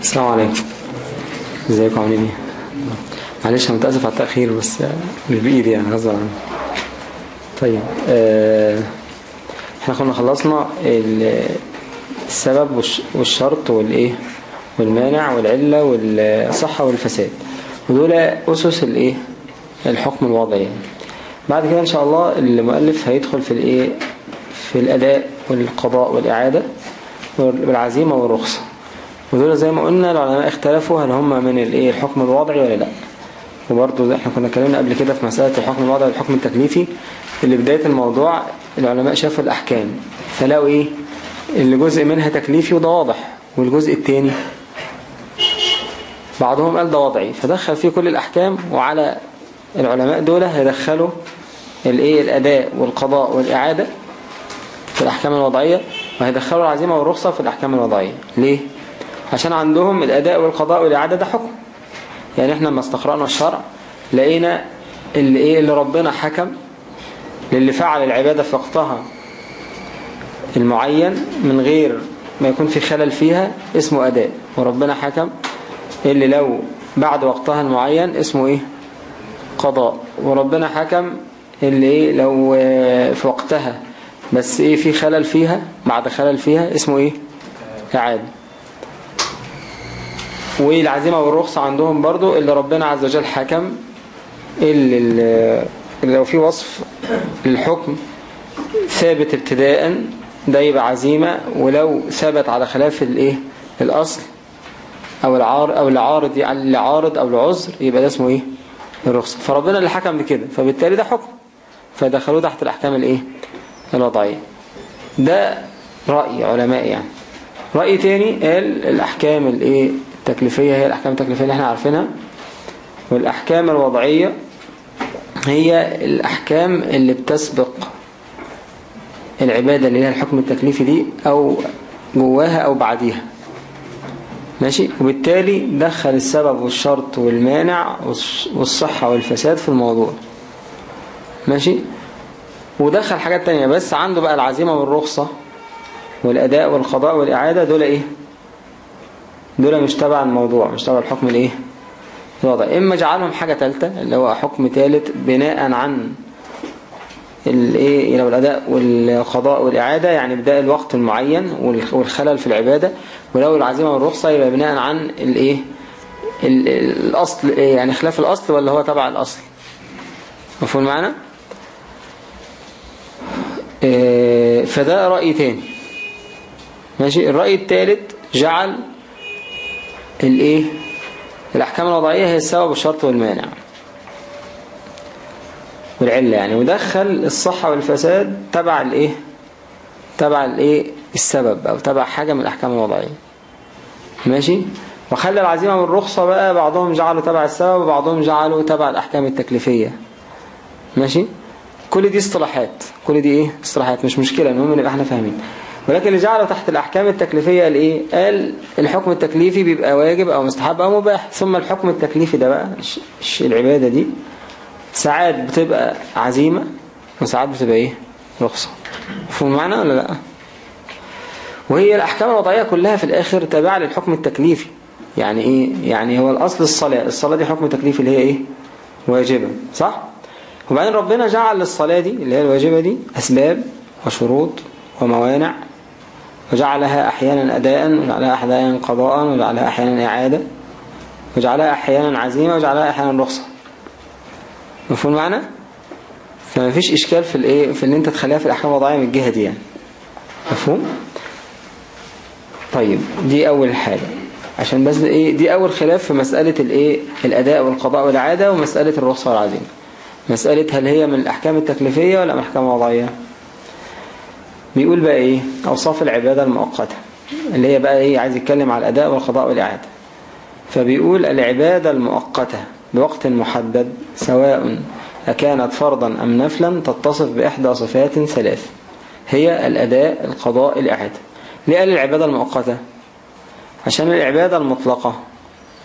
السلام عليكم. ازيكم؟ عاملين إيه؟ معلش أنا متاسف على التأخير بس مش بإيدي يعني غصب عني. طيب آه إحنا كنا خلصنا السبب والشرط والإيه؟ والمانع والعلة والصحة والفساد. ودول أسس الإيه؟ الحكم الوضعي. يعني. بعد كده إن شاء الله المؤلف هيدخل في الإيه؟ في الأداء والقضاء والإعادة والعزيمة والرخصة. ودول زي ما قلنا العلماء اختلفوا هل هم من الإيه؟ الحكم الوضعي ولا لأ. وبرضه إحنا كنا اتكلمنا قبل كده في مسألة الحكم الوضعي والحكم التكليفي اللي بداية الموضوع العلماء شافوا الأحكام فلقوا إيه؟ اللي جزء منها تكليفي وده واضح والجزء التاني بعضهم قال ده وضعي فدخل فيه كل الأحكام وعلى العلماء دول هيدخلوا الإيه؟ الأداء والقضاء والإعادة في الأحكام الوضعية وهيدخلوا العزيمة والرخصة في الأحكام الوضعية. ليه؟ عشان عندهم الأداء والقضاء والإعادة ده حكم. يعني إحنا لما استقرأنا الشرع لقينا اللي, إيه اللي ربنا حكم للي فعل العبادة في وقتها المعين من غير ما يكون في خلل فيها اسمه أداء. وربنا حكم اللي لو بعد وقتها المعين اسمه إيه؟ قضاء. وربنا حكم اللي إيه؟ لو في وقتها بس إيه في خلل فيها بعد خلل فيها اسمه إيه؟ إعادة. والعزيمة والرخصة عندهم برضو اللي ربنا عز وجل حكم اللي, اللي لو في وصف للحكم ثابت ابتداء ده يبقى عزيمة ولو ثبت على خلاف الإيه؟ الأصل أو العار أو العارض يعني العارض أو العذر يبقى ده اسمه إيه؟ الرخصة. فربنا اللي حكم بكده فبالتالي ده حكم. فدخلوه تحت الأحكام الإيه؟ الوضعية. ده رأي علماء يعني. رأي تاني قال الأحكام الإيه؟ التكليفية هي الأحكام التكليفية اللي إحنا عارفينها. والأحكام الوضعية هي الأحكام اللي بتسبق العبادة اللي لها الحكم التكليفي دي أو جواها أو بعديها. ماشي؟ وبالتالي دخل السبب والشرط والمانع والصحة والفساد في الموضوع. ماشي؟ ودخل حاجات تانية بس عنده بقى العزيمة والرخصة والأداء والقضاء والإعادة دول إيه؟ دول مش تبع الموضوع مش تبع الحكم الإيه؟ الوضع. إما جعلهم حاجة تالتة اللي هو حكم تالت بناء عن الايه لو الأداء والقضاء والإعادة يعني بداء الوقت المعين والخلل في العبادة. ولو العزيمة والرخصة يبقى بناء عن الايه؟ الأصل يعني خلاف الأصل ولا هو تبع الأصل؟ مفهوم معنا فده رأي تاني. ماشي؟ الرأي الثالث جعل الايه؟ الأحكام الوضعية هي السبب والشرط والمانع. والعلة يعني. ودخل الصحة والفساد تبع الإيه؟ تبع الإيه؟ السبب أو تبع حاجة من الأحكام الوضعية. ماشي؟ وخلى العزيمة والرخصة بقى بعضهم جعلوا تبع السبب وبعضهم جعلوا تبع الأحكام التكليفية. ماشي؟ كل دي اصطلاحات. كل دي إيه؟ اصطلاحات. مش مشكلة المهم نبقى إحنا فاهمين. ولكن اللي جعله تحت الأحكام التكليفية قال إيه قال الحكم التكليفي بيبقى واجب أو مستحب أو مباح. ثم الحكم التكليفي ده بقى العبادة دي ساعات بتبقى عزيمة وساعات بتبقى إيه؟ رخصة. مفهوم معنا ولا لأ؟ وهي الأحكام الوضعية كلها في الآخر تابعة للحكم التكليفي. يعني إيه؟ يعني هو الأصل الصلاة. الصلاة دي حكم تكليفي اللي هي إيه؟ واجبة. صح؟ وبعدين ربنا جعل للصلاة دي اللي هي الواجبة دي أسباب وشروط وموانع وجعلها أحيانا أداء وجعلها أحيانا قضاء وجعلها أحيانا إعادة وجعلها أحيانا عزيمة وجعلها أحيانا رخصة. مفهوم معنا فما فيش إشكال في الإيه؟ في إن أنت تخليها في الأحكام الوضعية من الجهة دي يعني. مفهوم؟ طيب دي أول حاجة. عشان بس إيه؟ دي أول خلاف في مسألة الإيه؟ الأداء والقضاء والعادة ومسألة الرخصة والعزيمة. مسألة هل هي من الأحكام التكليفية ولا من الأحكام الوضعية؟ بيقول بقى إيه؟ أوصاف العبادة المؤقتة اللي هي بقى إيه؟ عايز يتكلم على الأداء والقضاء والإعادة. فبيقول العبادة المؤقتة بوقت محدد سواء أكانت فرضا أم نفلا تتصف بإحدى صفات ثلاث. هي الأداء القضاء الإعادة ليه قال العبادة المؤقتة. عشان العبادة المطلقة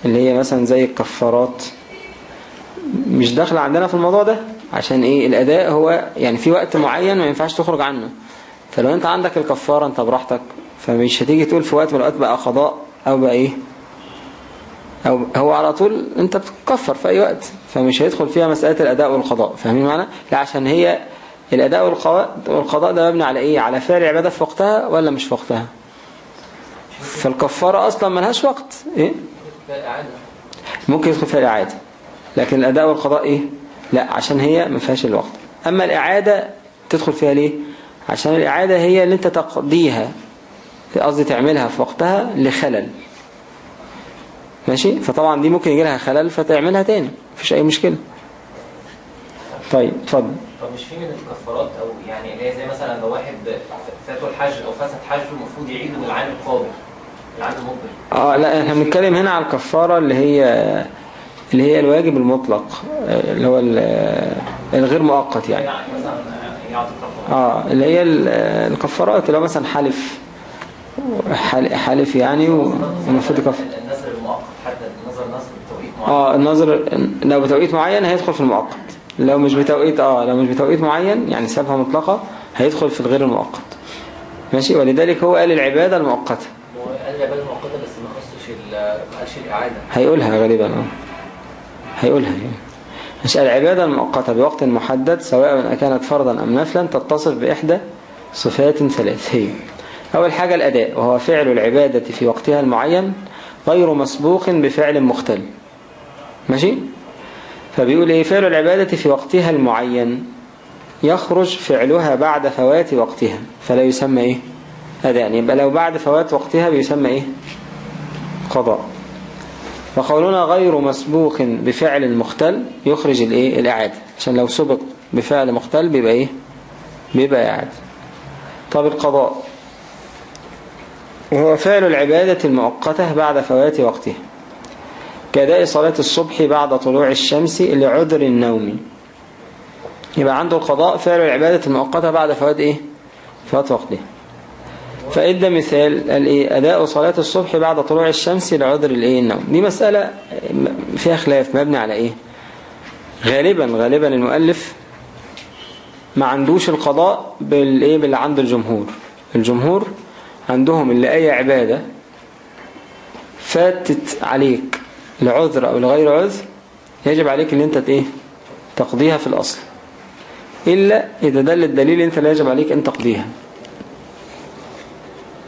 اللي هي مثلا زي الكفارات مش داخل عندنا في الموضوع ده؟ عشان إيه؟ الأداء هو يعني في وقت معين ما ينفعش تخرج عنه. فلو أنت عندك الكفارة أنت براحتك. فمش هتيجي تقول في وقت من الأوقات بقى قضاء أو بقى إيه؟ أو هو على طول انت بتكفر في أي وقت فمش هيدخل فيها مسألة الأداء والقضاء فاهمين معنا لا عشان هي الأداء والقضاء ده مبني على إيه؟ على فعل عبادة في وقتها ولا مش في وقتها؟ فالكفارة أصلا ملهاش وقت إيه؟ ممكن يدخل فيها الإعادة لكن الأداء والقضاء إيه؟ لا عشان هي ما فيهاش الوقت. أما الإعادة تدخل فيها ليه؟ عشان الإعادة هي اللي أنت تقضيها قصدي تعملها في وقتها لخلل. ماشي؟ فطبعا دي ممكن يجي لها خلل فتعملها تاني مفيش أي مشكلة. طيب اتفضل. طب مش في من الكفارات أو يعني اللي هي زي مثلا لو واحد فاته الحج أو فسد حجه المفروض يعيده العام القابل العام المقبل. آه لا إحنا بنتكلم هنا على الكفارة اللي هي اللي هي الواجب المطلق اللي هو الغير مؤقت يعني. يعني آه اللي هي الكفارات اللي هو مثلا حلف حل- حلف يعني والمفروض يكفر النذر المؤقت حتى النظر نصر بتوقيت معين آه النظر لو بتوقيت معين هيدخل في المؤقت. لو مش بتوقيت آه لو مش بتوقيت معين يعني سابها مطلقة هيدخل في الغير المؤقت. ماشي؟ ولذلك هو قال العبادة المؤقتة. هو قال العبادة المؤقتة بس ما خصش ما قالش الإعادة. هيقولها غالبا آه. هيقولها يعني. مش العبادة المؤقتة بوقت محدد سواء كانت فرضا أم نفلا تتصف بإحدى صفات ثلاث هي أول حاجة الأداء وهو فعل العبادة في وقتها المعين غير مسبوق بفعل مختل. ماشي؟ فبيقول إيه؟ فعل العبادة في وقتها المعين. يخرج فعلها بعد فوات وقتها. فلا يسمى إيه؟ أداء يبقى لو بعد فوات وقتها بيسمى إيه؟ قضاء. وقولنا غير مسبوق بفعل مختل يخرج الإيه؟ الإعادة. عشان لو سبق بفعل مختل بيبقى إيه؟ بيبقى إعادة. طب القضاء. وهو فعل العبادة المؤقتة بعد فوات وقتها. كأداء صلاة الصبح بعد طلوع الشمس لعذر النوم. يبقى عنده القضاء فعل العبادة المؤقتة بعد فوات إيه؟ فوات وقتها فإدى مثال إيه؟ أداء صلاة الصبح بعد طلوع الشمس لعذر الإيه؟ النوم. دي مسألة فيها خلاف مبني على إيه؟ غالبا غالبا المؤلف ما عندوش القضاء بالإيه باللي عند الجمهور. الجمهور عندهم اللي أي عبادة فاتت عليك. لعذر أو لغير عذر يجب عليك إن أنت إيه؟ تقضيها في الأصل. إلا إذا دل الدليل أنت لا يجب عليك أن تقضيها.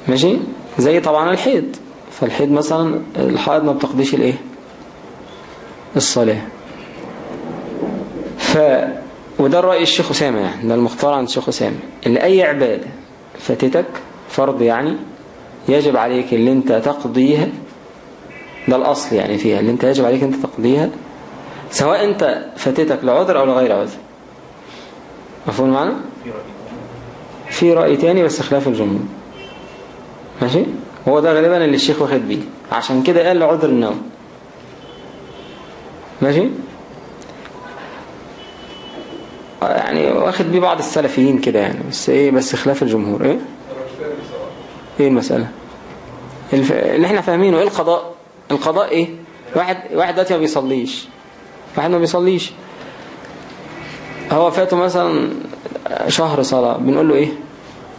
ماشي؟ زي طبعا الحيض. فالحيض مثلا الحائض ما بتقضيش الإيه؟ الصلاة. ف وده الرأي الشيخ أسامة يعني ده المختار عند الشيخ أسامة. اللي أي عبادة فاتتك فرض يعني يجب عليك اللي أنت تقضيها ده الأصل يعني فيها اللي أنت يجب عليك أنت تقضيها سواء أنت فاتتك لعذر أو لغير عذر. مفهوم معنا؟ في رأي تاني بس خلاف الجمهور ماشي؟ هو ده غالبا اللي الشيخ واخد بيه. عشان كده قال عذر النوم. ماشي؟ يعني واخد بيه بعض السلفيين كده يعني بس إيه بس خلاف الجمهور. إيه؟ إيه المسألة. اللي إحنا فاهمينه إيه القضاء؟ القضاء إيه؟ واحد واحد دلوقتي ما بيصليش. واحد ما بيصليش. هو فاته مثلا شهر صلاة بنقول له إيه؟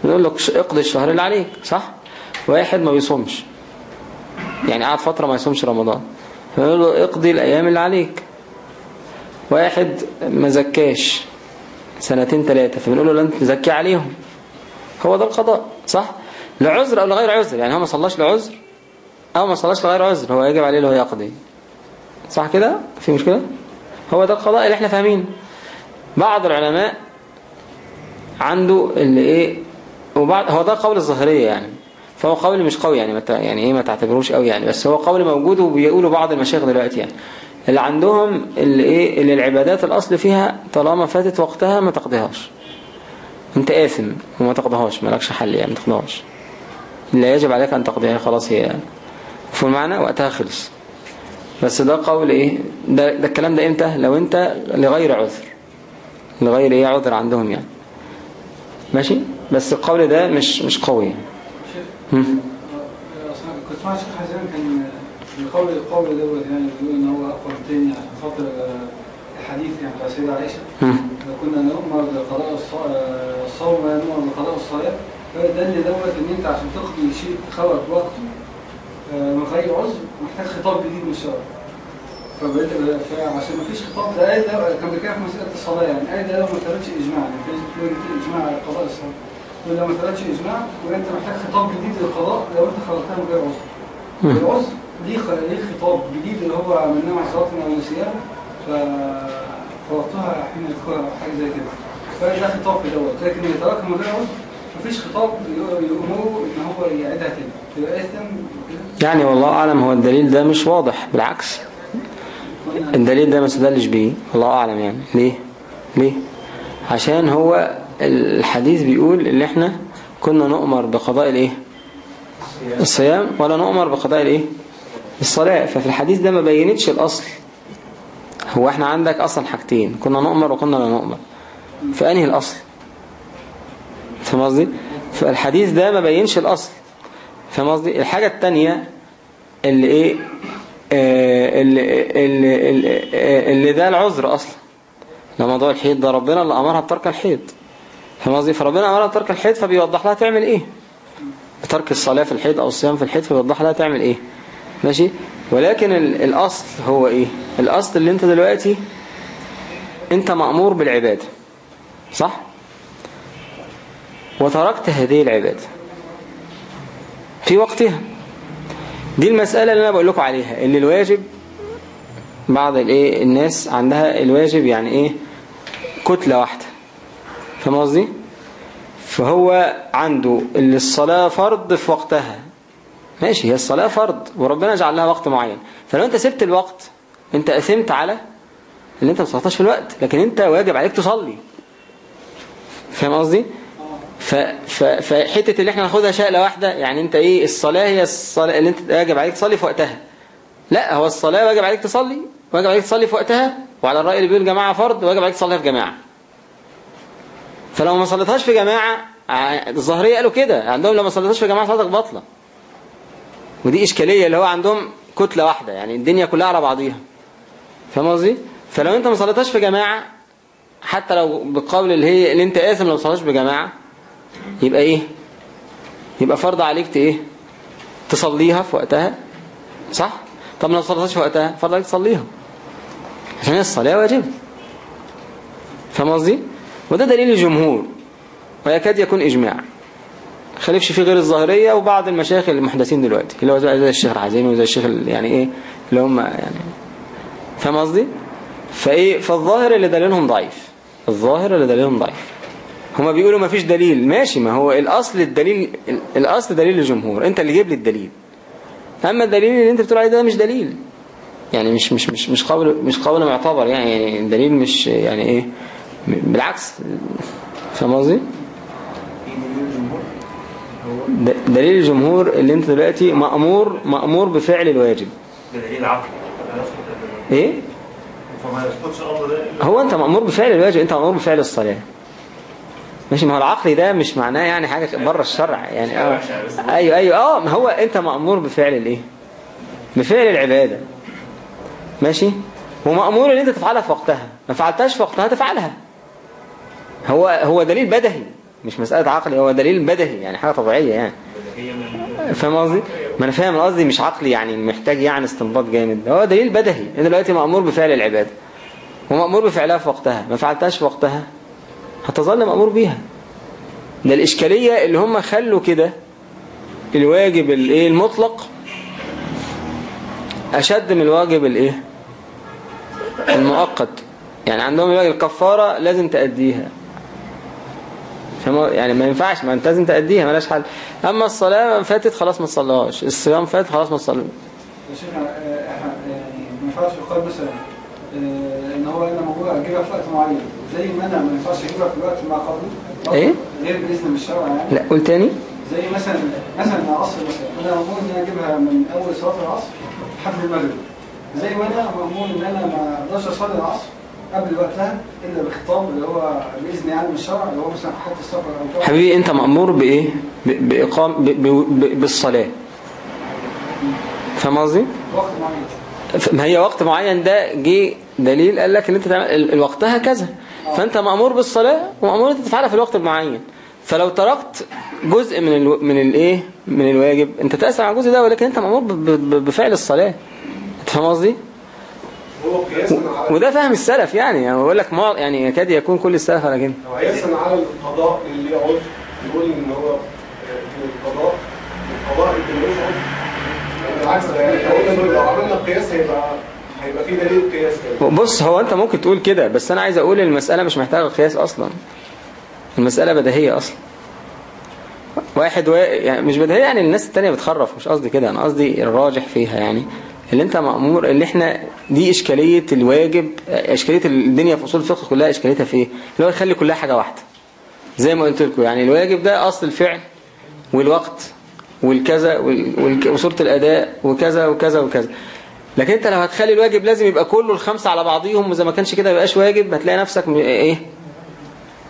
بنقول له اقضي الشهر اللي عليك صح؟ واحد ما بيصومش. يعني قعد فترة ما يصومش رمضان. فنقول له اقضي الأيام اللي عليك. واحد ما زكاش. سنتين ثلاثة فبنقول له لن تزكي عليهم. هو ده القضاء صح؟ لعذر أو لغير عذر. يعني هو ما صلاش لعذر. أو ما صلاش لغير عذر هو يجب عليه له يقضي. صح كده؟ في مشكلة؟ هو ده القضاء اللي إحنا فاهمينه بعض العلماء عنده اللي إيه وبعض هو ده قول الظاهرية يعني. فهو قول مش قوي يعني ما يعني إيه ما تعتبروش قوي يعني. بس هو قول موجود وبيقولوا بعض المشايخ دلوقتي يعني. اللي عندهم اللي إيه اللي العبادات الأصل فيها طالما فاتت وقتها ما تقضيهاش. أنت آثم وما تقضيهاش مالكش حل يعني ما تقضيهاش. لا يجب عليك أن تقضيها خلاص هي مفهوم المعنى وقتها خلص. بس ده قول إيه؟ ده, ده الكلام ده إمتى؟ لو إنت لغير عذر. لغير إيه عذر عندهم يعني. ماشي؟ بس القول ده مش مش قوي يعني. كنت اسمع الشيخ حسين كان القول القول دوت يعني بيقول إن هو اقوى تاني عشان خاطر الحديث يعني بتاع السيدة عائشة كنا نؤمر بقضاء الص- الصوم ولا نؤمر بقضاء الصلاة فدل دوت ان انت عشان تقضي شيء خرج وقته من غير عذر محتاج خطاب جديد من الشرع. فعشان ما فيش خطاب ده آية ده كان بيتكلم في مسألة الصلاة يعني. آية ده لو ما ثبتش إجماع يعني. في إجماع على قضاء الصلاة ولو ما ثبتش إجماع وأنت محتاج خطاب جديد للقضاء لو أنت خرجتها من غير عذر. العذر ليه ليه خطاب جديد اللي هو صلاة أو نسيان ف فوقتها حين يذكرها أو حاجة زي كده. فده خطاب في دوت لكن يتراكم من غير عذر مفيش خطاب يأمره إن هو يعيدها تاني. يبقى كده يعني والله أعلم هو الدليل ده مش واضح بالعكس. الدليل ده ما استدلش بيه الله أعلم يعني. ليه؟ ليه؟ عشان هو الحديث بيقول اللي إحنا كنا نؤمر بقضاء الإيه؟ الصيام ولا نؤمر بقضاء الإيه؟ الصلاة. ففي الحديث ده ما بينتش الأصل. هو إحنا عندك أصلا حاجتين كنا نؤمر وكنا لا نؤمر. فأنهي الأصل؟ فاهم قصدي؟ فالحديث ده ما بينش الأصل. فاهم قصدي؟ الحاجة التانية اللي إيه؟ آه، اللي, اللي, اللي, ده العذر أصلا. ده موضوع الحيض ده ربنا اللي أمرها بترك الحيض. فاهم قصدي؟ فربنا أمرها بترك الحيض فبيوضح لها تعمل إيه. ترك الصلاة في الحيض أو الصيام في الحيض فبيوضح لها تعمل إيه. ماشي؟ ولكن ال- الأصل هو إيه؟ الأصل اللي أنت دلوقتي أنت مأمور بالعبادة. صح؟ وتركت هذه العبادة. في وقتها. دي المسألة اللي أنا بقول لكم عليها اللي الواجب بعض الايه الناس عندها الواجب يعني إيه؟ كتلة واحدة. فاهم قصدي؟ فهو عنده اللي الصلاة فرض في وقتها. ماشي هي الصلاة فرض وربنا جعل لها وقت معين. فلو أنت سبت الوقت أنت أثمت على اللي أنت ما صليتهاش في الوقت لكن أنت واجب عليك تصلي. فاهم قصدي. فحتة اللي إحنا ناخدها شقلة واحدة يعني انت إيه الصلاة هي الصلاة اللي انت واجب عليك تصلي في وقتها. لا هو الصلاة واجب عليك تصلي واجب عليك تصلي في وقتها وعلى الرأي اللي بيقول جماعة فرض واجب عليك تصليها في جماعة. فلو ما صليتهاش في جماعة الظاهرية قالوا كده عندهم لو ما صليتهاش في جماعة صلاتك باطلة. ودي إشكالية اللي هو عندهم كتلة واحدة يعني الدنيا كلها على بعضيها. فاهم قصدي؟ فلو انت ما صليتهاش في جماعة حتى لو بالقول اللي هي اللي انت آثم لو ما صليتهاش بجماعة يبقى إيه؟ يبقى فرض عليك إيه؟ تصليها في وقتها صح؟ طب لو ما صليتهاش في وقتها فرض عليك تصليها. عشان الصلاة واجبة فاهم قصدي؟ وده دليل الجمهور. ويكاد يكون إجماع. خليفش فيه غير الظاهرية وبعض المشايخ المحدثين دلوقتي. اللي هو زي الشيخ العزيمي وزي الشيخ ال- يعني إيه؟ اللي هم يعني فاهم قصدي؟ فإيه؟ فالظاهر اللي دليلهم ضعيف. الظاهر اللي دليلهم ضعيف. هما بيقولوا ما فيش دليل. ماشي ما هو الأصل الدليل الأصل دليل الجمهور. أنت اللي جيب لي الدليل. أما الدليل اللي أنت بتقول عليه ده مش دليل. يعني مش مش مش مش قول مش قول معتبر يعني يعني الدليل مش يعني إيه؟ م- بالعكس. فاهم قصدي؟ دليل الجمهور اللي أنت دلوقتي مأمور مأمور بفعل الواجب. دليل عقلي. إيه؟ ده هو أنت مأمور بفعل الواجب أنت مأمور بفعل الصلاة. ماشي ما هو العقل ده مش معناه يعني حاجة بره الشرع يعني. آه. أيوه أيوه. آه ما هو أنت مأمور بفعل الإيه؟ بفعل العبادة. ماشي؟ ومأمور إن أنت تفعلها في وقتها. ما فعلتهاش في وقتها تفعلها. هو هو دليل بدهي مش مسألة عقلي هو دليل بدهي يعني حاجة طبيعية يعني. فاهم قصدي؟ ما أنا فاهم قصدي مش عقلي يعني محتاج يعني استنباط جامد. هو دليل بدهي. أنت دلوقتي مأمور بفعل العبادة. ومأمور بفعلها في وقتها. ما فعلتهاش في وقتها هتظل مأمور بيها. ده الإشكالية اللي هم خلوا كده الواجب الإيه؟ المطلق. أشد من الواجب الإيه؟ المؤقت. يعني عندهم الواجب الكفارة لازم تأديها. يعني ما ينفعش ما أنت لازم تأديها ملاش حل. أما الصلاة فاتت خلاص ما تصليهاش. الصيام فات خلاص ما تصلي يا شيخ إحنا يعني ما ينفعش يقال مثلا آه، إن هو أنا موجود اجيبها في وقت معين. زي ما أنا ما ينفعش اجيبها في الوقت ما قبله إيه؟ غير بإذن من الشرع يعني. لا قول تاني. زي مثلا مثلا العصر مثلا. أنا مأمور ان أنا أجيبها من أول صلاة العصر لحد المغرب. زي ما أنا مأمور إن أنا ما أقدرش أصلي العصر قبل وقتها إلا بخطاب اللي هو بإذن يعني من الشرع اللي هو مثلا حاله السفر أو حبيبي أنت مأمور بإيه؟ ب- بإقام ب- ب- ب- بالصلاة. فاهم قصدي؟ وقت معين. ما هي وقت معين ده جه دليل قال لك إن أنت تعمل ال- الوقتها فأنت مأمور بالصلاة ومأمور أنت تفعلها في الوقت المعين. فلو تركت جزء من ألو... من الإيه؟ من الواجب أنت تأثر على الجزء ده ولكن أنت مأمور ب... ب... بفعل الصلاة. أنت فاهم قصدي؟ هو وده فهم السلف يعني. يعني بقول لك ما يعني يكاد يكون كل السلف على كده. قياسا على القضاء اللي عذر يقول إن هو القضاء القضاء اللي عذر بالعكس يعني. لو عملنا قياس هيبقى هيبقى في دليل قياس بص هو انت ممكن تقول كده بس أنا عايز أقول المسألة مش محتاجة قياس أصلا. المسألة بديهية أصلا. واحد و... يعني مش بديهية يعني الناس التانية بتخرف مش قصدي كده أنا قصدي الراجح فيها يعني. اللي انت مأمور اللي إحنا دي إشكالية الواجب إشكالية الدنيا في أصول الفقه كلها إشكاليتها في إيه؟ اللي هو يخلي كلها حاجة واحدة. زي ما قلت لكم يعني الواجب ده أصل الفعل والوقت والكذا وال- والك- وصورة الأداء وكذا وكذا وكذا. لكن انت لو هتخلي الواجب لازم يبقى كله الخمسة على بعضيهم وإذا ما كانش كده يبقاش واجب هتلاقي نفسك إيه؟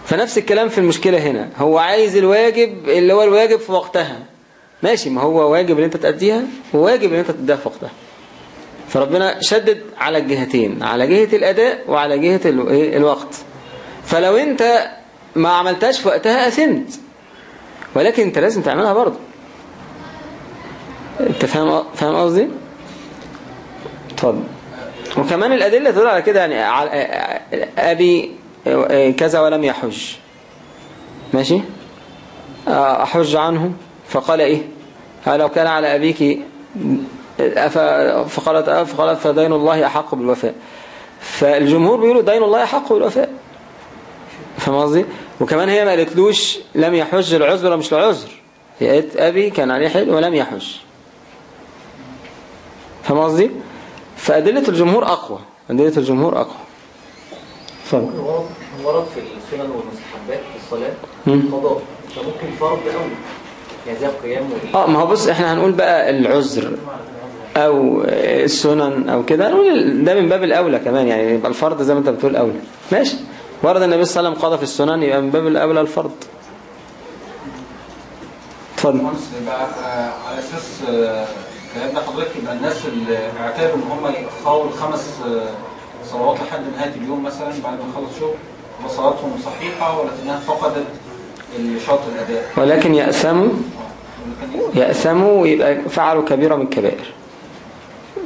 فنفس الكلام في المشكلة هنا. هو عايز الواجب اللي هو الواجب في وقتها. ماشي ما هو واجب ان انت تأديها وواجب ان انت تديها في وقتها. فربنا شدد على الجهتين على جهة الأداء وعلى جهة إيه؟ الوقت. فلو انت ما عملتهاش في وقتها أثمت. ولكن انت لازم تعملها برضه. انت فاهم فاهم قصدي؟ اتفضل. وكمان الأدلة تدل على كده يعني أبي كذا ولم يحج. ماشي؟ أحج عنه فقال إيه؟ لو كان على أبيك فقالت فقالت فدين الله أحق بالوفاء. فالجمهور بيقولوا دين الله أحق بالوفاء. فاهم قصدي؟ وكمان هي ما قالتلوش لم يحج العذر ولا مش العذر. هي قالت أبي كان عليه حل ولم يحج. فاهم قصدي؟ فأدلة الجمهور أقوى. أدلة الجمهور أقوى. اتفضل ورد في السنن والمستحبات في الصلاة. قضاء فممكن فرض أول يعني زي القيام آه ما هو بص إحنا هنقول بقى العذر أو السنن أو كده. هنقول ده من باب الأولى كمان يعني يبقى الفرض زي ما أنت بتقول أولى. ماشي. ورد النبي صلى الله عليه وسلم قضى في السنن يبقى من باب الأولى الفرض. اتفضل. آه، على أساس آه، الكلام ده حضرتك يبقى الناس اللي اعتادوا إن هم يأخروا الخمس آه، صلوات لحد نهاية اليوم مثلا بعد ما يخلص شغل صلاتهم صحيحة ولكنها فقدت الشرط الأداء. ولكن يأثم. يأثموا ويبقى فعلوا كبيرة من الكبائر.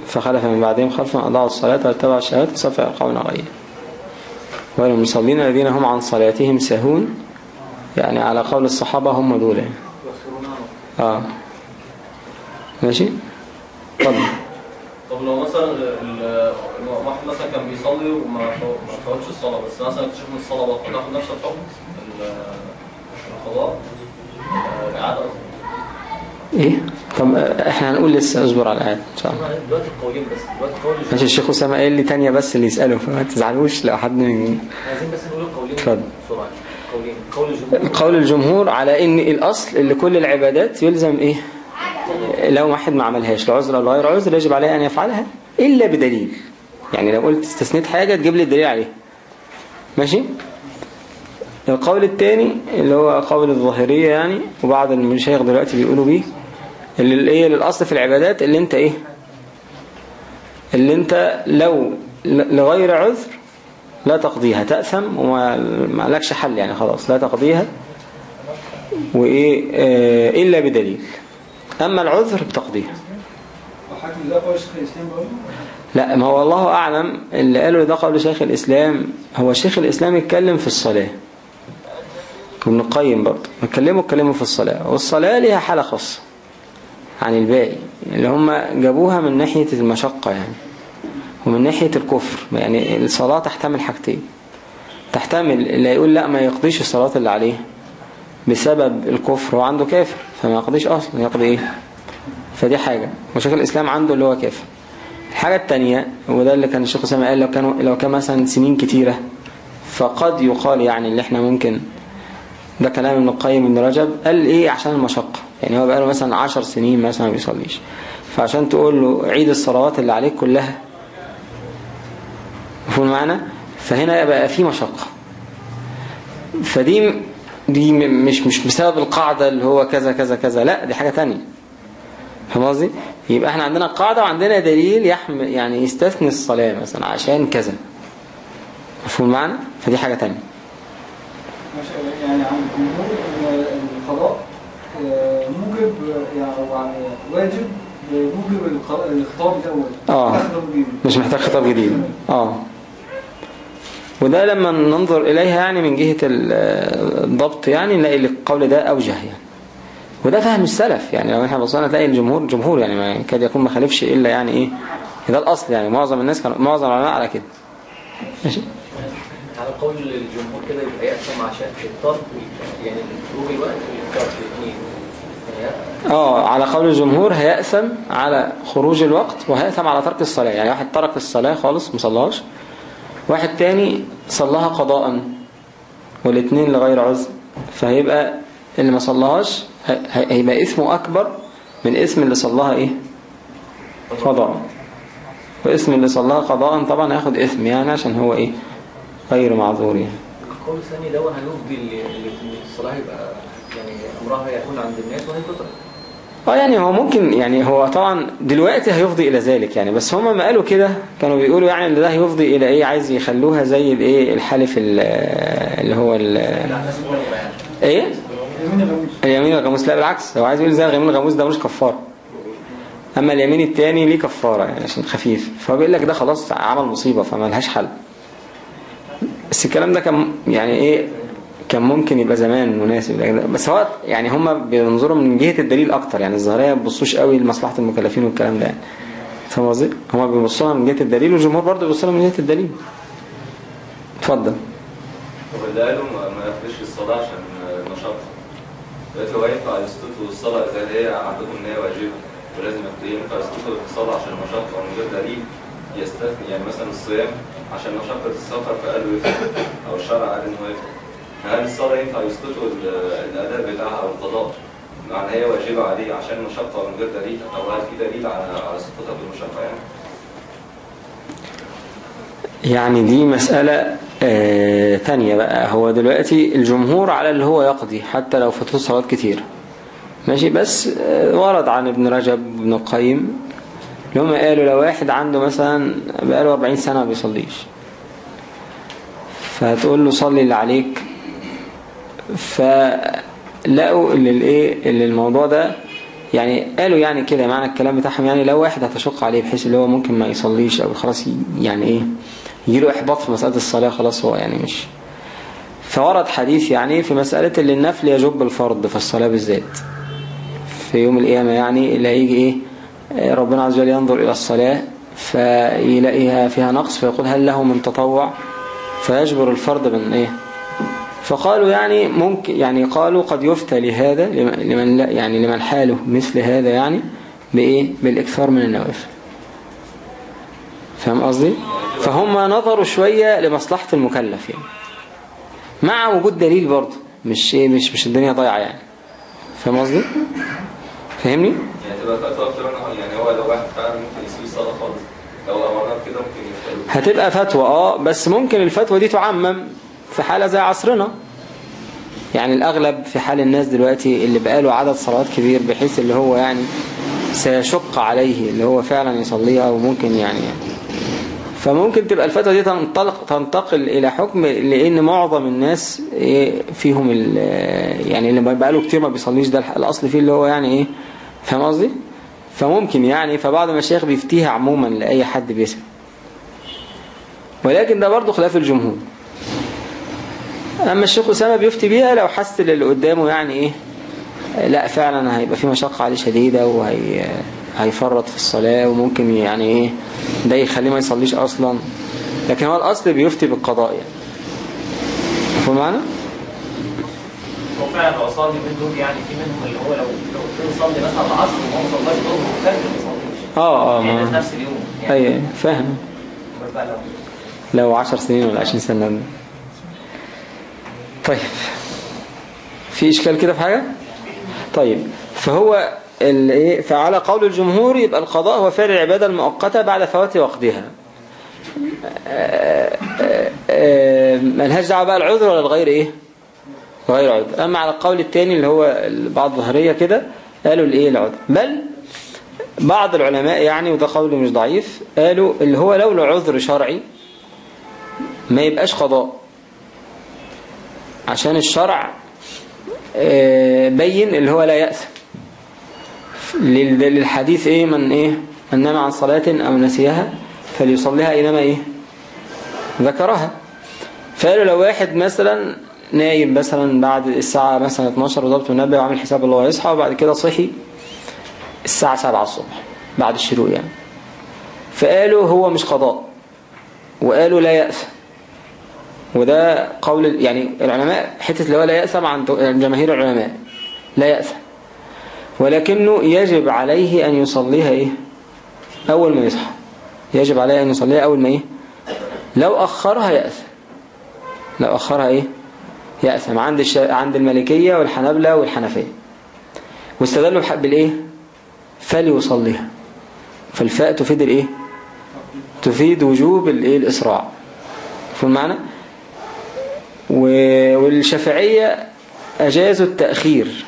فخلف من بعدهم خلفا أضاعوا الصلاة واتبعوا الشهوات وسوف يلقون غيا. والمصلين الذين هم عن صلاتهم سهون يعني على قول الصحابة هم دول يعني. آه. ماشي؟ اتفضل. طب لو مثلا ال- لو واحد مثلا كان بيصلي وما فو- ما فوتش الصلاة بس مثلا اكتشف إن الصلاة بطلت تاخد نفس الحكم ال- القضاء آه، إيه؟ طب آه، إحنا هنقول لسه اصبر على الآيات إن شاء الله. دلوقتي القولين بس دلوقتي قول ماشي الشيخ أسامة قال لي تانية بس اللي يسأله فما تزعلوش لو حد من عايزين بس نقول القولين اتفضل. بسرعة. قولين قول الجمهور. قول الجمهور على إن الأصل اللي كل العبادات يلزم إيه؟ لو واحد ما عملهاش لعذر أو لغير عذر يجب عليه أن يفعلها إلا بدليل. يعني لو قلت استثنيت حاجة تجيب لي الدليل عليها ماشي؟ القول الثاني اللي هو قول الظاهرية يعني وبعض المشايخ دلوقتي بيقولوا بيه اللي إيه للاصل في العبادات اللي أنت إيه؟ اللي أنت لو لغير عذر لا تقضيها. تأثم وما ما لكش حل يعني خلاص لا تقضيها وإيه آه إلا بدليل. أما العذر بتقضيها لا ما هو الله أعلم. اللي قالوا ده قول شيخ الإسلام. هو شيخ الإسلام يتكلم في الصلاة. وابن القيم برضه. اتكلموا اتكلموا في الصلاة. والصلاة ليها حالة خاصة عن الباقي. اللي هم جابوها من ناحية المشقة يعني. ومن ناحية الكفر. يعني الصلاة تحتمل حاجتين. تحتمل اللي يقول لا ما يقضيش الصلاة اللي عليه. بسبب الكفر هو عنده كافر فما يقضيش أصلا يقضي إيه؟ فدي حاجة. وشيخ الإسلام عنده اللي هو كافر. الحاجة التانية وده اللي كان الشيخ أسامة قال لو كان لو كان مثلا سنين كتيرة فقد يقال يعني اللي إحنا ممكن ده كلام ابن القيم ابن رجب قال إيه؟ عشان المشقة. يعني هو بقاله مثلا عشر سنين مثلا ما بيصليش. فعشان تقول له عيد الصلوات اللي عليك كلها مفهوم المعنى؟ فهنا بقى في مشقة. فدي دي مش مش بسبب القاعدة اللي هو كذا كذا كذا لا دي حاجة تانية. فاهم قصدي؟ يبقى إحنا عندنا قاعدة وعندنا دليل يحمل يعني يستثني الصلاة مثلا عشان كذا. مفهوم معنى فدي حاجة تانية. يعني عن الجمهور القضاء آه، موجب يعني يعني واجب موجب الق- الخطاب الأول. آه. جديد مش محتاج خطاب جديد. آه. وده لما ننظر إليها يعني من جهة ال- الضبط يعني نلاقي القول ده أوجه يعني. وده فهم السلف يعني لو إحنا بصينا تلاقي الجمهور جمهور يعني ما كاد يكون ما خالفش إلا يعني إيه ده الأصل يعني. معظم الناس كانوا معظم العلماء على كده. ماشي. على قول الجمهور كده يبقى يقسم عشان الترك يعني خروج الوقت والترك الاثنين يعني آه على قول الجمهور هيأثم على خروج الوقت وهيأثم على ترك الصلاة. يعني واحد ترك الصلاة خالص مصلاهاش واحد تاني صلاها قضاء والاثنين لغير عذر فهيبقى اللي ما صلاهاش هي- هي- هيبقى اسمه أكبر من اسم اللي صلاها إيه؟ قضاء. واسم اللي صلاها قضاء طبعا هياخد اسم يعني عشان هو إيه؟ غير معذور يعني. القول الثاني ده هيفضي اللي الصلاة يبقى يعني أمرها يكون عند الناس وهي تترك. آه يعني هو ممكن يعني هو طبعا دلوقتي هيفضي إلى ذلك يعني بس هما ما قالوا كده كانوا بيقولوا يعني إن ده هيفضي إلى إيه عايز يخلوها زي الإيه الحلف ال- اللي هو ال- إيه؟ اليمين الغموس. لا بالعكس هو عايز يقول زي اليمين الغموس ده مش كفاره أما اليمين التاني ليه كفارة يعني عشان خفيف. فهو بيقول لك ده خلاص عمل مصيبة فما لهاش حل. بس الكلام ده كان يعني إيه كان ممكن يبقى زمان مناسب. بس هو يعني هم بينظروا من جهة الدليل أكتر. يعني الظاهرية ما بيبصوش قوي لمصلحة المكلفين والكلام ده يعني. فاهم قصدي؟ هم بيبصوا من جهة الدليل والجمهور برضه بيبصوا من جهة الدليل. اتفضل. طب اللي قالوا ما ياخدش الصلاة عشان نشاط دلوقتي هو ينفع يسقطوا الصلاة إذا هي عندهم إن هي واجبة ولازم ينفع يسقطوا الصلاة عشان نشاط أو من غير دليل يستثني يعني مثلا الصيام عشان مشقة السفر فقالوا يفطر أو الشرع قال إنه يفطر هل الصلاة ينفع يسقطوا ال- الأداء بتاعها أو القضاء؟ مع إن هي واجبة عليه عشان مشقة من غير دليل أو هل في دليل على على سقوطها بالمشقة يعني؟ يعني دي مسألة آه تانية بقى. هو دلوقتي الجمهور على اللي هو يقضي حتى لو فاتته صلاة كتير. ماشي؟ بس آه ورد عن ابن رجب وابن القيم اللي هم قالوا لو واحد عنده مثلا بقاله 40 سنة ما بيصليش. فهتقول له صلي اللي عليك. فلقوا اللي الإيه اللي الموضوع ده يعني قالوا يعني كده معنى الكلام بتاعهم يعني لو واحد هتشق عليه بحيث اللي هو ممكن ما يصليش أو خلاص يعني إيه يجيله إحباط في مسألة الصلاة خلاص هو يعني مش. فورد حديث يعني في مسألة اللي النفل يجب الفرض في الصلاة بالذات. في يوم القيامة يعني اللي هيجي إيه ربنا عز وجل ينظر إلى الصلاة فيلاقيها فيها نقص فيقول هل له من تطوع؟ فيجبر الفرض من إيه فقالوا يعني ممكن يعني قالوا قد يفتى لهذا لمن لا يعني لمن حاله مثل هذا يعني بإيه؟ بالإكثار من النوافل. فاهم قصدي؟ فهم نظروا شوية لمصلحة المكلف يعني. مع وجود دليل برضه مش إيه مش مش الدنيا ضايعة يعني. فاهم قصدي؟ فاهمني؟ يعني تبقى فتوى منها يعني هو لو واحد فعلا ممكن يسيب الصلاة خالص لو أمرنا بكده ممكن هتبقى فتوى آه بس ممكن الفتوى دي تعمم. في حالة زي عصرنا. يعني الأغلب في حال الناس دلوقتي اللي بقاله عدد صلوات كبير بحيث اللي هو يعني سيشق عليه اللي هو فعلا يصليها وممكن يعني, فممكن تبقى الفتوى دي تنطلق تنتقل إلى حكم لأن معظم الناس إيه فيهم يعني اللي بقاله كتير ما بيصليش ده الأصل فيه اللي هو يعني إيه فاهم قصدي؟ فممكن يعني فبعض المشايخ بيفتيها عموما لأي حد بيسمع. ولكن ده برضه خلاف الجمهور. أما الشيخ أسامة بيفتي بيها لو حس اللي قدامه يعني إيه لا فعلا هيبقى في مشقة عليه شديدة وهي هيفرط في الصلاة وممكن يعني إيه ده يخليه ما يصليش أصلا. لكن هو الأصل بيفتي بالقضاء يعني. مفهوم معنا؟ هو فعلا العصاة دي من دول يعني في منهم اللي هو لو لو يصلي مثلا العصر وهو ما صلاش ظهر وفجر ما يصليش آه آه يعني ما نفس اليوم يعني. أي فاهم. لو لو عشر سنين ولا عشرين سنة. طيب. في إشكال كده في حاجة؟ طيب. فهو ال- إيه فعلى قول الجمهور يبقى القضاء هو فعل العبادة المؤقتة بعد فوات وقتها. ملهاش دعوة بقى العذر ولا الغير إيه؟ غير عذر. أما على القول الثاني اللي هو بعض ظهرية كده قالوا الإيه؟ العذر. بل بعض العلماء يعني وده قول مش ضعيف قالوا اللي هو لولا عذر شرعي ما يبقاش قضاء. عشان الشرع آه، بين اللي هو لا يأثم. لل- للحديث إيه من إيه من نام عن صلاة أو نسيها فليصليها أينما إيه ذكرها. فقالوا لو واحد مثلا نايم مثلا بعد الساعة مثلا 12 وضربت منبه وعامل حساب اللي هو يصحى وبعد كده صحي الساعة 7 الصبح بعد الشروق يعني. فقالوا هو مش قضاء وقالوا لا يأثم. وده قول يعني العلماء حتة اللي هو لا يأثم عن جماهير العلماء. لا يأثم ولكنه يجب عليه أن يصليها إيه؟ أول ما يصحى. يجب عليه أن يصليها أول ما إيه؟ لو أخرها يأثم لو أخرها إيه؟ يأثم عند الش... عند المالكية والحنابلة والحنفية. واستدلوا بالإيه؟ فليصليها. فالفاء تفيد الإيه؟ تفيد وجوب الإيه؟ الإسراع. فهم معنى. والشافعية أجازوا التأخير.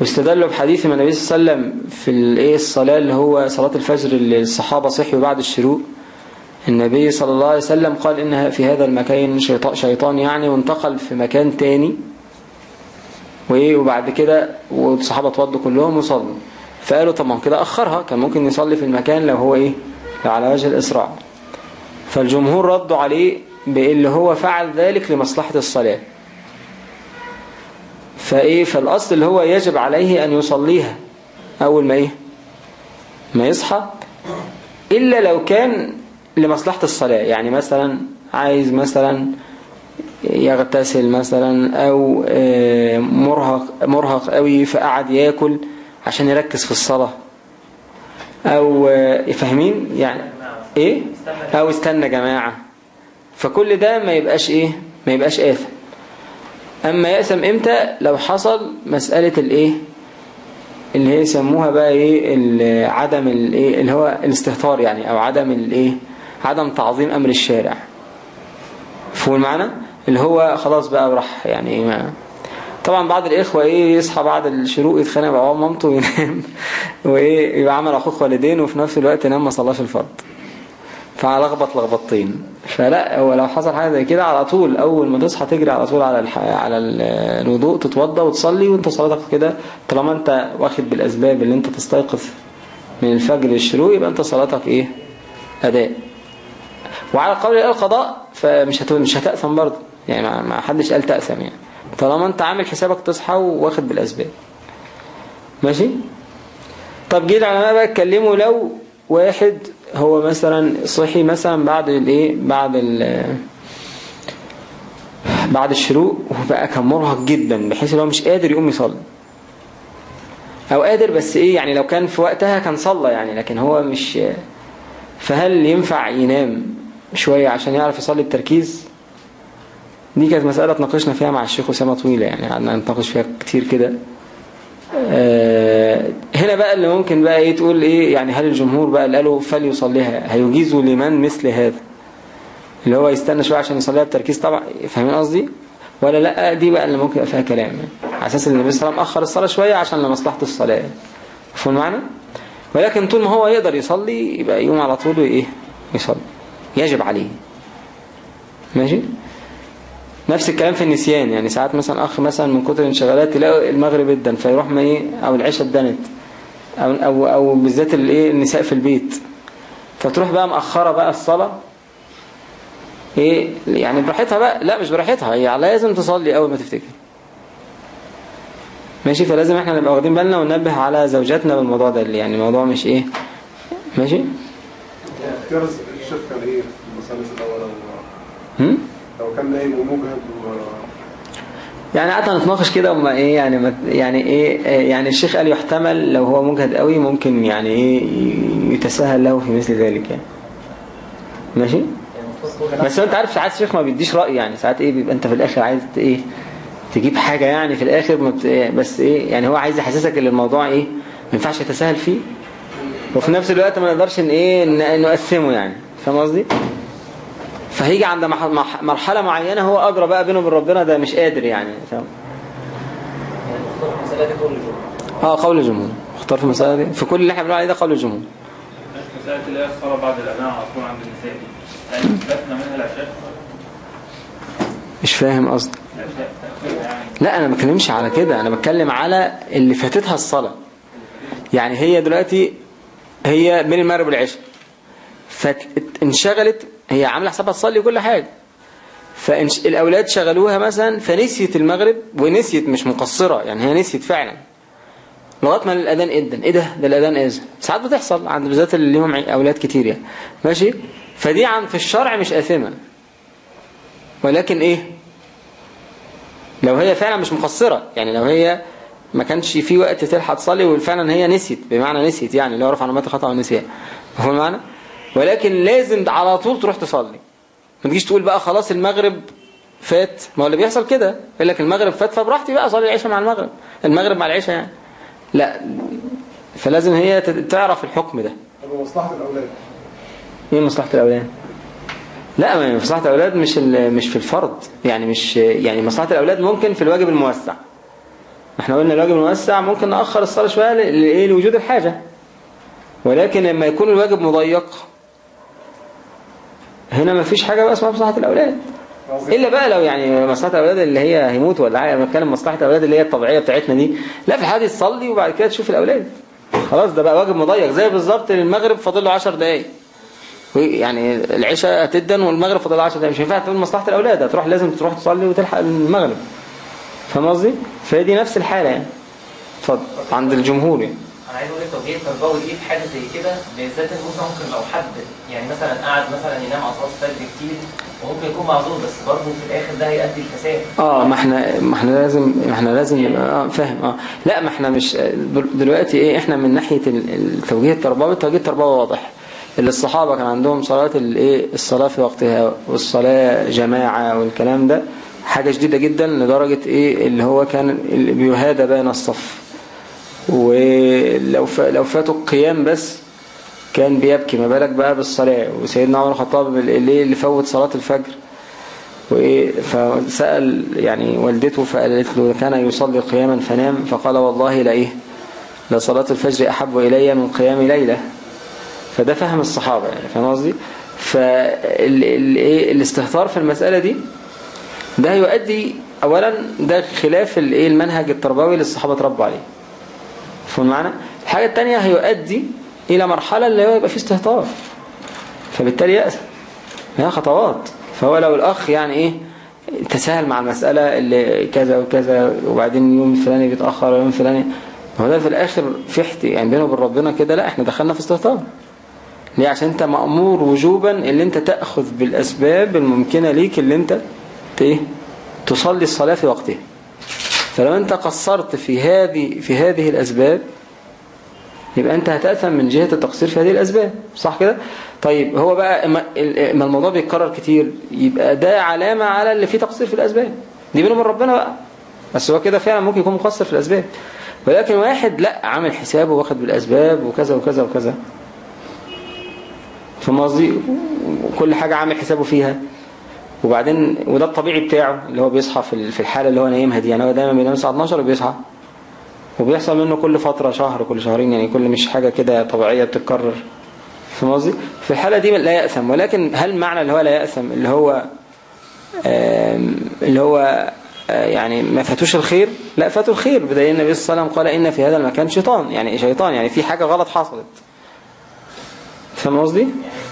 واستدلوا بحديث من النبي صلى الله عليه وسلم في الإيه الصلاة اللي هو صلاة الفجر اللي الصحابة صحيوا بعد الشروق. النبي صلى الله عليه وسلم قال إنها في هذا المكان شيطان, يعني وانتقل في مكان تاني. وإيه وبعد كده والصحابة اتوضوا كلهم وصلوا. فقالوا طب ما كده أخرها كان ممكن يصلي في المكان لو هو إيه على وجه الإسراع فالجمهور ردوا عليه بإن هو فعل ذلك لمصلحة الصلاة. فإيه؟ فالأصل اللي هو يجب عليه أن يصليها أول ما إيه؟ ما يصحى. إلا لو كان لمصلحة الصلاة يعني مثلا عايز مثلا يغتسل مثلا أو آه، مرهق مرهق قوي فقعد ياكل عشان يركز في الصلاة. أو آه، فاهمين؟ يعني إيه؟ أو استنى جماعة. فكل ده ما يبقاش إيه؟ ما يبقاش آثم. أما يأثم إمتى؟ لو حصل مسألة الإيه؟ اللي هي يسموها بقى إيه؟ عدم الإيه اللي هو الاستهتار يعني أو عدم الإيه عدم تعظيم أمر الشارع. فهو المعنى؟ اللي هو خلاص بقى راح يعني إيه ما طبعا بعض الإخوة إيه؟ يصحى بعد الشروق يتخانق مع بابا ومامته وينام. وإيه؟ يبقى عمل أخوه والدين وفي نفس الوقت ينام ما صلاش الفرض. فلخبط لخبطتين فلا هو لو حصل حاجة زي كده على طول أول ما تصحى تجري على طول على. على ال- الوضوء تتوضى وتصلي وأنت صلاتك كده. طالما أنت واخد بالأسباب اللي أنت تستيقظ من الفجر للشروق يبقى أنت صلاتك إيه؟ أداء. وعلى قول القضاء فمش هت... مش هتأثم برضه. يعني ما... حدش قال تأثم يعني. طالما أنت عامل حسابك تصحى واخد بالأسباب. ماشي؟ طب جه العلماء بقى اتكلموا لو واحد هو مثلا صحي مثلا بعد الإيه؟ بعد ال بعد الشروق وبقى كان مرهق جدا بحيث إن هو مش قادر يقوم يصلي. أو قادر بس إيه؟ يعني لو كان في وقتها كان صلى يعني لكن هو مش فهل ينفع ينام شوية عشان يعرف يصلي بتركيز دي كانت مسألة تناقشنا فيها مع الشيخ أسامة طويلة يعني قعدنا نتناقش فيها كتير كده. هنا بقى اللي ممكن بقى إيه تقول إيه يعني هل الجمهور بقى اللي قالوا فليصليها هيجيزوا لمن مثل هذا؟ اللي هو يستنى شوية عشان يصليها بتركيز طبعا فاهمين قصدي؟ ولا لأ دي بقى اللي ممكن يبقى فيها كلام يعني. على أساس إن النبي صلى الله عليه وسلم أخر الصلاة شوية عشان لمصلحة الصلاة. مفهوم المعنى ولكن طول ما هو يقدر يصلي يبقى يقوم على طول وإيه؟ يصلي يجب عليه. ماشي؟ نفس الكلام في النسيان يعني ساعات مثلا أخ مثلا من كتر الانشغالات تلاقي المغرب ادن فيروح ما إيه أو العشاء ادنت أو أو أو بالذات الايه النساء في البيت. فتروح بقى مأخرة بقى الصلاة إيه يعني براحتها بقى لا مش براحتها هي لازم تصلي أول ما تفتكر. ماشي؟ فلازم إحنا نبقى واخدين بالنا وننبه على زوجاتنا بالموضوع ده اللي يعني الموضوع مش إيه. ماشي؟ اختيار في المثلث الأول أو- هم؟ لو كان نايم ومجهد و... يعني قعدنا نتناقش كده وما إيه يعني يعني إيه آه، يعني الشيخ قال يحتمل لو هو مجهد قوي ممكن يعني إيه يتساهل له في مثل ذلك يعني. ماشي؟ بس أنت عارف ساعات الشيخ ما بيديش رأي يعني ساعات إيه بيبقى أنت في الآخر عايز إيه تجيب حاجة يعني في الآخر بت... بس إيه يعني هو عايز يحسسك إن الموضوع إيه ما ينفعش يتساهل فيه. وفي نفس الوقت ما نقدرش إن إيه نقسمه يعني. فاهم قصدي؟ فهيجي عند مرحلة معينة هو أدرى بقى بينه وبين ربنا ده مش قادر يعني فاهم؟ آه قول الجمهور. مختار في المسألة دي. في كل اللي إحنا بنقول عليه ده قول الجمهور. مسألة اللي هي الصلاة بعد على طول عند النساء دي منها العشاء؟ مش فاهم قصدي. لا أنا ما بتكلمش على كده. أنا بتكلم على اللي فاتتها الصلاة. يعني هي دلوقتي هي بين المغرب والعشاء فانشغلت هي عاملة حسابها تصلي وكل حاجة. فالاولاد شغلوها مثلا فنسيت المغرب ونسيت مش مقصرة يعني هي نسيت فعلا. لغاية ما الأذان إذن. إيه ده؟ ده الأذان إذن. ساعات بتحصل عند بالذات اللي ليهم أولاد كتير يعني. ماشي؟ فدي عن في الشرع مش آثمة ولكن إيه؟ لو هي فعلا مش مقصرة يعني لو هي ما كانش في وقت تلحق تصلي وفعلا هي نسيت بمعنى نسيت يعني اللي رفع نمات خطأ ونسيان هو المعنى؟ ولكن لازم على طول تروح تصلي. ما تجيش تقول بقى خلاص المغرب فات. ما هو اللي بيحصل كده. يقول لك المغرب فات فبراحتي بقى اصلي العشاء مع المغرب. المغرب مع العشاء يعني. لا. فلازم هي تعرف الحكم ده. طب مصلحة الأولاد؟ إيه مصلحة الأولاد؟ لا ما مصلحة الأولاد مش مش في الفرض. يعني مش يعني مصلحة الأولاد ممكن في الواجب الموسع. إحنا قلنا الواجب الموسع ممكن نأخر الصلاة شوية لإيه؟ لوجود الحاجة. ولكن لما يكون الواجب مضيق هنا ما فيش حاجة بقى اسمها مصلحة الأولاد. إلا بقى لو يعني مصلحة الأولاد اللي هي هيموت ولا حاجة أنا بتكلم مصلحة الأولاد اللي هي الطبيعية بتاعتنا دي. لا في الحالة دي تصلي وبعد كده تشوف الأولاد. خلاص ده بقى واجب مضيق. زي بالظبط المغرب فاضل له 10 دقايق. يعني العشاء هتدن والمغرب فاضل 10 دقايق. مش هينفع تقول مصلحة الأولاد. هتروح لازم تروح تصلي وتلحق المغرب. فاهم قصدي؟ فهي دي نفس الحالة يعني. اتفضل. عند الجمهور يعني. أنا عايز أقول لك توجيه تربوي إيه في حاجة زي كده بالذات ممكن لو حد يعني مثلا قعد مثلا ينام على صلاه الفجر كتير وممكن يكون معذور بس برضه في الآخر ده هيؤدي الفساد آه ما إحنا ما إحنا لازم ما إحنا لازم آه فاهم. آه. لا ما إحنا مش دلوقتي إيه إحنا من ناحية التوجيه التربوي التوجيه التربوي واضح. اللي الصحابة كان عندهم صلاة الايه الصلاة في وقتها والصلاة جماعة والكلام ده حاجة شديدة جدا لدرجة إيه اللي هو كان بيهادى بين الصف. ولو لو فاتوا القيام بس كان بيبكي ما بالك بقى بالصلاة؟ وسيدنا عمر الخطاب اللي اللي فوت صلاة الفجر. وإيه؟ فسأل يعني والدته فقالت له كان يصلي قياما فنام؟ فقال والله لا إيه لصلاة الفجر أحب إلي من قيام ليلة. فده فهم الصحابة يعني فاهم قصدي؟ فالاستهتار في المسألة دي ده يؤدي أولا ده خلاف الايه المنهج التربوي اللي الصحابة تربوا عليه. فهم معنا الحاجة التانية هيؤدي إلى مرحلة اللي هو يبقى فيه استهتار. فبالتالي يأسى هي خطوات. فهو لو الأخ يعني إيه تساهل مع المسألة اللي كذا وكذا وبعدين يوم فلاني بيتأخر ويوم فلاني هو ده في الآخر في احتي يعني بينه وبين ربنا كده لا إحنا دخلنا في استهتار. ليه؟ عشان أنت مأمور وجوبا اللي أنت تأخذ بالأسباب الممكنة ليك اللي أنت إيه تصلي الصلاة في وقتها. فلو أنت قصرت في هذه في هذه الأسباب يبقى انت هتأثم من جهة التقصير في هذه الأسباب صح كده؟ طيب هو بقى اما الموضوع بيتكرر كتير يبقى ده علامة على اللي فيه تقصير في الأسباب. دي بينه وبين ربنا بقى. بس هو كده فعلا ممكن يكون مقصر في الأسباب. ولكن واحد لأ عامل حسابه واخد بالأسباب وكذا وكذا وكذا. فاهم قصدي؟ وكل حاجة عامل حسابه فيها. وبعدين وده الطبيعي بتاعه اللي هو بيصحى في في الحالة اللي هو نايمها دي. يعني هو دايما بينام الساعة 12 وبيصحى. وبيحصل منه كل فترة شهر كل شهرين يعني كل مش حاجة كده طبيعية بتتكرر. فاهم قصدي؟ في الحالة دي لا يأثم. ولكن هل معنى اللي هو لا يأثم؟ اللي هو اللي هو يعني ما فاتوش الخير؟ لا فاتوا الخير. بدليل النبي صلى الله عليه وسلم قال إن في هذا المكان شيطان يعني شيطان يعني في حاجة غلط حصلت. فاهم قصدي؟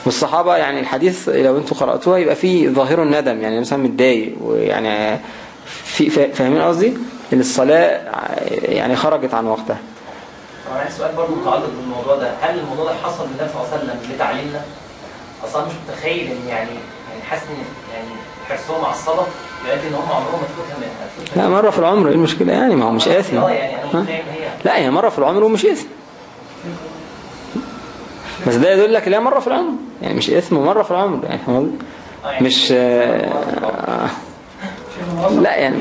والصحابة يعني الحديث لو أنتوا قرأتوها يبقى فيه ظاهر الندم يعني مثلا متضايق ويعني في فاهمين قصدي؟ ان الصلاة يعني خرجت عن وقتها. أنا عندي سؤال برضه متعلق بالموضوع ده. هل الموضوع ده حصل للنبي صلى الله عليه وسلم لتعليمنا أصلا مش متخيل إن يعني يعني حاسس إن يعني حرصهم على الصلاة يؤدي ان هم عمرهم ما تفوتها منها. لا مرة في العمر إيه المشكلة؟ يعني ما هو مش آثم آه يعني متخيل ان هي لا هي مرة في العمر ومش إثم بس ده يدل لك لا مرة في العمر. يعني مش إثم مرة في العمر. يعني مش آه لا يعني.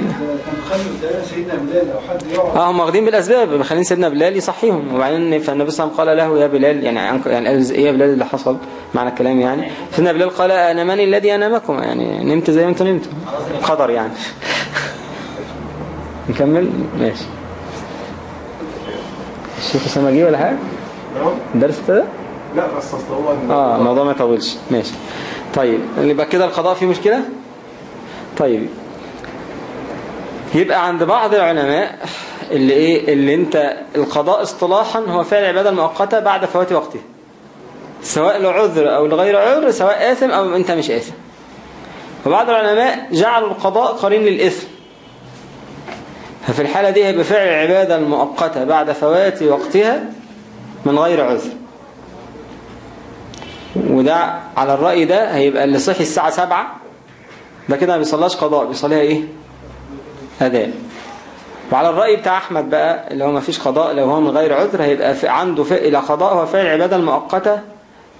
آه هم واخدين بالأسباب. مخلين سيدنا بلال يصحيهم. وبعدين فالنبي صلى الله عليه وسلم قال له يا بلال يعني يعني قال إيه يا بلال اللي حصل؟ معنى الكلام يعني. سيدنا بلال قال أنا من الذي أنامكم. يعني نمت زي ما أنتم نمتوا. قدر يعني. نكمل؟ ماشي. الشيخ أسامة جه ولا حاجة؟ نعم. الدرس ابتدى لا بس أصل هو آه الموضوع ما يطولش. ماشي. طيب يبقى كده القضاء فيه مشكلة؟ طيب. يبقى عند بعض العلماء اللي إيه اللي أنت القضاء اصطلاحا هو فعل العبادة المؤقتة بعد فوات وقتها سواء لعذر أو لغير عذر سواء آثم أو أنت مش آثم. وبعض العلماء جعلوا القضاء قرين للإثم. ففي الحالة دي هيبقى فعل العبادة المؤقتة بعد فوات وقتها من غير عذر. وده على الرأي ده هيبقى اللي صحي الساعة سبعة ده كده ما بيصلاش قضاء بيصليها إيه؟ أداء وعلى الرأي بتاع أحمد بقى اللي هو ما فيش قضاء لو هو من غير عذر هيبقى عنده فعل قضاء هو فعل العبادة المؤقتة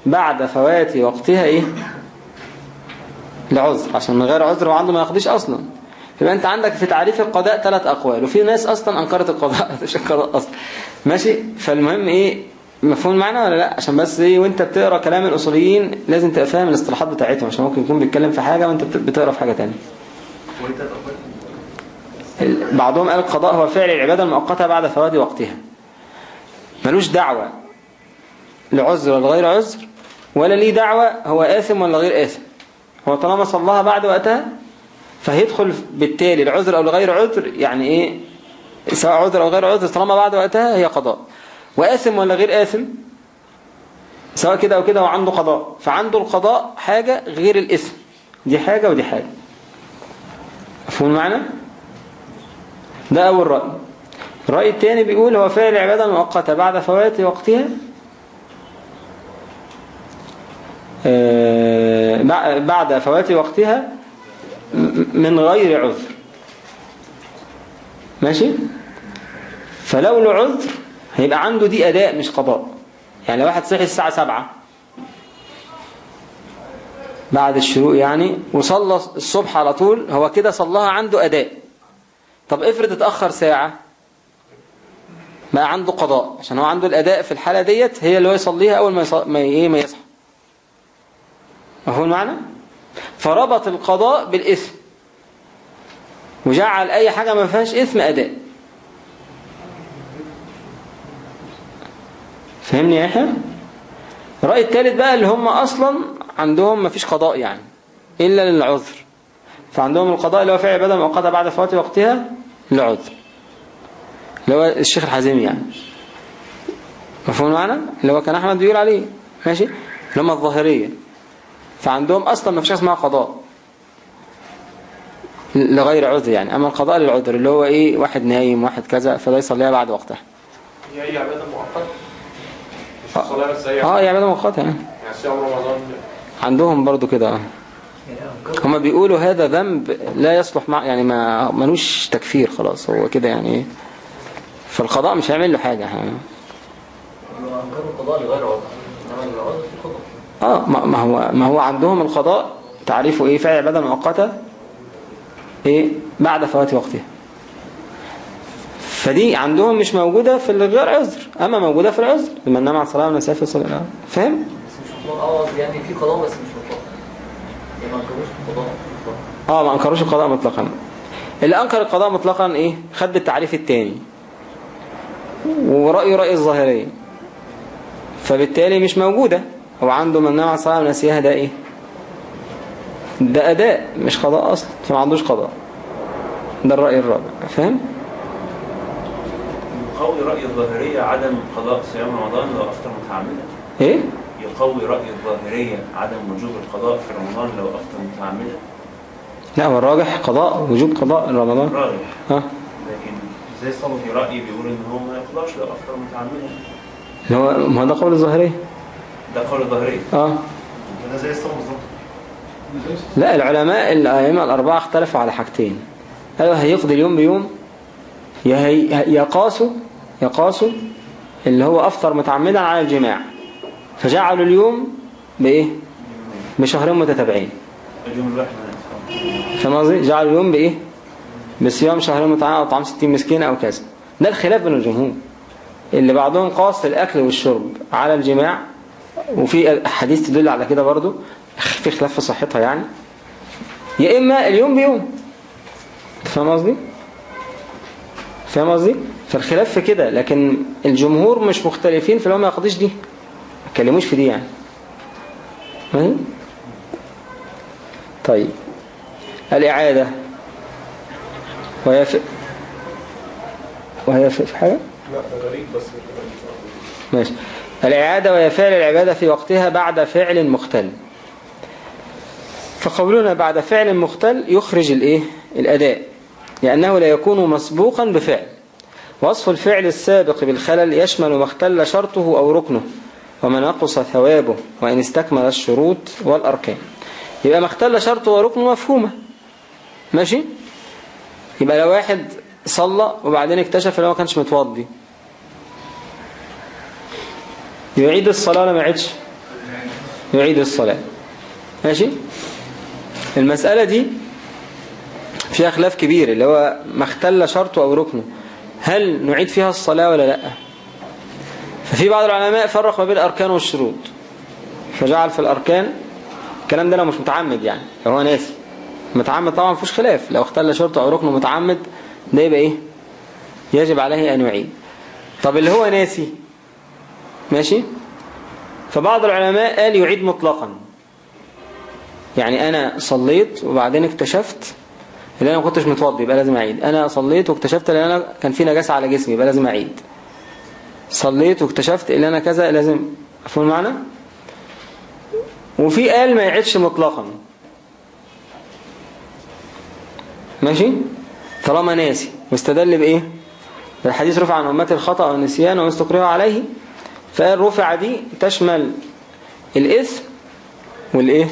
بعد فوات وقتها إيه؟ لعذر عشان من غير عذر وعنده ما يقضيش أصلا. يبقى أنت عندك في تعريف القضاء ثلاث أقوال وفي ناس أصلا أنكرت القضاء. مش القضاء أصلا. ماشي؟ فالمهم إيه؟ مفهوم المعنى ولا لأ؟ عشان بس إيه؟ وأنت بتقرأ كلام الأصوليين لازم تبقى فاهم الاصطلاحات بتاعتهم عشان ممكن يكون بيتكلم في حاجة وأنت بت- بتقرأ في حاجة تانية. ال- بعضهم قال القضاء هو فعل العبادة المؤقتة بعد فوات وقتها. ملوش دعوة لعذر ولا غير عذر ولا ليه دعوة هو آثم ولا غير آثم. هو طالما صلاها بعد وقتها فهيدخل بالتالي العذر أو لغير عذر يعني إيه؟ سواء عذر أو غير عذر طالما بعد وقتها هي قضاء. وآثم ولا غير آثم؟ سواء كده أو كده وعنده قضاء. فعنده القضاء حاجة غير الإثم. دي حاجة ودي حاجة. مفهوم المعنى؟ ده أول رأي. الرأي الثاني بيقول هو فعل العبادة المؤقتة بعد فوات وقتها؟ آه، بع- بعد فوات وقتها من غير عذر. ماشي؟ فلو له عذر هيبقى عنده دي أداء مش قضاء. يعني لو واحد صحي الساعة سبعة بعد الشروق يعني وصلى الصبح على طول هو كده صلاها عنده أداء. طب افرض اتأخر ساعة. بقى عنده قضاء. عشان هو عنده الأداء في الحالة ديت هي اللي هو يصليها أول ما يص- ما إيه ما يصحى. مفهوم المعنى؟ فربط القضاء بالإثم. وجعل أي حاجة ما فيهاش إثم أداء. فهمني يا يحيى الرأي الثالث بقى اللي هم أصلا عندهم ما فيش قضاء يعني إلا للعذر. فعندهم القضاء اللي هو فعل عبادة مؤقتة بعد فوات وقتها لعذر اللي هو الشيخ الحزيمي يعني. مفهوم المعنى؟ اللي هو كان أحمد بيقول عليه. ماشي؟ هم الظاهرية. فعندهم أصلا ما فيش اسمها قضاء. لغير عذر يعني. أما القضاء للعذر اللي هو إيه؟ واحد نايم واحد كذا فده يصليها بعد وقتها. هي هي عبادة مؤقتة؟ مش الصلاة بس هي آه يا عبادة مؤقتة يعني. يعني صيام رمضان. عندهم برضو كده آه. هما بيقولوا هذا ذنب لا يصلح مع يعني ما ملوش تكفير خلاص هو كده يعني فالقضاء مش هيعمل له حاجة آه ما هو ما هو عندهم القضاء تعريفه إيه؟ فعل عبادة مؤقتة إيه؟ بعد فوات وقتها فدي عندهم مش موجودة في الغير عذر أما موجودة في العذر لما نام عن صلاة ونسافر في صلاة فاهم؟ بس مش آه يعني في قضاء بس مش أنكروش القضاء مطلق آه ما أنكروش القضاء مطلقا. اللي أنكر القضاء مطلقا إيه؟ خد بالتعريف التاني. ورأيه رأي الظاهرية فبالتالي مش موجودة. هو عنده من عن صلاة ونسيها ده إيه؟ ده أداء مش قضاء أصلا. فما عندوش قضاء. ده الرأي الرابع. فاهم؟ يقوي رأي الظاهرية عدم قضاء صيام رمضان لو أفطر متعمدا إيه؟ يقوي رأي الظاهرية عدم وجوب القضاء في رمضان لو أفطر متعمدا لا هو الراجح قضاء وجوب قضاء رمضان. راجح. ها؟ لكن زي صبحي رأي بيقول إن هو ما يقضاش لو أفطر متعمدا هو ما ده قول الظاهرية. ده قول الظاهرية. آه. ده زي الصوم بالظبط. لا العلماء الأئمة الأربعة اختلفوا على حاجتين. قالوا هيقضي اليوم بيوم يقاسوا يقاسوا اللي هو أفطر متعمدا على الجماع. فجعلوا اليوم بإيه؟ بشهرين متتابعين. فاهم قصدي؟ جعلوا اليوم بإيه؟ بصيام شهرين متعمدا أو طعام 60 مسكين أو كذا. ده الخلاف بين الجمهور. اللي بعضهم قاس الأكل والشرب على الجماع. وفي حديث تدل على كده برضو. في خلاف في صحتها يعني. يا إما اليوم بيوم. فاهم قصدي؟ فاهم قصدي؟ فالخلاف في كده. لكن الجمهور مش مختلفين هو ما يقضيش دي. ما يتكلموش في دي يعني. ماشي طيب. الإعادة. وهي في وهي في حاجة؟ لا غريب بس. ماشي. الإعادة وهي فعل العبادة في وقتها بعد فعل مختل. فقولنا بعد فعل مختل يخرج الإيه؟ الأداء. لأنه لا يكون مسبوقا بفعل. وصف الفعل السابق بالخلل يشمل ما اختل شرطه أو ركنه. وما نقص ثوابه وإن استكمل الشروط والأركان. يبقى ما اختل شرطه وركنه مفهومة. ماشي؟ يبقى لو واحد صلى وبعدين اكتشف إن هو ما كانش متوضي. يعيد الصلاة ولا ما يعيدش؟ يعيد الصلاة. ماشي؟ المسألة دي فيها خلاف كبير اللي هو ما اختل شرطه أو ركنه. هل نعيد فيها الصلاة ولا لأ؟ ففي بعض العلماء فرق ما بين الأركان والشروط. فجعل في الأركان الكلام ده لو مش متعمد يعني لو هو ناسي متعمد طبعا مفيش خلاف. لو اختل شرطه أو ركنه متعمد ده يبقى إيه؟ يجب عليه أن يعيد طب اللي هو ناسي ماشي؟ فبعض العلماء قال يعيد مطلقا. يعني أنا صليت وبعدين اكتشفت إن أنا ما كنتش متوضي يبقى لازم أعيد. أنا صليت واكتشفت إن أنا كان في نجاسة على جسمي يبقى لازم أعيد. صليت واكتشفت إن أنا كذا لازم أفهم المعنى؟ وفي قال ما يعيدش مطلقا. ماشي؟ طالما ناسي. واستدل بإيه؟ الحديث رفع عن أمتي الخطأ والنسيان وما استقرها عليه. فقال رفع دي تشمل الإثم والإيه؟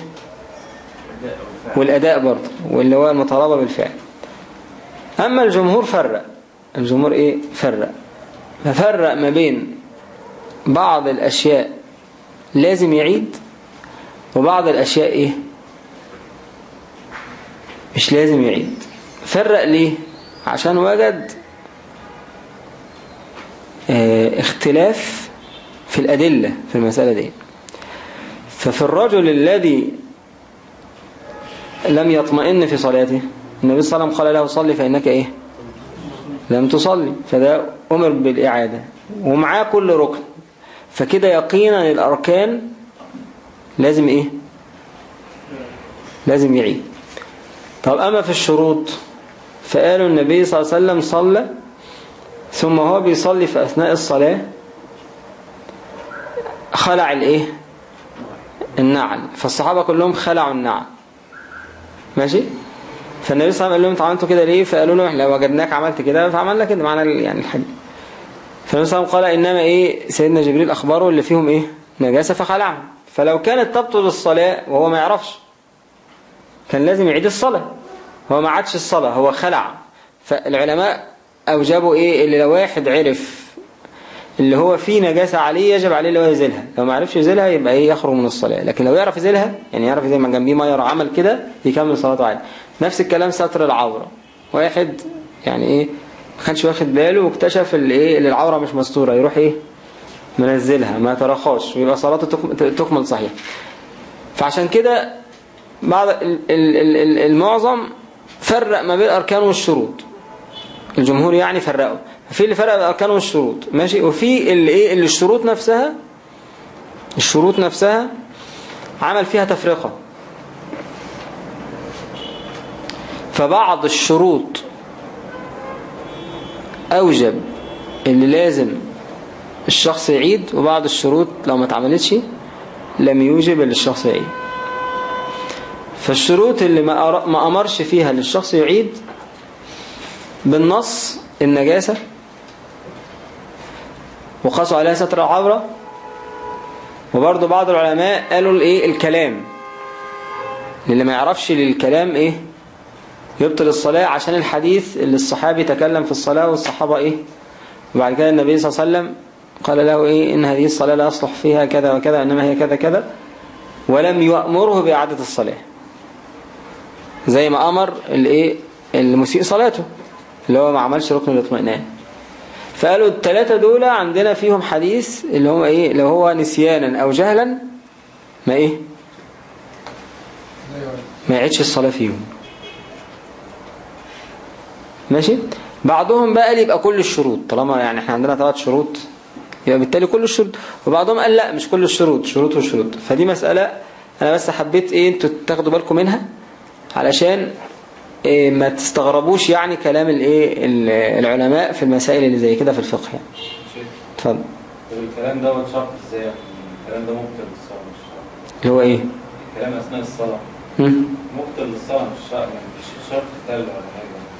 والأداء برضه واللي هو المطالبة بالفعل. أما الجمهور فرق. الجمهور إيه؟ فرق. ففرق ما بين بعض الأشياء لازم يعيد وبعض الأشياء إيه؟ مش لازم يعيد. فرق ليه؟ عشان وجد آه اختلاف في الأدلة في المسألة دي. ففي الرجل الذي لم يطمئن في صلاته النبي صلى الله عليه وسلم قال له صلي فإنك إيه؟ لم تصلي. فده أمر بالإعادة ومعاه كل ركن. فكده يقينا الأركان لازم إيه؟ لازم يعيد. طب أما في الشروط فقالوا النبي صلى الله عليه وسلم صلى ثم هو بيصلي في أثناء الصلاة خلع الإيه؟ النعل. فالصحابة كلهم خلعوا النعل. ماشي؟ فالنبي صلى الله عليه وسلم قال لهم أنتوا عملتوا كده ليه؟ فقالوا له إحنا وجدناك عملت كده فعملنا كده. معنى يعني الحديث فالنبي صلى الله عليه وسلم قال إنما إيه؟ سيدنا جبريل اخبره اللي فيهم إيه؟ نجاسة فخلعهم. فلو كانت تبطل الصلاة وهو ما يعرفش كان لازم يعيد الصلاة. هو ما عادش الصلاة هو خلع. فالعلماء أوجبوا إيه؟ اللي لو واحد عرف اللي هو فيه نجاسة عليه يجب عليه اللي هو يزيلها. لو ما عرفش يزيلها يبقى إيه؟ يخرج من الصلاة. لكن لو يعرف يزيلها يعني يعرف زي ما جنبيه مية عمل كده يكمل صلاته عادي نفس الكلام ستر العورة. واحد يعني إيه؟ ما كانش واخد باله واكتشف اللي إيه اللي العورة مش مستورة. يروح إيه؟ منزلها ما ترخاش ويبقى صلاته تكمل صحيح. فعشان كده بعض المعظم فرق ما بين الأركان والشروط. الجمهور يعني فرقوا في اللي فرق الأركان والشروط. ماشي؟ وفي اللي إيه اللي الشروط نفسها الشروط نفسها عمل فيها تفرقة. فبعض الشروط أوجب اللي لازم الشخص يعيد وبعض الشروط لو ما اتعملتش لم يوجب اللي الشخص يعيد. فالشروط اللي ما أمرش فيها للشخص يعيد بالنص النجاسة وقاسوا عليها ستر العورة وبرضه بعض العلماء قالوا الإيه؟ الكلام. اللي ما يعرفش للكلام إيه؟ يبطل الصلاة عشان الحديث اللي الصحابي تكلم في الصلاة والصحابة إيه؟ وبعد كده النبي صلى الله عليه وسلم قال له إيه؟ إن هذه الصلاة لا يصلح فيها كذا وكذا إنما هي كذا كذا ولم يأمره بإعادة الصلاة. زي ما أمر الايه المسيء صلاته اللي هو ما عملش ركن الاطمئنان. فقالوا الثلاثة دول عندنا فيهم حديث اللي هو إيه؟ لو هو نسيانا أو جهلا ما إيه؟ ما يعيدش الصلاة فيهم. ماشي؟ بعضهم بقى قال يبقى كل الشروط طالما يعني إحنا عندنا ثلاث شروط يبقى بالتالي كل الشروط. وبعضهم قال لأ مش كل الشروط شروط وشروط. فدي مسألة أنا بس حبيت إيه أنتوا تاخدوا بالكم منها علشان إيه ما تستغربوش يعني كلام الإيه ال- العلماء في المسائل اللي زي كده في الفقه يعني. اتفضل. الكلام ده شرط إزاي؟ الكلام ده مبطل للصلاة مش شرط. اللي هو إيه؟ الكلام أثناء الصلاة. مم. مبطل للصلاة مش شرط يعني مش شرط حاجة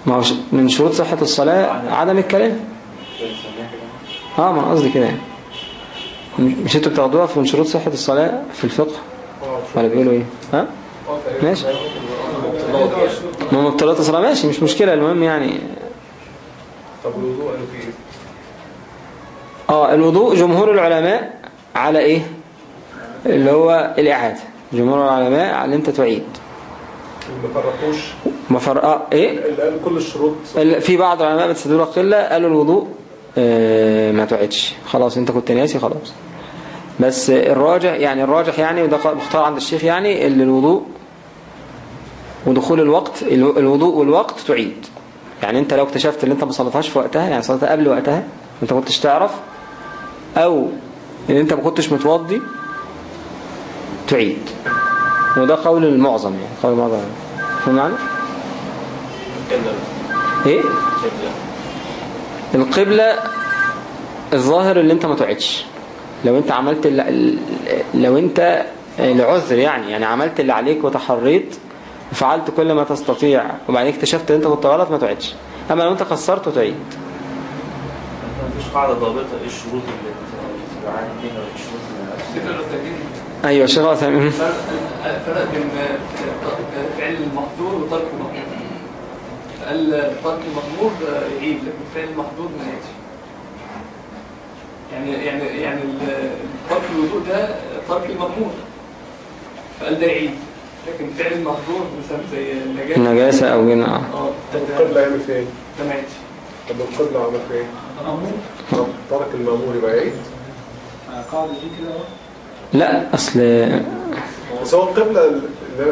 ما هو من شروط صحة الصلاة عدم الكلام. آه ما أنا قصدي كده يعني. مش أنتوا بتاخدوها في من شروط صحة الصلاة في الفقه؟ ولا بيقولوا إيه؟ ها؟ ماشي. ما مبطلات الصلاة. ماشي مش مشكلة. المهم يعني. طب الوضوء قالوا فيه إيه؟ آه الوضوء جمهور العلماء على إيه؟ اللي هو الإعادة. جمهور العلماء على إن أنت تعيد. ما فرقوش. ما فرق آه إيه؟ كل الشروط. ال- في بعض العلماء بتستدل قلة قالوا الوضوء آه، ما تعيدش خلاص أنت كنت ناسي خلاص. بس الراجح يعني الراجح يعني وده مختار عند الشيخ يعني اللي الوضوء ودخول الوقت الو- الوضوء والوقت تعيد. يعني أنت لو اكتشفت إن أنت ما صليتهاش في وقتها يعني صليتها قبل وقتها أنت ما كنتش تعرف أو إن أنت ما كنتش متوضي تعيد. وده قول المعظم يعني قول المعظم. فاهم معنى؟ كده إيه؟ القبلة الظاهر اللي انت ما تعيدش لو انت عملت اللي لو انت لعذر يعني يعني عملت اللي عليك وتحريت وفعلت كل ما تستطيع وبعدين اكتشفت إن انت كنت غلط ما تعيدش أما لو انت قصرت تعيد مفيش قاعدة ضابطة. إيه الشروط اللي بتعاني بيها وايه الشروط اللي أيوه شيخ عثمان فرق بين فعل المحظور وترك المحظور قال ترك المحظور يعيد لكن فعل المحظور ما يعيدش يعني يعني يعني ال- ترك الوضوء ده ترك المأمور فقال ده يعيد لكن فعل المحظور مثلا زي النجاسة النجاسة أو جنة آه القبلة يعمل إيه؟ ده ما طب القبلة عمل إيه؟ طب ترك المأمور يبقى يعيد قاعدة دي كده. لا أصل بس هو القبلة ال-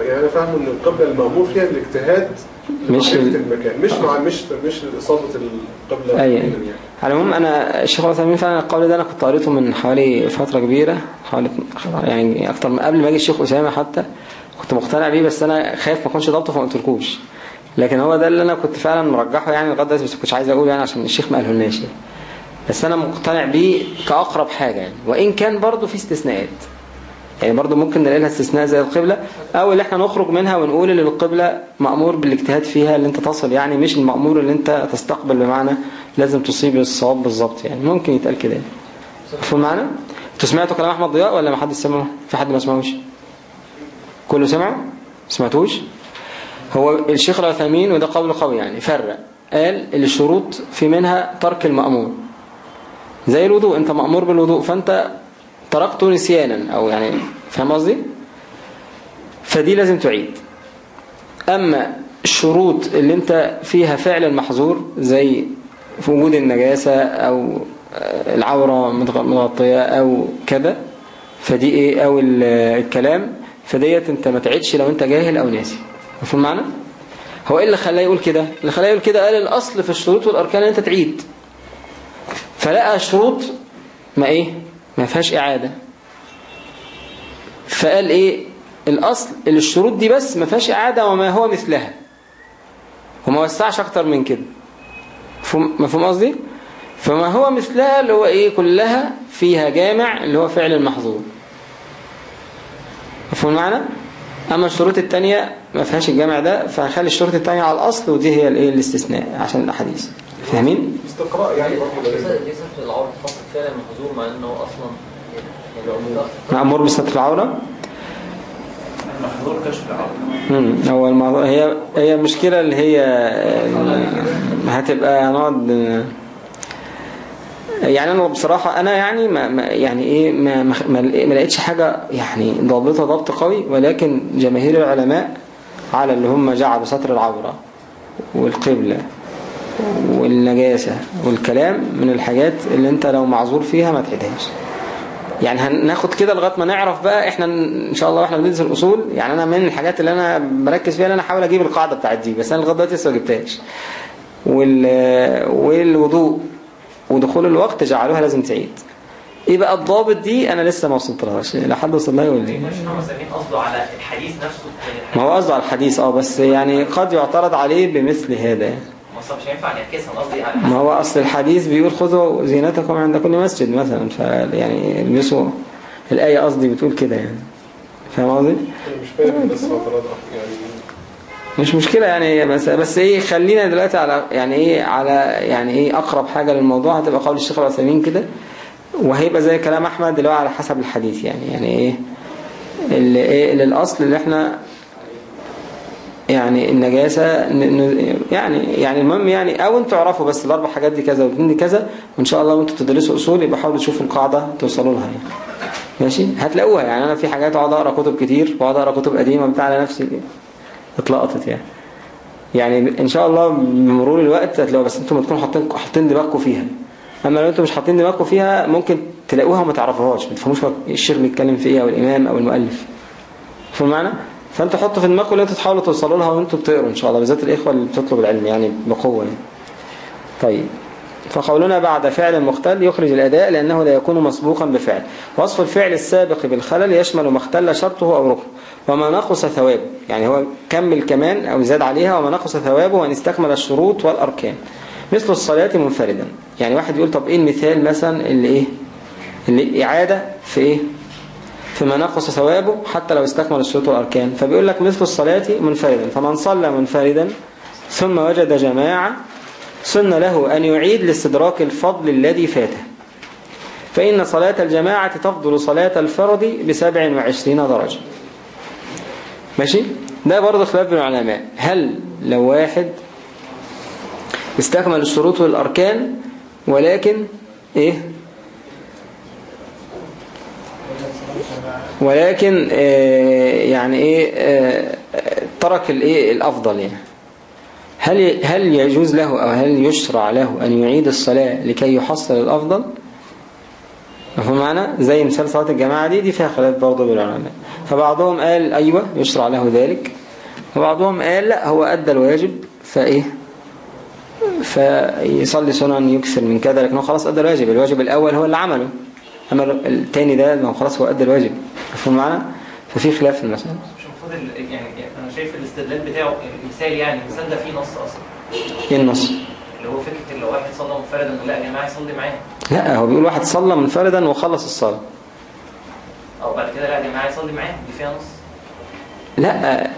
يعني أنا فاهم إن القبلة المأمور فيها الاجتهاد مش المكان مش مع مش مش إصابة القبلة أي. يعني. على العموم أنا الشيخ عثمان فعلا القول ده أنا كنت قريته من حوالي فترة كبيرة حوالي يعني أكتر من قبل ما أجي الشيخ أسامة حتى كنت مقتنع بيه بس أنا خايف ما أكونش ضبطه فما قلتلكوش لكن هو ده اللي أنا كنت فعلا مرجحه يعني لغاية دلوقتي بس ما كنتش عايز أقوله يعني عشان الشيخ ما قالهولناش يعني. بس أنا مقتنع بيه كأقرب حاجة يعني. وإن كان برضه في استثناءات. يعني برضه ممكن نلاقي لها استثناء زي القبلة أو اللي إحنا نخرج منها ونقول إن القبلة مأمور بالاجتهاد فيها اللي أنت تصل يعني مش المأمور اللي أنت تستقبل بمعنى لازم تصيب الصواب بالظبط يعني. ممكن يتقال كده يعني. مفهوم معنا أنتوا سمعتوا كلام أحمد ضياء ولا ما حد سمعه؟ في حد ما سمعوش؟ كله سمعه سمعتوش؟ هو الشيخ العثيمين وده قول قوي يعني فرق. قال الشروط في منها ترك المأمور. زي الوضوء انت مأمور بالوضوء فانت تركته نسيانا أو يعني فاهم قصدي؟ فدي لازم تعيد. أما الشروط اللي انت فيها فعل المحظور زي في وجود النجاسة أو آه، العورة متغ- مغطية أو كذا فدي إيه؟ أو ال- الكلام. فديت انت ما تعيدش لو انت جاهل أو ناسي. مفهوم معنى هو إيه اللي خلاه يقول كده؟ اللي خلاه يقول كده قال الأصل في الشروط والأركان إن انت تعيد. فلقى شروط ما إيه؟ ما فيهاش إعادة. فقال إيه؟ الأصل اللي الشروط دي بس ما فيهاش إعادة وما هو مثلها. وما وسعش أكتر من كده. مفهوم؟ قصدي؟ فما هو مثلها اللي هو إيه؟ كلها فيها جامع اللي هو فعل المحظور مفهوم معنى أما الشروط التانية ما فيهاش الجامع ده فهخلي الشروط التانية على الأصل ودي هي الإيه؟ الاستثناء عشان الأحاديث. فاهمين؟ استقراء يعني برضه ليس في العرض فقط فعلا محظور مع إنه أصلا يعني مأمور بستر العورة. محظور كشف العورة. هو الموضوع هي هي المشكلة اللي هي هتبقى هنقعد يعني أنا بصراحة أنا يعني ما ما- يعني إيه ما ما ما لقيتش حاجة يعني ضابطة ضبط قوي ولكن جماهير العلماء على اللي هم جعلوا ستر العورة والقبلة. والنجاسة والكلام من الحاجات اللي انت لو معذور فيها ما تعيدهاش يعني هناخد كده لغاية ما نعرف بقى إحنا إن شاء الله وإحنا بندرس الأصول. يعني أنا من الحاجات اللي أنا بركز فيها إن أنا أحاول أجيب القاعدة بتاعت دي بس أنا لغاية دلوقتي لسه ما جبتهاش. وال والوضوء ودخول الوقت جعلوها لازم تعيد. إيه بقى الضابط دي؟ أنا لسه ما وصلتلهاش لا حد وصل لها يقول لي. قصده على الحديث نفسه؟ ما هو قصده على الحديث آه بس يعني قد يعترض عليه بمثل هذا. مش هينفع نعكسها قصدي على ما هو أصل الحديث بيقول خذوا زينتكم عند كل مسجد مثلا فيعني البسوا الآية قصدي بتقول كده يعني. فاهم قصدي؟ مش فاهم بس اعتراض يعني مش مشكلة يعني بس بس إيه خلينا دلوقتي على يعني إيه على يعني إيه أقرب حاجة للموضوع. هتبقى قول الشيخ العثيمين كده وهيبقى زي كلام أحمد اللي هو على حسب الحديث يعني. يعني إيه اللي إيه اللي الاصل اللي إحنا يعني النجاسة يعني يعني المهم يعني أو أنتوا اعرفوا بس الأربع حاجات دي كذا والاثنين دي كذا وإن شاء الله وأنتوا تدرسوا أصول يبقى حاولوا تشوفوا القاعدة توصلوا لها يعني. ماشي؟ هتلاقوها يعني. أنا في حاجات اقعد أقرأ كتب كتير وأقعد أقرأ كتب قديمة بتاع على نفسي اتلقطت يعني. يعني إن شاء الله بمرور الوقت هتلاقوا بس أنتوا ما تكونوا حاطين حاطين دماغكم فيها. أما لو أنتوا مش حاطين دماغكم فيها ممكن تلاقوها وما تعرفوهاش ما تفهموش الشيخ بيتكلم في إيه أو الإمام أو المؤلف. فاهم معنى فانتوا حطوا في دماغكم اللي أنتوا تحاولوا توصلوا لها وانتوا بتقروا إن شاء الله بالذات الإخوة اللي بتطلب العلم يعني بقوة يعني. طيب. فقولنا بعد فعل مختل يخرج الأداء لأنه لا يكون مسبوقا بفعل. وصف الفعل السابق بالخلل يشمل ما اختل شرطه أو ركنه. وما نقص ثوابه. يعني هو كمل كمان أو زاد عليها وما نقص ثوابه وأن استكمل الشروط والأركان. مثل الصلاة منفردا. يعني واحد يقول طب إيه المثال مثلا اللي إيه؟ اللي إعادة في إيه؟ فيما نقص ثوابه حتى لو استكمل الشروط والأركان. فبيقول لك مثل الصلاة منفردا. فمن صلى منفردا ثم وجد جماعة سن له أن يعيد لاستدراك الفضل الذي فاته. فإن صلاة الجماعة تفضل صلاة الفرد بسبع وعشرين درجة. ماشي؟ ده برضه خلاف بين العلماء. هل لو واحد استكمل الشروط والأركان ولكن إيه؟ ولكن آه يعني إيه آه ترك الإيه الأفضل يعني. هل هل يجوز له أو هل يشرع له أن يعيد الصلاة لكي يحصل الأفضل؟ مفهوم معنا؟ زي مثال صلاة الجماعة دي دي فيها خلاف برضه بالعلماء. فبعضهم قال أيوة يشرع له ذلك. وبعضهم قال لا هو أدى الواجب فإيه؟ فيصلي سنن يكثر من كذا لكنه خلاص أدى الواجب. الواجب الأول هو اللي عمله. أما التاني ده ما هو خلاص هو أدى الواجب مفهوم معنا ففي خلاف في المسألة. مش المفروض ال- يعني أنا شايف الاستدلال بتاعه المثال يعني المثال ده فيه نص أصلا. إيه النص؟ اللي هو فكرة إن لو واحد صلى منفردا لا يا جماعة يصلي معاه لا هو بيقول واحد صلى منفردا وخلص الصلاة. أو بعد كده لا يا جماعة يصلي معاه دي فيها نص. لا آه،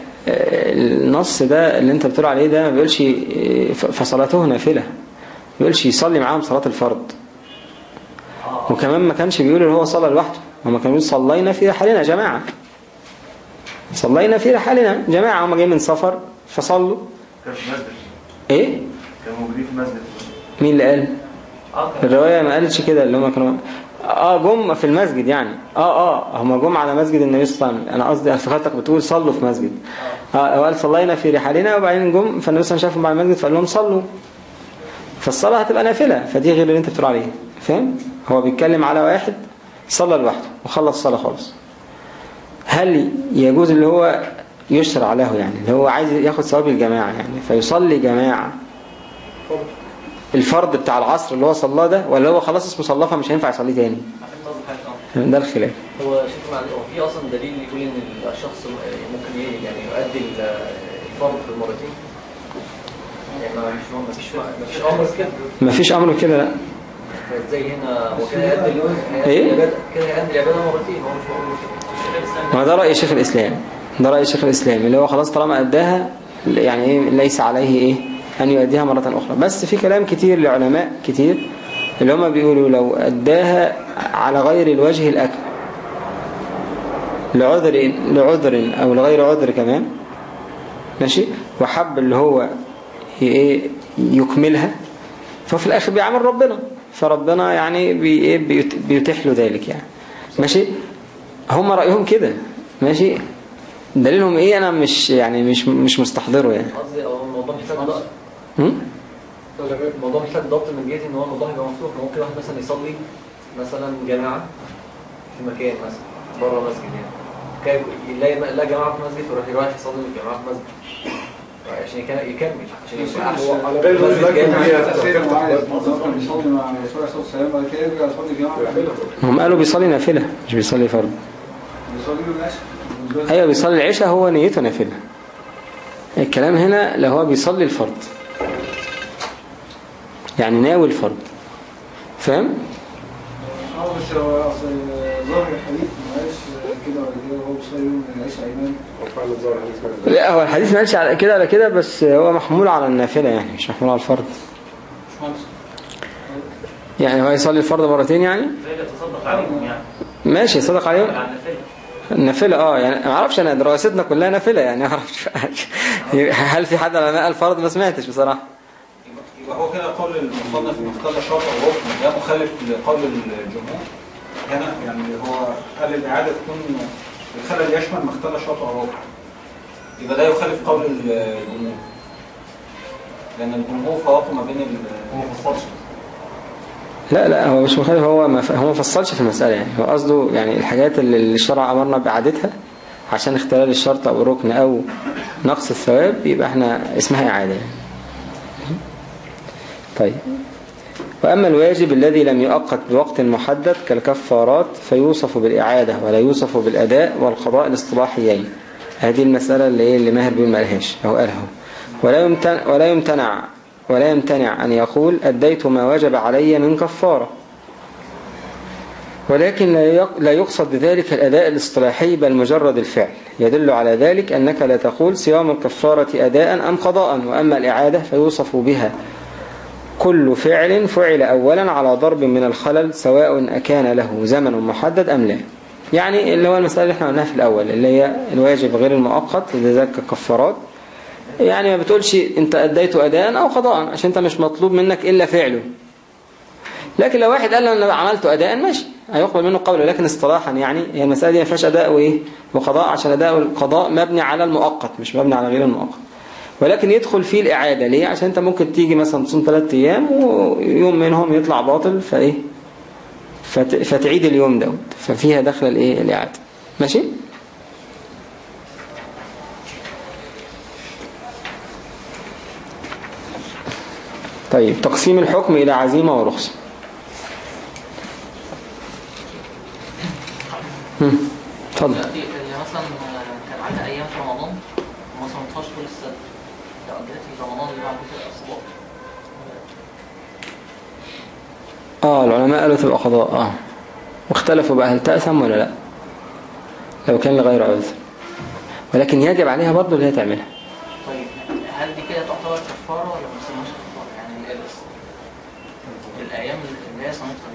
النص ده اللي أنت بتقول عليه ده ما بيقولش آه، فصلاته نافلة. ما بيقولش يصلي معاهم صلاة الفرض. وكمان ما كانش بيقول اللي هو صلى لوحده. هما كانوا بيقول صلينا في رحالنا جماعة. صلينا في رحالنا جماعة. هما جايين من سفر فصلوا. كان في المسجد. إيه؟ كانوا موجودين في المسجد. مين اللي قال؟ كان الرواية ما قالتش كده اللي هما كانوا آه جم في المسجد يعني. آه آه هما جم على مسجد النبي صلى الله عليه وسلم. أنا قصدي افتكرتك بتقول صلوا في مسجد. آه. هو قال صلينا في رحالنا وبعدين جم فالنبي صلى الله عليه وسلم شافهم بعد المسجد فقال لهم صلوا. فالصلاة هتبقى نافلة. فدي غير اللي أنت بتقول عليه. فاهم؟ هو بيتكلم على واحد صلى لوحده وخلص الصلاة خالص. هل يجوز اللي هو يشرع له يعني؟ اللي هو عايز ياخد ثواب الجماعة يعني فيصلي جماعة. الفرض بتاع العصر اللي هو صلاه ده ولا هو خلاص اسمه صلاة فمش هينفع يصليه تاني؟ ده الخلاف. هو معلش هو في أصلا دليل يقول إن الشخص ممكن يعني يؤدي ال- الفرض مرتين يعني ما ما فيش ما فيش أمر كده. مفيش أمر كده لا. إزاي هنا هو كده يؤدي العباده مرتين هو مش ما ده رأي شيخ الإسلام. ده رأي شيخ الإسلام اللي هو خلاص طالما أداها يعني إيه ليس عليه إيه أن يؤديها مرة أخرى. بس في كلام كتير لعلماء كتير اللي هم بيقولوا لو أداها على غير الوجه الأكمل لعذر لعذر أو لغير عذر كمان ماشي؟ وحب اللي هو إيه يكملها ففي الآخر بيعمل ربنا. فربنا يعني بي إيه بيت- بيتيح له ذلك يعني. ماشي؟ هم رأيهم كده. ماشي؟ دليلهم إيه؟ أنا مش يعني مش مش مستحضره يعني. قصدي الموضوع محتاج ضبط. هم؟ الموضوع محتاج ضبط من جهه إن هو الموضوع يبقى مفتوح ممكن واحد مثلا يصلي مثلا جماعة في مكان مثلا بره مسجد يعني. يلاقي لا جماعة في مسجد ويروح يروح يصلي الجماعه في مسجد. عشان يكمل عشان يبقى هو على هم قالوا بيصلي نافلة مش بيصلي فرض. بيصلي له العشاء. أيوه بيصلي العشاء هو نيته نافلة. الكلام هنا لو هو بيصلي الفرض. يعني ناوي الفرض. فاهم؟ آه بس هو أصل ظاهر الحديث ما قالش وهو. لا هو الحديث ما قالش على كده ولا كده بس هو محمول على النافلة يعني مش محمول على الفرض. يعني هو يصلي الفرض مرتين يعني؟ ماشي يصدق عليهم. على النافلة آه يعني ما أعرفش أنا دراستنا كلها نافلة يعني ما أعرفش. هل في حد علماء الفرض؟ ما سمعتش بصراحة. يبقى- هو كده قول المصنف مختل شرط ركن ده مخالف لقول الجمهور؟ هنا يعني هو قال الإعادة تكون الخلل يشمل مختل شرط أو ركن يبقى ده يخالف قول الجمهور. لأن الجمهور فرقوا ما بين هو ما فصلش. لا لا هو مش مخالف. هو ما. هو ما فصلش في المسألة يعني. هو قصده يعني الحاجات اللي الشرع أمرنا بإعادتها عشان اختلال الشرط أو الركن أو نقص الثواب يبقى إحنا اسمها إعادة يعني. طيب. وأما الواجب الذي لم يؤقت بوقت محدد كالكفارات فيوصف بالإعادة ولا يوصف بالأداء والقضاء الاصطلاحيين. هذه المسألة اللي إيه اللي ماهر بيقول ما قالهاش أو قالها ولا يمتنع ولا يمتنع ولا يمتنع أن يقول أديت ما وجب علي من كفارة. ولكن لا يقصد بذلك الأداء الاصطلاحي بل مجرد الفعل. يدل على ذلك أنك لا تقول صيام الكفارة أداء أم قضاء وأما الإعادة فيوصف بها. كل فعل فعل أولا على ضرب من الخلل سواء أكان له زمن محدد أم لا. يعني اللي هو المسألة اللي إحنا قلناها في الأول اللي هي الواجب غير المؤقت ذاك كفارات. يعني ما بتقولش أنت أديت أداء أو قضاء عشان أنت مش مطلوب منك إلا فعله. لكن لو واحد قال أنا عملت أداء ماشي هيقبل منه قوله. لكن اصطلاحا يعني هي المسألة دي ما فيهاش أداء وإيه؟ وقضاء عشان أداء القضاء مبني على المؤقت مش مبني على غير المؤقت. ولكن يدخل فيه الإعادة. ليه؟ عشان أنت ممكن تيجي مثلا تصوم ثلاث أيام ويوم منهم يطلع باطل فإيه؟ فت... فتعيد اليوم دوت ففيها دخل الإيه؟ الإعادة. ماشي؟ طيب تقسيم الحكم إلى عزيمة ورخصة. اتفضل. اللي مثلا كان عندها أيام في رمضان وما صمتهاش طول السنة. آه العلماء قالوا تبقى قضاء آه. واختلفوا بقى هل تأثم ولا لا. لو كان لغير عذر. ولكن يجب عليها برضه اللي هي تعملها. طيب هل دي كده تعتبر كفاره ولا ما تسمىش كفاره يعني ال- الأيام اللي هي صمتها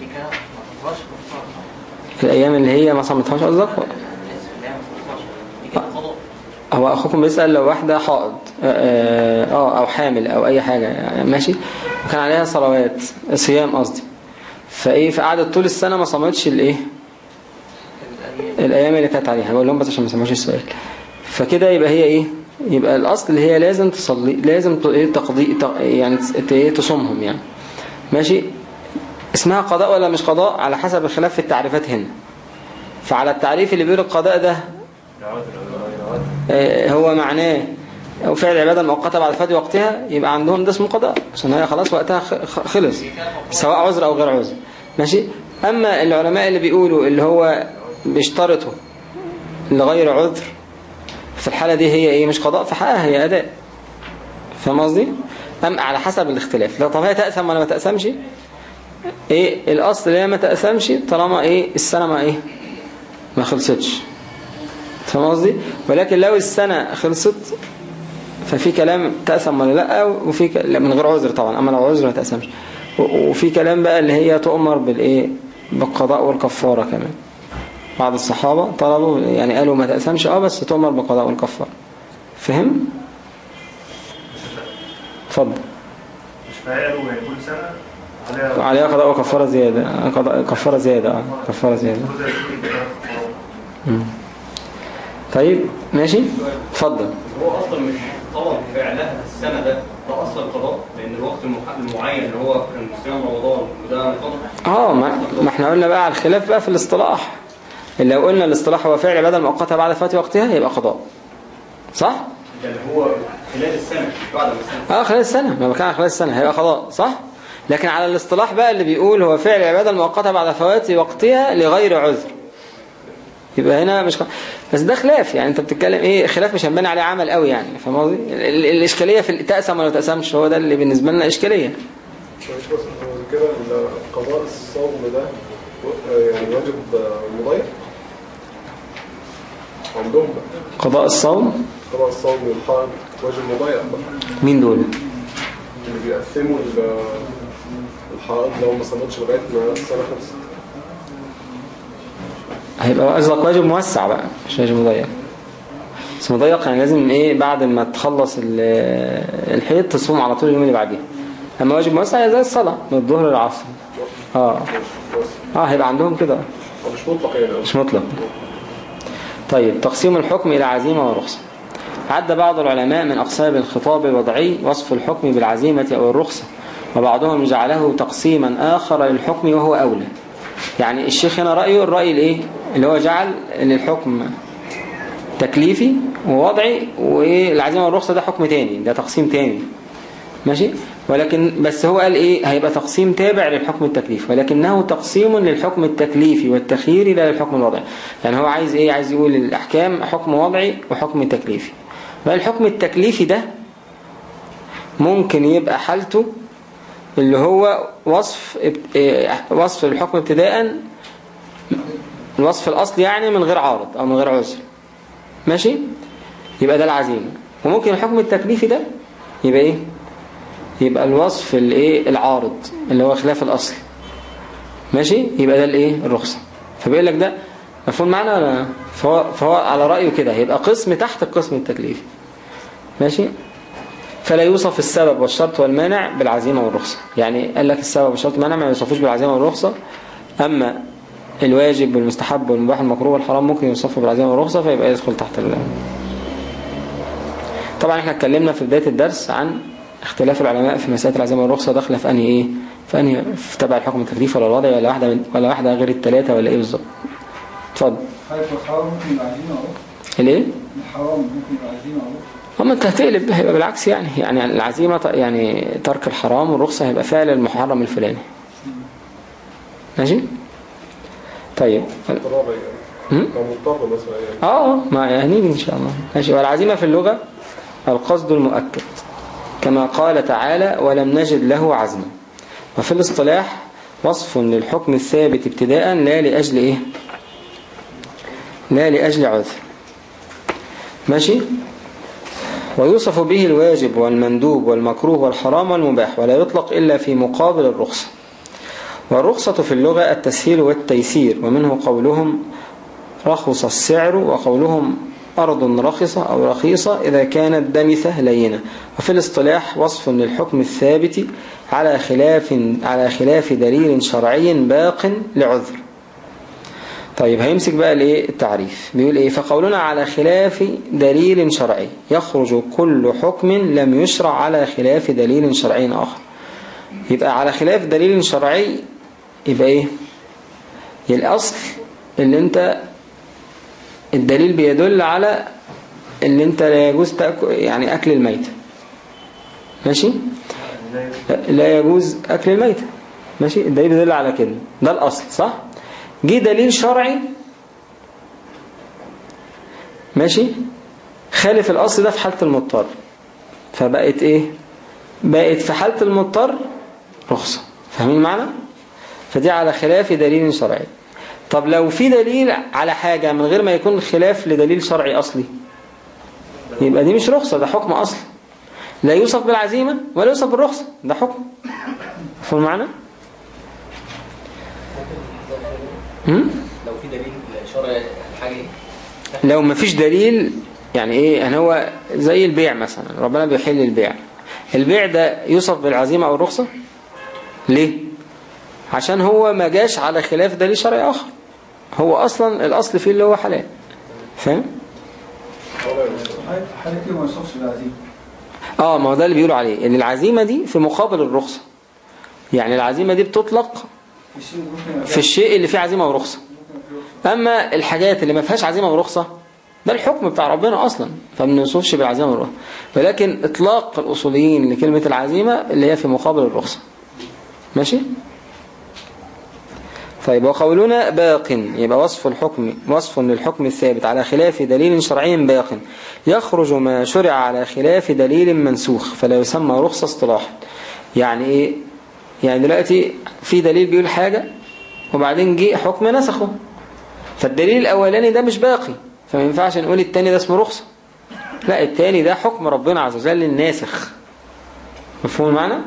دي كده ما تعتبرش كفاره الأيام اللي هي ما صمتهاش قصدك؟ اللي هي ما تعتبرش دي كده قضاء هو أخوكم بيسأل لو واحدة حائض آه, آه أو حامل أو أي حاجة يعني ماشي؟ وكان عليها صلوات صيام قصدي. فإيه فقعدت طول السنة ما صمتش الإيه؟ الأيام اللي كانت عليها. بقول لهم بس عشان ما سمعوش السؤال. فكده يبقى هي إيه؟ يبقى الأصل اللي هي لازم تصلي لازم إيه تقضي يعني إيه تصومهم يعني. ماشي؟ اسمها قضاء ولا مش قضاء؟ على حسب الخلاف في التعريفات هنا. فعلى التعريف اللي بيقول القضاء ده هو معناه أو فعل عبادة مؤقتة بعد فات وقتها يبقى عندهم ده اسمه قضاء. هي خلاص وقتها خلص سواء عذر أو غير عذر. ماشي؟ أما العلماء اللي بيقولوا اللي هو بيشترطوا لغير عذر في الحالة دي هي إيه؟ مش قضاء في حقها هي أداء. فاهم قصدي؟ أم على حسب الاختلاف. لو طب هي تأثم ولا ما تأثمش؟ إيه؟ الأصل هي ما تأثمش طالما إيه؟ السنة ما إيه؟ ما خلصتش. فاهم قصدي؟ ولكن لو السنة خلصت ففي كلام تأثم ولا لأ؟ وفي ك... لا، من غير عذر طبعا أما لو عذر ما تأثمش. و- وفي كلام بقى اللي هي تؤمر بالإيه؟ بالقضاء والكفارة كمان. بعض الصحابة طلبوا يعني قالوا ما تأثمش آه بس تؤمر بالقضاء والكفارة. فهم؟ اتفضل. مش فاعل كل سنة؟ عليها قضاء وكفارة زيادة قضاء كفارة زيادة آه كفارة زيادة كل زي كل كده مم. طيب ماشي؟ اتفضل. هو أصلا مش طلب فعلها السنة ده ده أصلا قضاء لأن الوقت المعين اللي هو كان صيام رمضان وده قضاء آه ما, ما إحنا قلنا بقى على الخلاف بقى في الاصطلاح. اللي لو قلنا الاصطلاح هو فعل عبادة مؤقتة بعد فات وقتها يبقى قضاء. صح؟ ده اللي هو خلال السنة مش بعد السنة. آه خلال السنة. ما كان خلال السنة هيبقى قضاء صح؟ لكن على الاصطلاح بقى اللي بيقول هو فعل العبادة المؤقتة بعد فوات وقتها لغير عذر. يبقى هنا مش. بس ده خلاف يعني انت بتتكلم إيه خلاف مش هنبني عليه عمل قوي يعني فاهم قصدي؟ ال- ال- الإشكالية في تقسم ولا تقسمش هو ده اللي بالنسبة لنا إشكالية. هو كده قضاء الصوم ده يعني واجب مضيع عندهم؟ قضاء الصوم؟ قضاء الصوم واجب مضيع مين دول؟ اللي بيقسموا ال- الحائض لو ما صلتش لغاية ما السنة خلصت هيبقى قصدك واجب موسع بقى مش واجب مضيق. بس مضيق يعني لازم إيه بعد ما تخلص ال- الحيض تصوم على طول اليوم اللي بعديه. اما واجب موسع زي الصلاة من الظهر للعصر. آه. آه هيبقى عندهم كده. مش مطلق يعني. مش مطلق. طيب تقسيم الحكم إلى عزيمة ورخصة. عد بعض العلماء من أقسام الخطاب الوضعي وصف الحكم بالعزيمة أو الرخصة وبعضهم جعله تقسيما آخر للحكم وهو أولى. يعني الشيخ هنا رأيه الرأي الإيه؟ اللي هو جعل الحكم تكليفي ووضعي والعزيمة والرخصة ده حكم تاني ده تقسيم تاني. ماشي؟ ولكن بس هو قال إيه؟ هيبقى تقسيم تابع للحكم التكليفي. ولكنه تقسيم للحكم التكليفي والتخييري لا للحكم الوضعي. يعني هو عايز إيه؟ عايز يقول الأحكام حكم وضعي وحكم تكليفي. بقى الحكم التكليفي ده ممكن يبقى حالته اللي هو وصف إيه، وصف الحكم ابتداء الوصف الأصلي يعني من غير عارض أو من غير عذر. ماشي؟ يبقى ده العزيمة. وممكن الحكم التكليفي ده يبقى إيه؟ يبقى الوصف الإيه؟ العارض اللي هو خلاف الأصل. ماشي؟ يبقى ده الإيه؟ الرخصة. فبيقول لك ده مفهوم معنا ولا فهو, فهو على رأيه كده. هيبقى قسم تحت القسم التكليفي. ماشي؟ فلا يوصف السبب والشرط والمانع بالعزيمة والرخصة. يعني قال لك السبب والشرط والمانع ما يوصفوش بالعزيمة والرخصة. أما الواجب والمستحب والمباح والمكروه والحرام ممكن يوصفوا بالعزيمة والرخصة فيبقى يدخل تحت ال طبعا إحنا اتكلمنا في بداية الدرس عن اختلاف العلماء في مسألة العزيمة والرخصة داخلة في أنهي إيه؟ في أنهي في تبع الحكم التكليفي ولا الوضعي ولا واحدة من ولا واحدة غير الثلاثة ولا إيه بالظبط؟ اتفضل. حيث الحرام ممكن يبقى عزيمة أهو الإيه؟ الحرام ممكن يبقى عزيمة أهو أما أنت هتقلب هيبقى بالعكس يعني يعني العزيمة يعني ترك الحرام والرخصة هيبقى فعل المحرم الفلاني. ماشي؟ طيب. يعني يعني آه ما هنيجي إن شاء الله. ماشي. والعزيمة في اللغة القصد المؤكد. كما قال تعالى ولم نجد له عزما. وفي الاصطلاح وصف للحكم الثابت ابتداء لا لأجل إيه؟ لا لأجل عذر. ماشي؟ ويوصف به الواجب والمندوب والمكروه والحرام والمباح ولا يطلق إلا في مقابل الرخصة. والرخصة في اللغة التسهيل والتيسير ومنه قولهم رخص السعر وقولهم أرض رخصة أو رخيصة إذا كانت دمثة لينة. وفي الاصطلاح وصف للحكم الثابت على خلاف على خلاف دليل شرعي باق لعذر. طيب هيمسك بقى الايه التعريف بيقول إيه؟ فقولنا على خلاف دليل شرعي. يخرج كل حكم لم يشرع على خلاف دليل شرعي آخر. يبقى على خلاف دليل شرعي يبقى إيه؟ الأصل اللي أنت الدليل بيدل على إن أنت لا يجوز تأكل يعني أكل الميتة ماشي؟ لا يجوز أكل الميتة ماشي؟ الدليل بيدل على كده. ده الأصل صح؟ جه دليل شرعي. ماشي؟ خالف الأصل ده في حالة المضطر. فبقت إيه؟ بقت في حالة المضطر رخصة. فاهمين معنى فدي على خلاف دليل شرعي. طب لو في دليل على حاجة من غير ما يكون خلاف لدليل شرعي أصلي؟ يبقى دي مش رخصة ده حكم أصلي لا يوصف بالعزيمة ولا يوصف بالرخصة ده حكم. فهم معنى هم؟ لو في دليل شرعي حاجة؟ لو ما فيش دليل يعني إيه؟ يعني هو زي البيع مثلا ربنا بيحل البيع. البيع ده يوصف بالعزيمة أو الرخصة؟ ليه؟ عشان هو ما جاش على خلاف دليل شرعي آخر. هو أصلا الأصل فيه اللي هو حلال. فاهم؟ آه ما هو ده اللي بيقولوا عليه. إن العزيمة دي في مقابل الرخصة. يعني العزيمة دي بتطلق في الشيء اللي فيه عزيمة ورخصة. أما الحاجات اللي ما فيهاش عزيمة ورخصة ده الحكم بتاع ربنا أصلا. فما بنوصفش بالعزيمة والرخصة. ولكن إطلاق الأصوليين لكلمة العزيمة اللي هي في مقابل الرخصة. ماشي؟ طيب وقولنا باق يبقى وصف الحكم وصف للحكم الثابت على خلاف دليل شرعي باق. يخرج ما شرع على خلاف دليل منسوخ فلا يسمى رخصة اصطلاحا يعني إيه؟ يعني دلوقتي في دليل بيقول حاجة وبعدين جه حكم نسخه. فالدليل الأولاني ده مش باقي فما ينفعش نقول التاني ده اسمه رخصة لا التاني ده حكم ربنا عز وجل الناسخ. مفهوم المعنى؟ ممكن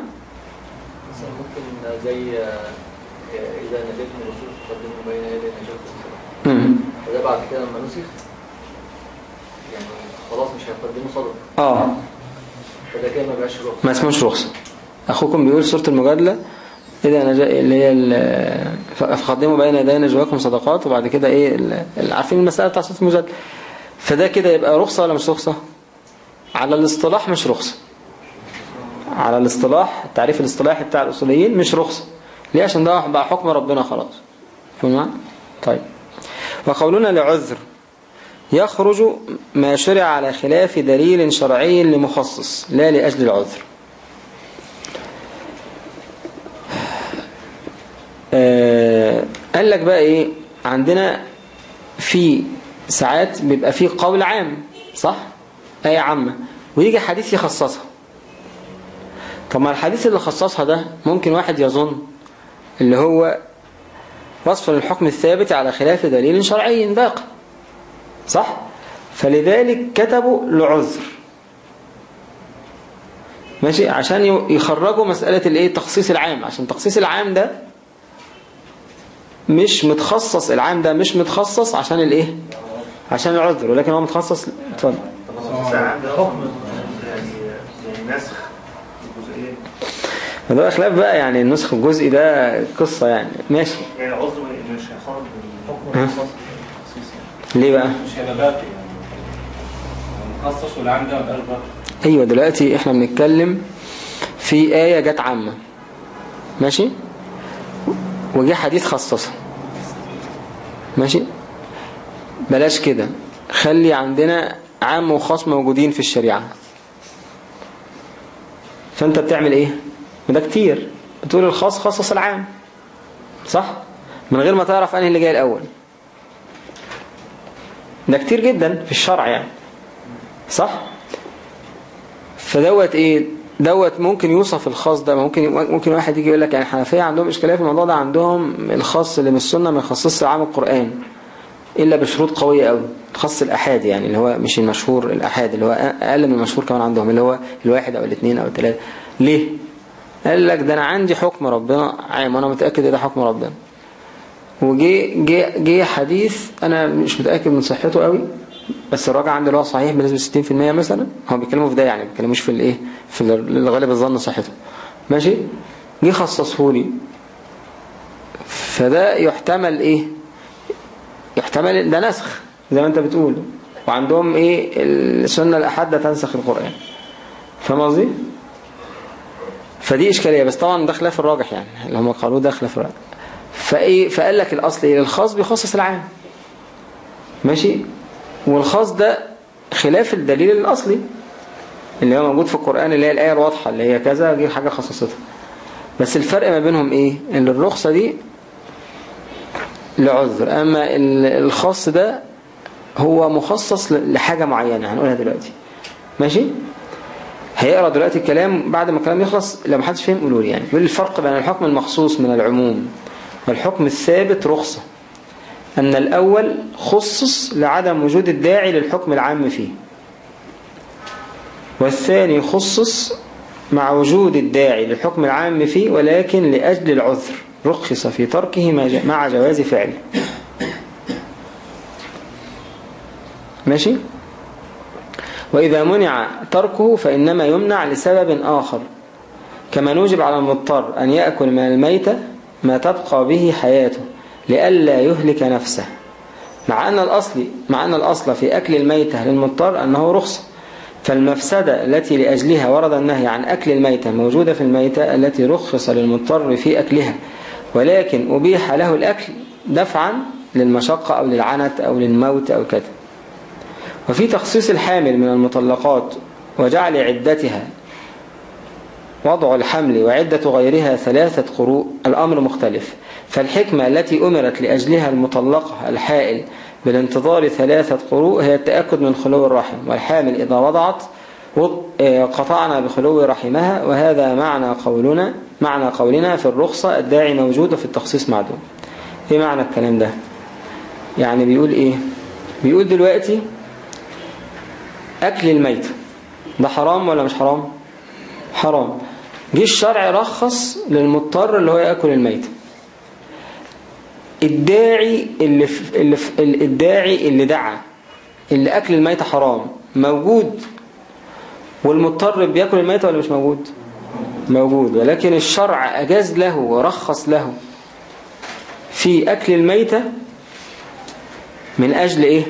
زي آه، إذا نجيتم الرسول فقدموا بين يدي نجاتكم صدقة مم. فده بعد كده لما نسخ يعني خلاص مش هيقدموا صدقة آه. فده كده ما بقاش رخصة ما اسموش رخصة أخوكم بيقول سورة المجادلة إذا نجا اللي هي فقدموا بين يدي نجواكم صدقات وبعد كده إيه عارفين المسألة بتاع سورة المجادلة. فده كده يبقى رخصة ولا مش رخصة على الاصطلاح مش رخصة على الاصطلاح التعريف الاصطلاحي بتاع الأصوليين مش رخصة ليه؟ عشان ده بقى حكم ربنا خلاص. فهمت؟ طيب. وقولنا لعذر. يخرج ما شرع على خلاف دليل شرعي لمخصص لا لأجل العذر. آه قال لك بقى إيه؟ عندنا في ساعات بيبقى فيه قول عام صح؟ آية عامة. ويجي حديث يخصصها. طب ما الحديث اللي خصصها ده ممكن واحد يظن اللي هو وصف للحكم الثابت على خلاف دليل شرعي باقي صح؟ فلذلك كتبوا لعذر. ماشي؟ عشان يخرجوا مسألة الإيه؟ تخصيص العام. عشان تخصيص العام ده مش متخصص العام ده مش متخصص عشان الإيه؟ عشان العذر ولكن هو متخصص. اتفضل بس عنده حكم يعني يعني نسخ جزئين ده خلاف بقى يعني النسخ الجزئي ده قصة يعني. ماشي. يعني عذر مش هيخرج من ها؟ الحكم التخصيص يعني. ليه بقى؟ مش هيبقى باقي يعني مخصص والعام ده مبقاش باقي أيوه دلوقتي إحنا بنتكلم في آية جت عامة. ماشي؟ وجه حديث خصصها. ماشي؟ بلاش كده. خلي عندنا عام وخاص موجودين في الشريعة. فأنت بتعمل إيه؟ وده كتير. بتقول الخاص خصص العام. صح؟ من غير ما تعرف أنهي اللي جاي الأول. ده كتير جدا في الشرع يعني. صح؟ فدوت إيه؟ دوت ممكن يوصف الخاص ده. ممكن ممكن واحد يجي يقول لك يعني الحنفيه عندهم إشكالية في الموضوع ده عندهم الخاص اللي من السنة ما يخصصش عام القرآن. إلا بشروط قوية قوي خاص الأحاد يعني اللي هو مش المشهور الأحاد اللي هو أقل من المشهور كمان عندهم اللي هو الواحد أو الاثنين أو الثلاثه ليه؟ قال لك ده أنا عندي حكم ربنا. عام وأنا متأكد إن ده حكم ربنا. وجي جي جي حديث أنا مش متأكد من صحته قوي بس الراجع عندي اللي هو صحيح بنسبة 60% مثلا. هو بيتكلموا في ده يعني بيتكلموش في الإيه؟ في الغالب الظن صحته. ماشي؟ جه خصصه لي. فده يحتمل إيه؟ يحتمل ده نسخ زي ما أنت بتقول. وعندهم إيه؟ السنة الأحد تنسخ القرآن. فاهم قصدي؟ فدي إشكالية بس طبعا ده خلاف الراجح يعني اللي هم قالوا ده خلاف الراجح. فإيه؟ فقال لك الأصل إيه؟ الخاص بيخصص العام. ماشي؟ والخاص ده خلاف الدليل الأصلي اللي هو موجود في القرآن اللي هي الآية الواضحة اللي هي كذا دي حاجة خصصتها. بس الفرق ما بينهم إيه؟ إن الرخصة دي لعذر. أما الخاص ده هو مخصص لحاجة معينة هنقولها دلوقتي. ماشي؟ هيقرأ دلوقتي الكلام بعد ما الكلام يخلص لو محدش فهم قولوا لي يعني. بيقول الفرق بين الحكم المخصوص من العموم والحكم الثابت رخصة أن الأول خصص لعدم وجود الداعي للحكم العام فيه والثاني خصص مع وجود الداعي للحكم العام فيه ولكن لأجل العذر رخص في تركه مع جواز فعله. ماشي؟ وإذا منع تركه فإنما يمنع لسبب آخر. كما نوجب على المضطر أن يأكل من الميتة ما تبقى به حياته لئلا يهلك نفسه. مع أن الأصل مع أن الأصل في أكل الميتة للمضطر أنه رخصة فالمفسدة التي لأجلها ورد النهي عن أكل الميتة موجودة في الميتة التي رخص للمضطر في أكلها ولكن أبيح له الأكل دفعا للمشقة أو للعنت أو للموت أو كذا. وفي تخصيص الحامل من المطلقات وجعل عدتها وضع الحمل وعدة غيرها ثلاثة قروء الأمر مختلف. فالحكمة التي أمرت لأجلها المطلقة الحائل بالانتظار ثلاثة قروء هي التأكد من خلو الرحم والحامل إذا وضعت وض- آه، قطعنا بخلو رحمها وهذا معنى قولنا معنى قولنا في الرخصة الداعي موجود وفي التخصيص معدوم. إيه معنى الكلام ده؟ يعني بيقول إيه؟ بيقول دلوقتي أكل الميت. ده حرام ولا مش حرام؟ حرام. جه الشرع رخص للمضطر اللي هو يأكل الميت. الداعي اللي في اللي في الداعي اللي دعا اللي أكل الميت حرام موجود. والمضطر بيأكل الميت ولا مش موجود؟ موجود. ولكن الشرع أجاز له ورخص له في أكل الميتة من أجل إيه؟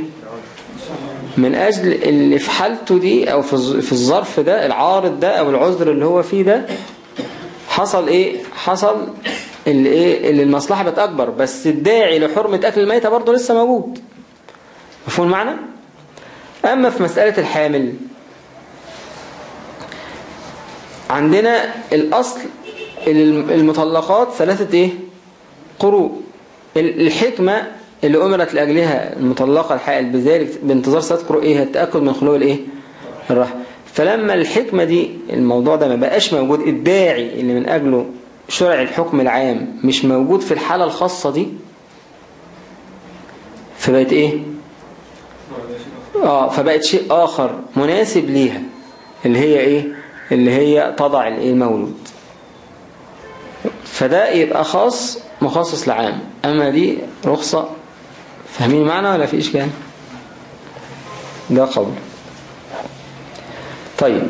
من أجل اللي في حالته دي أو في الظ- في الظرف ده العارض ده أو العذر اللي هو فيه ده حصل إيه؟ حصل اللي إيه؟ اللي المصلحة بقت أكبر بس الداعي لحرمة أكل الميتة برضه لسه موجود. مفهوم المعنى؟ أما في مسألة الحامل عندنا الأصل ال- المطلقات ثلاثة إيه؟ قروء. ال- الحكمة اللي أمرت لأجلها المطلقة الحائل بذلك بانتظار قروء إيه؟ التأكد من خلو الإيه؟ الرحم. فلما الحكمة دي الموضوع ده ما بقاش موجود الداعي اللي من أجله شرع الحكم العام مش موجود في الحالة الخاصة دي فبقت إيه؟ آه فبقت شيء آخر مناسب ليها اللي هي إيه؟ اللي هي تضع المولود. فده يبقى خاص مخصص لعام. أما دي رخصة فاهمين معنى ولا في إشكال؟ ده قول. طيب.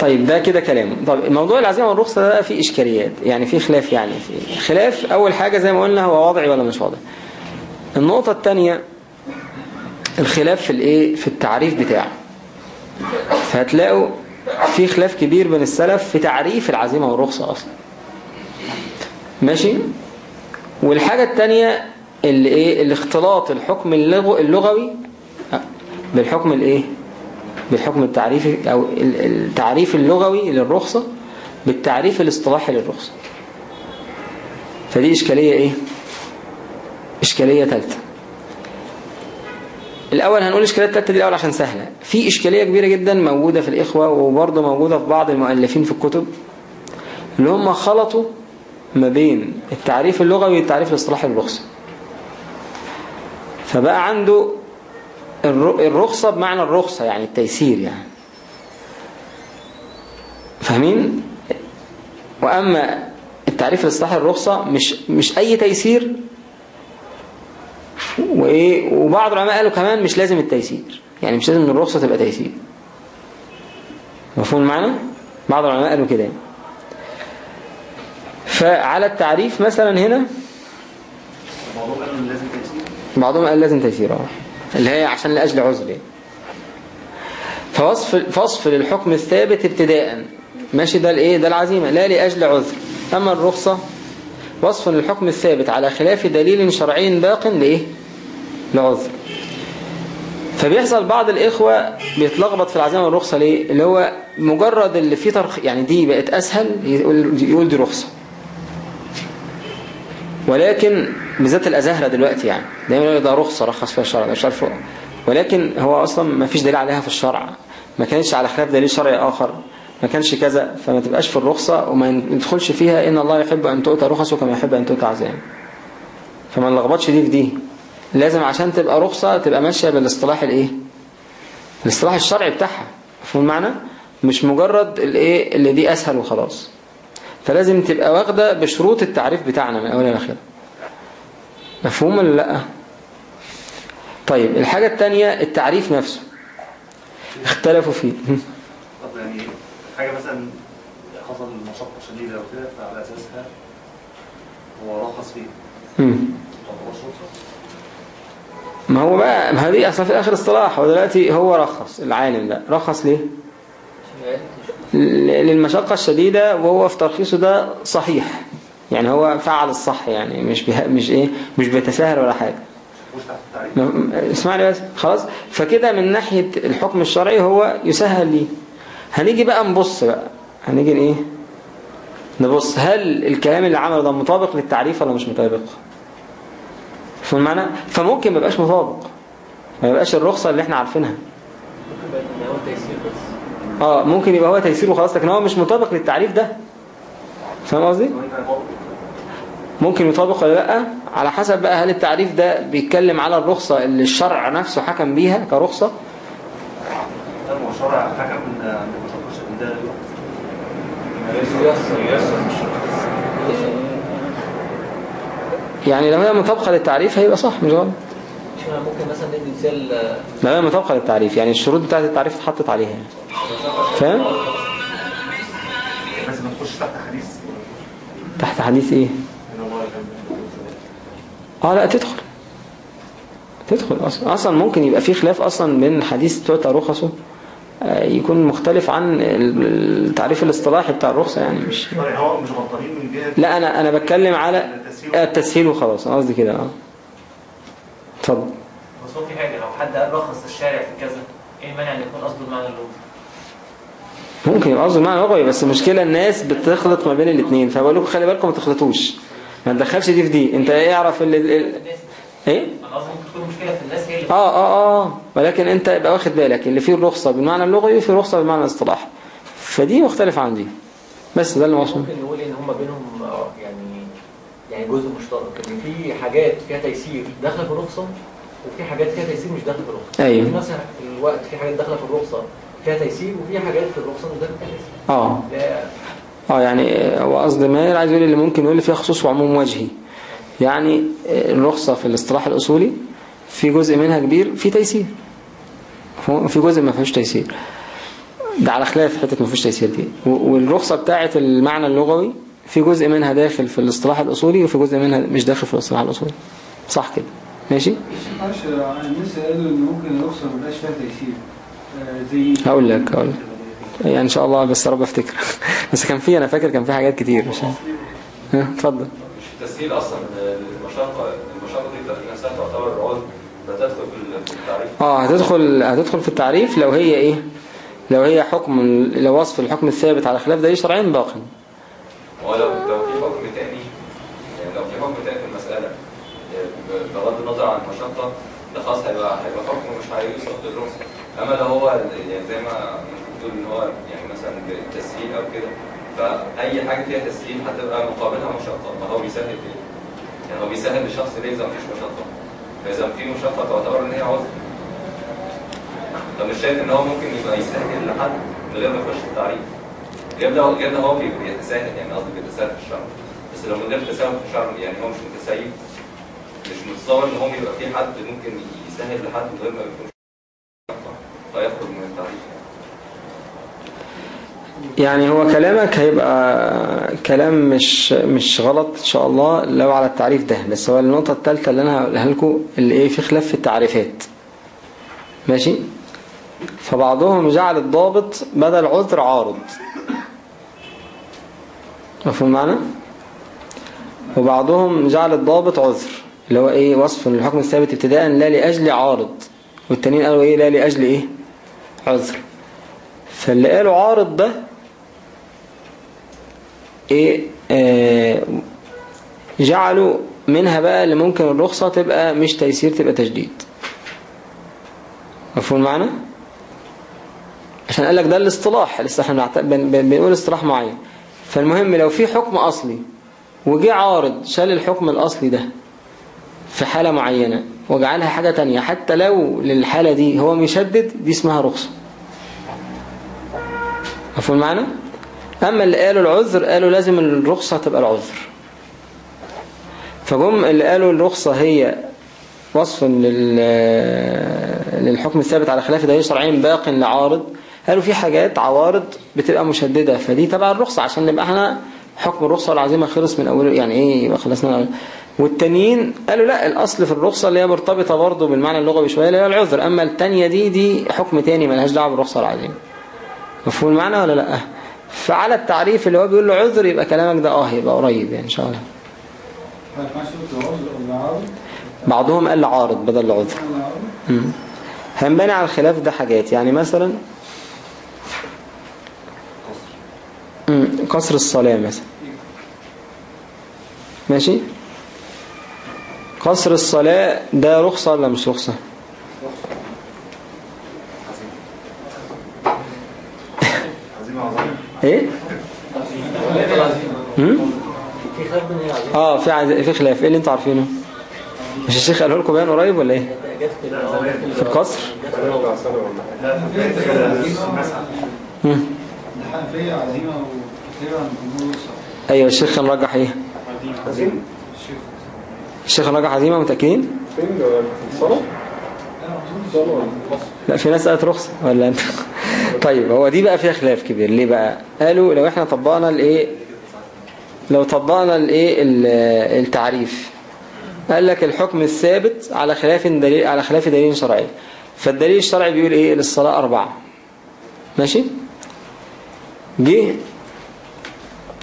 طيب ده كده كلام طب موضوع العزيمة والرخصة ده فيه إشكاليات يعني فيه خلاف يعني في خلاف. أول حاجة زي ما قلنا هو وضعي ولا مش وضعي النقطة الثانية الخلاف في الإيه؟ في التعريف بتاعه. فهتلاقوا في خلاف كبير بين السلف في تعريف العزيمة والرخصة أصلا. ماشي؟ والحاجة التانية اللي إيه؟ الاختلاط الحكم اللغو اللغوي. بالحكم الإيه؟ بالحكم التعريفي أو ال- التعريف اللغوي للرخصة بالتعريف الاصطلاحي للرخصة. فدي إشكالية إيه؟ إشكالية ثالثه الأول هنقول الإشكالية التالتة دي الأول عشان سهلة. في إشكالية كبيرة جدا موجودة في الإخوة وبرضه موجودة في بعض المؤلفين في الكتب اللي هم خلطوا ما بين التعريف اللغوي والتعريف الاصطلاحي للرخصة. فبقى عنده الر- الرخصة بمعنى الرخصة يعني التيسير يعني فاهمين؟ وأما التعريف الاصطلاحي للرخصة مش مش أي تيسير وإيه وبعض العلماء قالوا كمان مش لازم التيسير يعني مش لازم إن الرخصة تبقى تيسير مفهوم المعنى بعض العلماء قالوا كده يعني. فعلى التعريف مثلا هنا لازم بعضهم قال لازم تيسير آه. اللي هي عشان لأجل عذر يعني. فوصف فصف للحكم الثابت ابتداء ماشي؟ ده الإيه؟ ده العزيمة. لا لأجل عذر. أما الرخصة وصف للحكم الثابت على خلاف دليل شرعي باق لإيه؟ لعذر. فبيحصل بعض الإخوة بيتلخبط في العزيمة والرخصة ليه؟ اللي هو مجرد اللي فيه ترخ يعني دي بقت أسهل يقول, يقول دي رخصة. ولكن بالذات الأزهرة دلوقتي يعني. دايما يقول ده رخصة رخص فيها الشرع مش عارف ولكن هو أصلا ما فيش دليل عليها في الشرع. ما كانش على خلاف دليل شرعي آخر. ما كانش كذا. فما تبقاش في الرخصة وما يدخلش فيها إن الله يحب أن تؤتى رخصه كما يحب أن تؤتى عزائم فما نلخبطش دي في دي. لازم عشان تبقى رخصة تبقى ماشية بالاصطلاح الإيه؟ الاصطلاح الشرعي بتاعها. مفهوم المعنى؟ مش مجرد الإيه؟ اللي دي أسهل وخلاص. فلازم تبقى واخدة بشروط التعريف بتاعنا من أولها لآخرها. مفهوم ولا لأ؟ طيب الحاجة التانية التعريف نفسه. اختلفوا فيه. طب يعني حاجة مثلا حصل مشقة شديدة وكده فعلى أساسها هو رخص فيها ما هو بقى ما هذه أصلا في الآخر اصطلاح هو دلوقتي هو رخص العالم ده. رخص ليه؟ للمشقة الشديدة وهو في ترخيصه ده صحيح. يعني هو فعل الصح يعني مش بيه... مش إيه مش بيتساهل ولا حاجة. اسمعني بس خلاص. فكده من ناحية الحكم الشرعي هو يسهل ليه هنيجي بقى نبص بقى. هنيجي إيه؟ نبص. هل الكلام اللي عمله ده مطابق للتعريف ولا مش مطابق؟ فاهم المعنى؟ فممكن ما يبقاش مطابق. ما يبقاش الرخصة اللي إحنا عارفينها. آه ممكن يبقى هو تيسير وخلاص لكن هو مش مطابق للتعريف ده. فاهم قصدي؟ ممكن يطابق ولا لأ؟ على حسب بقى هل التعريف ده بيتكلم على الرخصة اللي الشرع نفسه حكم بيها كرخصة؟ هو شرع حكم يعني لو هي مطابقة للتعريف هيبقى صح مش غلط؟ ممكن مثلا ندي مثال آه، لو هي مطابقة للتعريف يعني الشروط بتاعت التعريف اتحطت عليها. يعني. فاهم؟ لازم ما تخش تحت حديث. تحت حديث إيه؟ آه لا تدخل. تدخل أصلا. أصلا ممكن يبقى في خلاف أصلا بين الحديث بتوع رخصه آه، يكون مختلف عن ال- التعريف الاصطلاحي بتاع الرخصة يعني مش طيب هو مش غلطانين من لا أنا أنا بتكلم على التسهيل. وخلاص. أنا قصدي كده. آه اتفضل. بس في حاجة لو حد قال رخص الشارع في كذا إيه المانع إن يكون قصده المعنى اللغوي؟ ممكن يبقى قصده معنى لغوي بس المشكلة الناس بتخلط ما بين الاثنين فبقول لكم خلي بالكم ما تخلطوش. ما تدخلش دي في دي. انت إيه اعرف ال ال- إيه؟ أنا قصدي ممكن تكون مشكلة في الناس هي اللي آه آه آه. ولكن انت يبقى واخد بالك اللي فيه الرخصة بالمعنى اللغوي وفيه الرخصة بالمعنى الاصطلاحي فدي مختلفة عن دي. بس ده اللي ممكن نقول إن هم بينهم آه، يعني يعني جزء مشترك. إن في حاجات فيها تيسير داخلة في الرخصة وفي حاجات فيها تيسير مش داخلة في الرخصة. أيوة. في نفس الوقت في حاجات داخلة في الرخصة فيها تيسير وفي حاجات في الرخصة مش داخلة فيها تيسير آه. آه يعني آه، هو قصد ماهر عايز يقول اللي ممكن يقول فيها خصوص وعموم وجهي. يعني آه، الرخصة في الاصطلاح الأصولي في جزء منها كبير في تيسير. في جزء ما فيهوش تيسير. ده على خلاف حتة ما فيهوش تيسير دي. والرخصة بتاعة المعنى اللغوي في جزء منها داخل في الاصطلاح الأصولي وفي جزء منها مش داخل في الاصطلاح الأصولي. صح كده. ماشي؟ الناس قالوا إن ممكن الرخصة ما فيها تيسير. آه، زي هقول لك هقول لك. يعني إن شاء الله بس يا رب أفتكر. بس كان في أنا فاكر كان في حاجات كتير. مش اتفضل. مش التسهيل أصلا المشقة المشقة دي نفسها تعتبر عذر فتدخل في التعريف. آه هتدخل هتدخل في التعريف لو هي إيه؟ لو هي حكم لو وصف الحكم الثابت على خلاف ده شرعيا باق ولو لو في حكم تاني يعني لو في حكم تاني في المسألة ب- بغض النظر عن المشقة ده خلاص هيبقى هيبقى حكم مش هيوصف للرخصه أما لو هو يعني زي ما بتقول إن هو يعني مثلا بالتسهيل أو كده. فأي حاجة فيها تسهيل هتبقى مقابلها مشقة. ما هو بيسهل إيه؟ يعني هو بيسهل لشخص ليه إذا مفيش مشقة؟ فإذا في مشقة تعتبر إن هي عذر. فمش شايف إن هو ممكن يبقى يسهل لحد من غير ما يخش التعريف؟ غير ده هو بي- بيتساهل يعني قصدي بيتساهل في الشرع بس لو من غير تساهل في الشرع يعني هو مش متسيب. مش متصور إن هو يبقى في حد ممكن يسهل لحد من غير ما يكون فيخرج من يعني هو كلامك هيبقى كلام مش مش غلط إن شاء الله لو على التعريف ده. بس هو النقطة الثالثة اللي أنا هقولها لكم اللي إيه في خلاف في التعريفات. ماشي؟ فبعضهم جعل الضابط بدل عذر عارض. مفهوم معنى وبعضهم جعل الضابط عذر اللي هو إيه وصف الحكم الثابت ابتداء لا لأجل عارض. والتانيين قالوا إيه لا لأجل إيه؟ عذر. فاللي قالوا عارض ده إيه آه جعلوا منها بقى اللي ممكن الرخصة تبقى مش تيسير تبقى تجديد مفهوم المعنى عشان قال لك ده الاصطلاح لسه إحنا بنقول اصطلاح معين. فالمهم لو في حكم أصلي وجه عارض شال الحكم الأصلي ده في حالة معينة وجعلها حاجة تانية حتى لو للحالة دي هو مشدد دي اسمها رخصة. مفهوم المعنى أما اللي قالوا العذر قالوا لازم الرخصة تبقى العذر. فجم اللي قالوا الرخصة هي وصف لل... للحكم الثابت على خلاف ده شرعيا باق لعارض. قالوا في حاجات عوارض بتبقى مشددة فدي تبع الرخصة عشان نبقى إحنا حكم الرخصة والعزيمة خلص من أوله يعني إيه يبقى خلصنا والتانيين قالوا لا الأصل في الرخصة اللي هي مرتبطة برضه بالمعنى اللغوي شوية اللي هي العذر. أما التانية دي دي حكم تاني ملهاش دعوة بالرخصة والعزيمة مفهوم المعنى ولا لأ؟ فعلى التعريف اللي هو بيقول له عذر يبقى كلامك ده آه يبقى قريب يعني إن شاء الله. عذر بعضهم قال عارض بدل العذر. مم. هنبني على الخلاف ده حاجات. يعني مثلا قصر الصلاة مثلا. ماشي؟ قصر الصلاة ده رخصة ولا مش رخصة؟ إيه؟ آه في عز... في خلاف. إيه اللي أنتوا عارفينه؟ مش الشيخ قاله لكم بيان قريب ولا إيه؟ في القصر؟ أيوه الشيخ كان رجح إيه؟ الشيخ كان رجح عزيمة متأكدين؟ فين؟ الصلاة؟ لا في ناس قالت رخصة ولا أنت؟ طيب هو دي بقى فيها خلاف كبير. ليه بقى؟ قالوا لو إحنا طبقنا الايه؟ لو طبقنا الايه؟ ال- التعريف. قال لك الحكم الثابت على خلاف دليل على خلاف دليل شرعي. فالدليل الشرعي بيقول إيه؟ للصلاة أربعة. ماشي؟ جه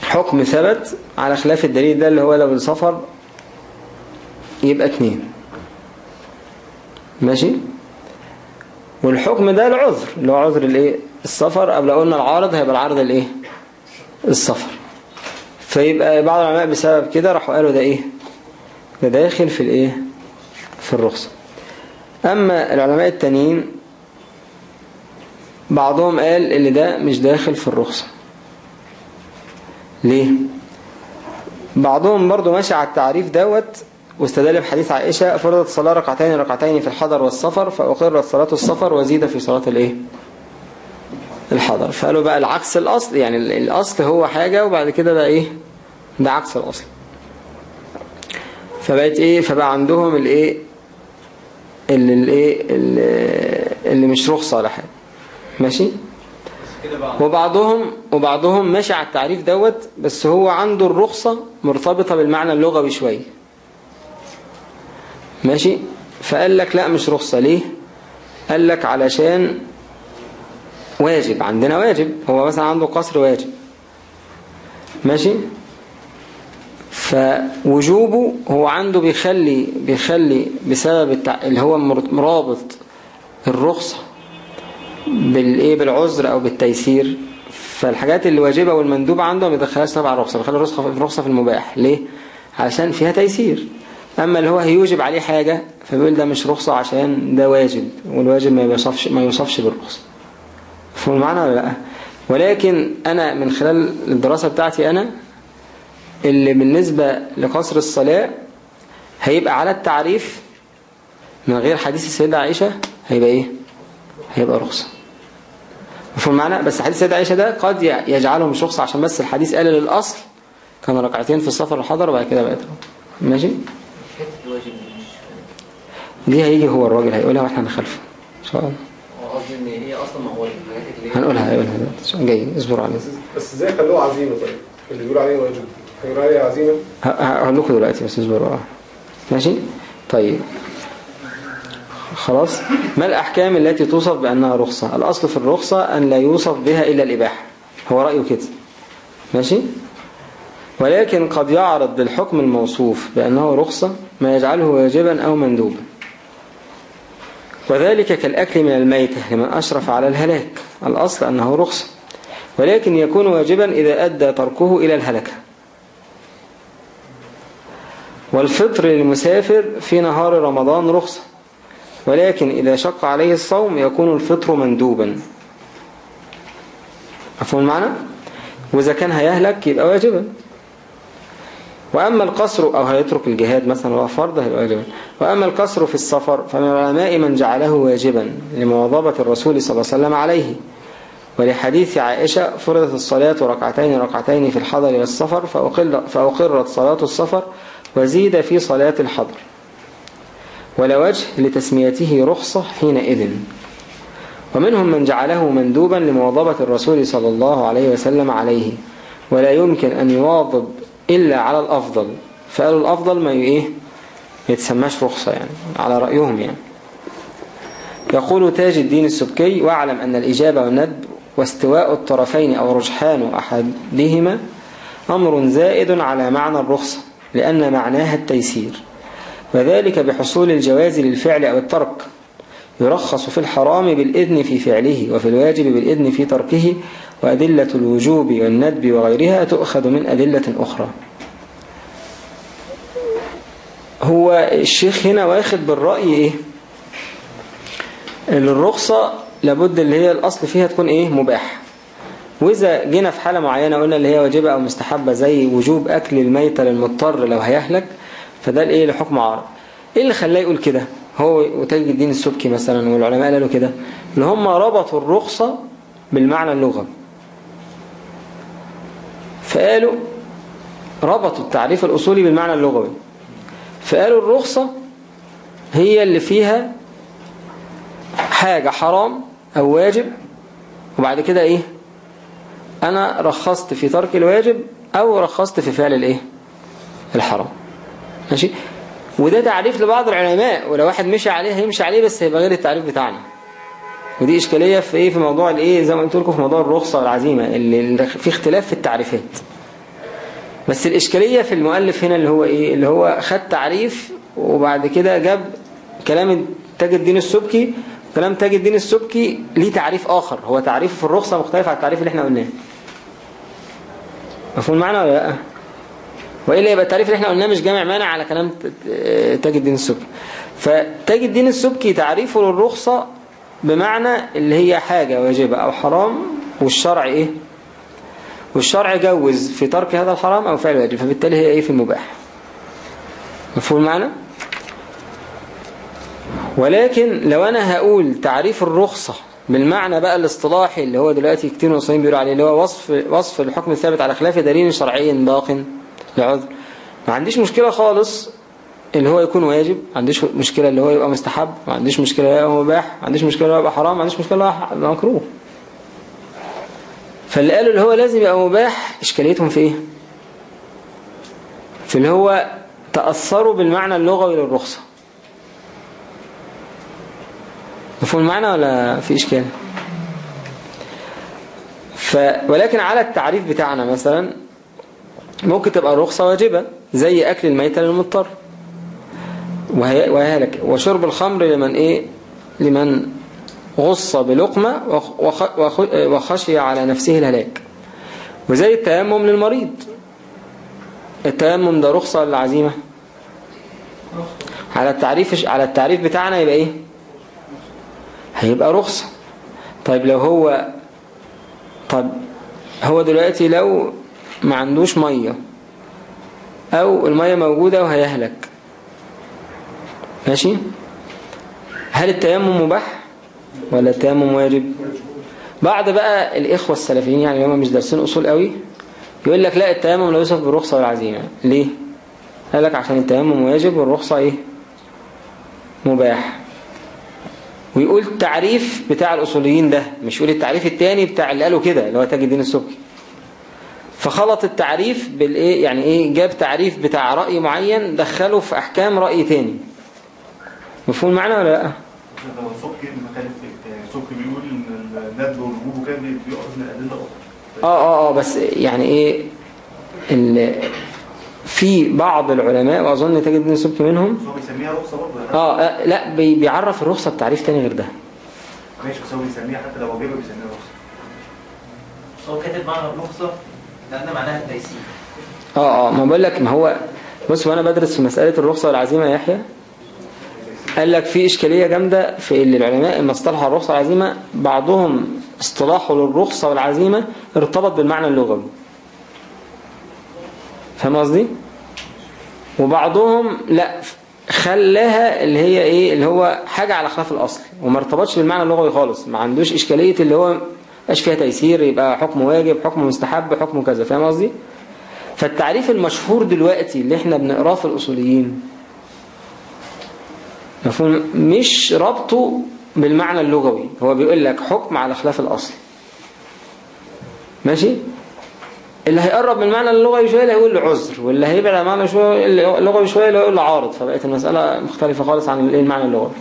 حكم ثبت على خلاف الدليل ده اللي هو لو السفر يبقى اتنين. ماشي؟ والحكم ده العذر. اللي هو عذر الايه؟ السفر قبل قلنا العارض هيبقى العارض الايه؟ السفر. فيبقى بعض العلماء بسبب كده راحوا قالوا ده إيه؟ ده داخل في الايه؟ في الرخصة. أما العلماء التانيين بعضهم قال اللي ده مش داخل في الرخصة. ليه؟ بعضهم برضو ماشي على التعريف دوت واستدل بحديث عائشة فرضت صلاة ركعتين ركعتين في الحضر والسفر فأقرت صلاة السفر وزيد في صلاة الايه؟ الحضر. فقالوا بقى العكس الأصل يعني ال- الأصل هو حاجة وبعد كده بقى إيه؟ ده عكس الأصل. فبقت إيه؟ فبقى عندهم الايه اللي الايه اللي, اللي مش رخصة ولا حاجة ماشي؟ وبعضهم وبعضهم ماشي على التعريف دوت بس هو عنده الرخصة مرتبطة بالمعنى اللغوي شوية. ماشي؟ فقال لك لا مش رخصة. ليه؟ قال لك علشان واجب عندنا واجب هو مثلا عنده قصر واجب. ماشي؟ فوجوبه هو عنده بيخلي بيخلي بسبب التع... اللي هو مر- مرابط الرخصة بالإيه؟ بالعذر أو بالتيسير. فالحاجات اللي واجبة والمندوبة عنده ما بيدخلهاش تبع الرخصة بيخلي الرخصة الرخصة في المباح. ليه؟ عشان فيها تيسير. أما اللي هو هيوجب عليه حاجة فبيقول ده مش رخصة عشان ده واجب والواجب ما يوصفش ما يوصفش بالرخصة. فهم المعنى ولا لأ؟ ولكن أنا من خلال الدراسة بتاعتي أنا اللي بالنسبة لقصر الصلاة هيبقى على التعريف من غير حديث السيدة عائشة هيبقى إيه؟ هيبقى رخصة. مفهوم المعنى؟ بس حديث السيدة عائشة ده قد يجعله مش رخصة عشان بس الحديث قال للأصل كان ركعتين في السفر الحضر وبعد كده بقت. ماشي؟ دي هيجي هو الراجل هيقولها وإحنا هنخلفه إن شاء الله. هو قصدي إن هي أصلا ما هو هنقولها هيقولها دلوقتي. جاي؟ اصبروا علينا بس إزاي خلوه عزيمة طيب؟ اللي بيقول عليه واجب. هيقول عليه عزيمة؟ هقول لكم دلوقتي بس اصبروا. آه. ماشي؟ طيب. خلاص. ما الأحكام التي توصف بأنها رخصة؟ الأصل في الرخصة أن لا يوصف بها إلا الإباحة. هو رأيه كده. ماشي؟ ولكن قد يعرض بالحكم الموصوف بأنه رخصة ما يجعله واجبا أو مندوبا. وذلك كالأكل من الميتة لمن أشرف على الهلاك. الأصل أنه رخصة. ولكن يكون واجبا إذا أدى تركه إلى الهلكة. والفطر للمسافر في نهار رمضان رخصة. ولكن إذا شق عليه الصوم يكون الفطر مندوبا. مفهوم المعنى؟ وإذا كان هيهلك يبقى واجبا. وأما القصر أو هيترك الجهاد مثلا وهو فرض هيبقى وأما القصر في السفر فمن العلماء من جعله واجبا لمواظبة الرسول صلى الله عليه وسلم عليه. ولحديث عائشة فرضت الصلاة ركعتين ركعتين في الحضر والسفر فأقرت صلاة السفر وزيد في صلاة الحضر. ولا وجه لتسميته رخصة حينئذ. ومنهم من جعله مندوبا لمواظبة الرسول صلى الله عليه وسلم عليه. ولا يمكن أن يواظب إلا على الأفضل. فقالوا الأفضل ما إيه؟ يتسماش رخصة يعني على رأيهم يعني. يقول تاج الدين السبكي واعلم أن الإجابة والندب واستواء الطرفين أو رجحان أحدهما أمر زائد على معنى الرخصة لأن معناها التيسير. وذلك بحصول الجواز للفعل أو الترك. يرخص في الحرام بالإذن في فعله وفي الواجب بالإذن في تركه وأدلة الوجوب والندب وغيرها تؤخذ من أدلة أخرى. هو الشيخ هنا واخد بالرأي إيه؟ الرخصة لابد اللي هي الأصل فيها تكون إيه؟ مباح. وإذا جينا في حالة معينة قلنا اللي هي واجبة أو مستحبة زي وجوب أكل الميتة للمضطر لو هيهلك فده الإيه لحكم عارض إيه اللي خلاه يقول كده؟ هو وتاج الدين السبكي مثلا والعلماء قالوا كده اللي هم ربطوا الرخصة بالمعنى اللغوي. فقالوا ربطوا التعريف الأصولي بالمعنى اللغوي. فقالوا الرخصة هي اللي فيها حاجة حرام أو واجب وبعد كده إيه؟ أنا رخصت في ترك الواجب أو رخصت في فعل الإيه؟ الحرام. ماشي؟ وده تعريف لبعض العلماء ولو واحد مشي عليه هيمشي عليه بس هيبقى غير التعريف بتاعنا. ودي إشكالية في إيه؟ في موضوع الإيه؟ زي ما قلت لكم في موضوع الرخصة والعزيمة اللي في اختلاف في التعريفات. بس الإشكالية في المؤلف هنا اللي هو إيه؟ اللي هو خد تعريف وبعد كده جاب كلام تاج الدين السبكي كلام تاج الدين السبكي ليه تعريف آخر. هو تعريفه في الرخصة مختلف عن التعريف اللي إحنا قلناه. مفهوم المعنى ولا لأ؟ وإلا يبقى التعريف اللي إحنا قلناه مش جامع مانع على كلام تاج الدين السبكي. فتاج الدين السبكي تعريفه للرخصة بمعنى اللي هي حاجة واجبة أو حرام والشرع إيه؟ والشرع جوز في ترك هذا الحرام أو فعل واجب فبالتالي هي إيه في المباح. مفهوم المعنى ولكن لو أنا هقول تعريف الرخصة بالمعنى بقى الاصطلاحي اللي هو دلوقتي كتير مصريين بيقولوا عليه اللي هو وصف وصف الحكم الثابت على خلاف دليل شرعي باق لعذر ما عنديش مشكلة خالص. اللي هو يكون واجب ما عنديش مشكلة اللي هو يبقى مستحب ما عنديش مشكلة يبقى مباح ما عنديش مشكلة يبقى حرام ما عنديش مشكلة يبقى مكروه. فاللي قالوا اللي هو لازم يبقى مباح إشكاليتهم في إيه؟ في اللي هو تأثروا بالمعنى اللغوي للرخصة. مفهوم المعنى ولا في إشكال؟ ف... ولكن على التعريف بتاعنا مثلا ممكن تبقى الرخصة واجبة زي أكل الميتة للمضطر. وهلك. وشرب الخمر لمن إيه؟ لمن غص بلقمة وخ... وخ... وخشي على نفسه الهلاك. وزي التيمم للمريض. التيمم ده رخصة ولا عزيمة؟ على التعريف على التعريف بتاعنا يبقى إيه؟ هيبقى رخصة. طيب لو هو طب هو دلوقتي لو ما عندوش مية أو المية موجودة وهيهلك. ماشي؟ هل التيمم مباح ولا التيمم واجب؟ بعض بقى الإخوة السلفيين يعني هم مش دارسين أصول قوي يقول لك لا التيمم لا يوصف بالرخصة والعزيمة. ليه؟ قال لك عشان التيمم واجب والرخصة إيه؟ مباح. ويقول التعريف بتاع الأصوليين ده مش يقول التعريف التاني بتاع اللي قالوا كده اللي هو تاج الدين السبكي. فخلط التعريف بالإيه؟ يعني إيه؟ جاب تعريف بتاع رأي معين دخله في أحكام رأي تاني. مفهوم المعنى ولا لا؟ المكان سبكي بيقول ان الندب والوجوب كان بيقف من ادله أخرى آه آه آه بس يعني إيه ال في بعض العلماء وأظن تجد الدين السبكي منهم بيسميها رخصه برضه آه، لا بي- بيعرف الرخصة بتعريف تاني غير ده. ماشي بس هو بيسميها حتى لو واجبه بيسميها رخصة. هو كاتب معنى الرخصة لأن معناها التيسير. آه آه ما بقول لك ما هو بص وأنا بدرس في مسألة الرخصة والعزيمة يا يحيى قال لك في إشكالية جامدة في اللي العلماء لما اصطلحوا الرخصة والعزيمة بعضهم اصطلاحه للرخصة والعزيمة ارتبط بالمعنى اللغوي فاهم قصدي؟ وبعضهم لا خلاها اللي هي إيه اللي هو حاجة على خلاف الأصل وما ارتبطش بالمعنى اللغوي خالص ما عندوش إشكالية اللي هو مش فيها تيسير يبقى حكم واجب حكم مستحب حكم كذا فاهم قصدي؟ فالتعريف المشهور دلوقتي اللي إحنا بنقراه في الأصوليين مفهوم؟ مش ربطه بالمعنى اللغوي. هو بيقول لك حكم على خلاف الأصل. ماشي؟ اللي هيقرب من المعنى اللغوي شوية اللي هيقول له عذر واللي هيبعد عن المعنى اللغوي شوية اللي هيقول له عارض. فبقت المسألة مختلفة خالص عن الايه المعنى اللغوي.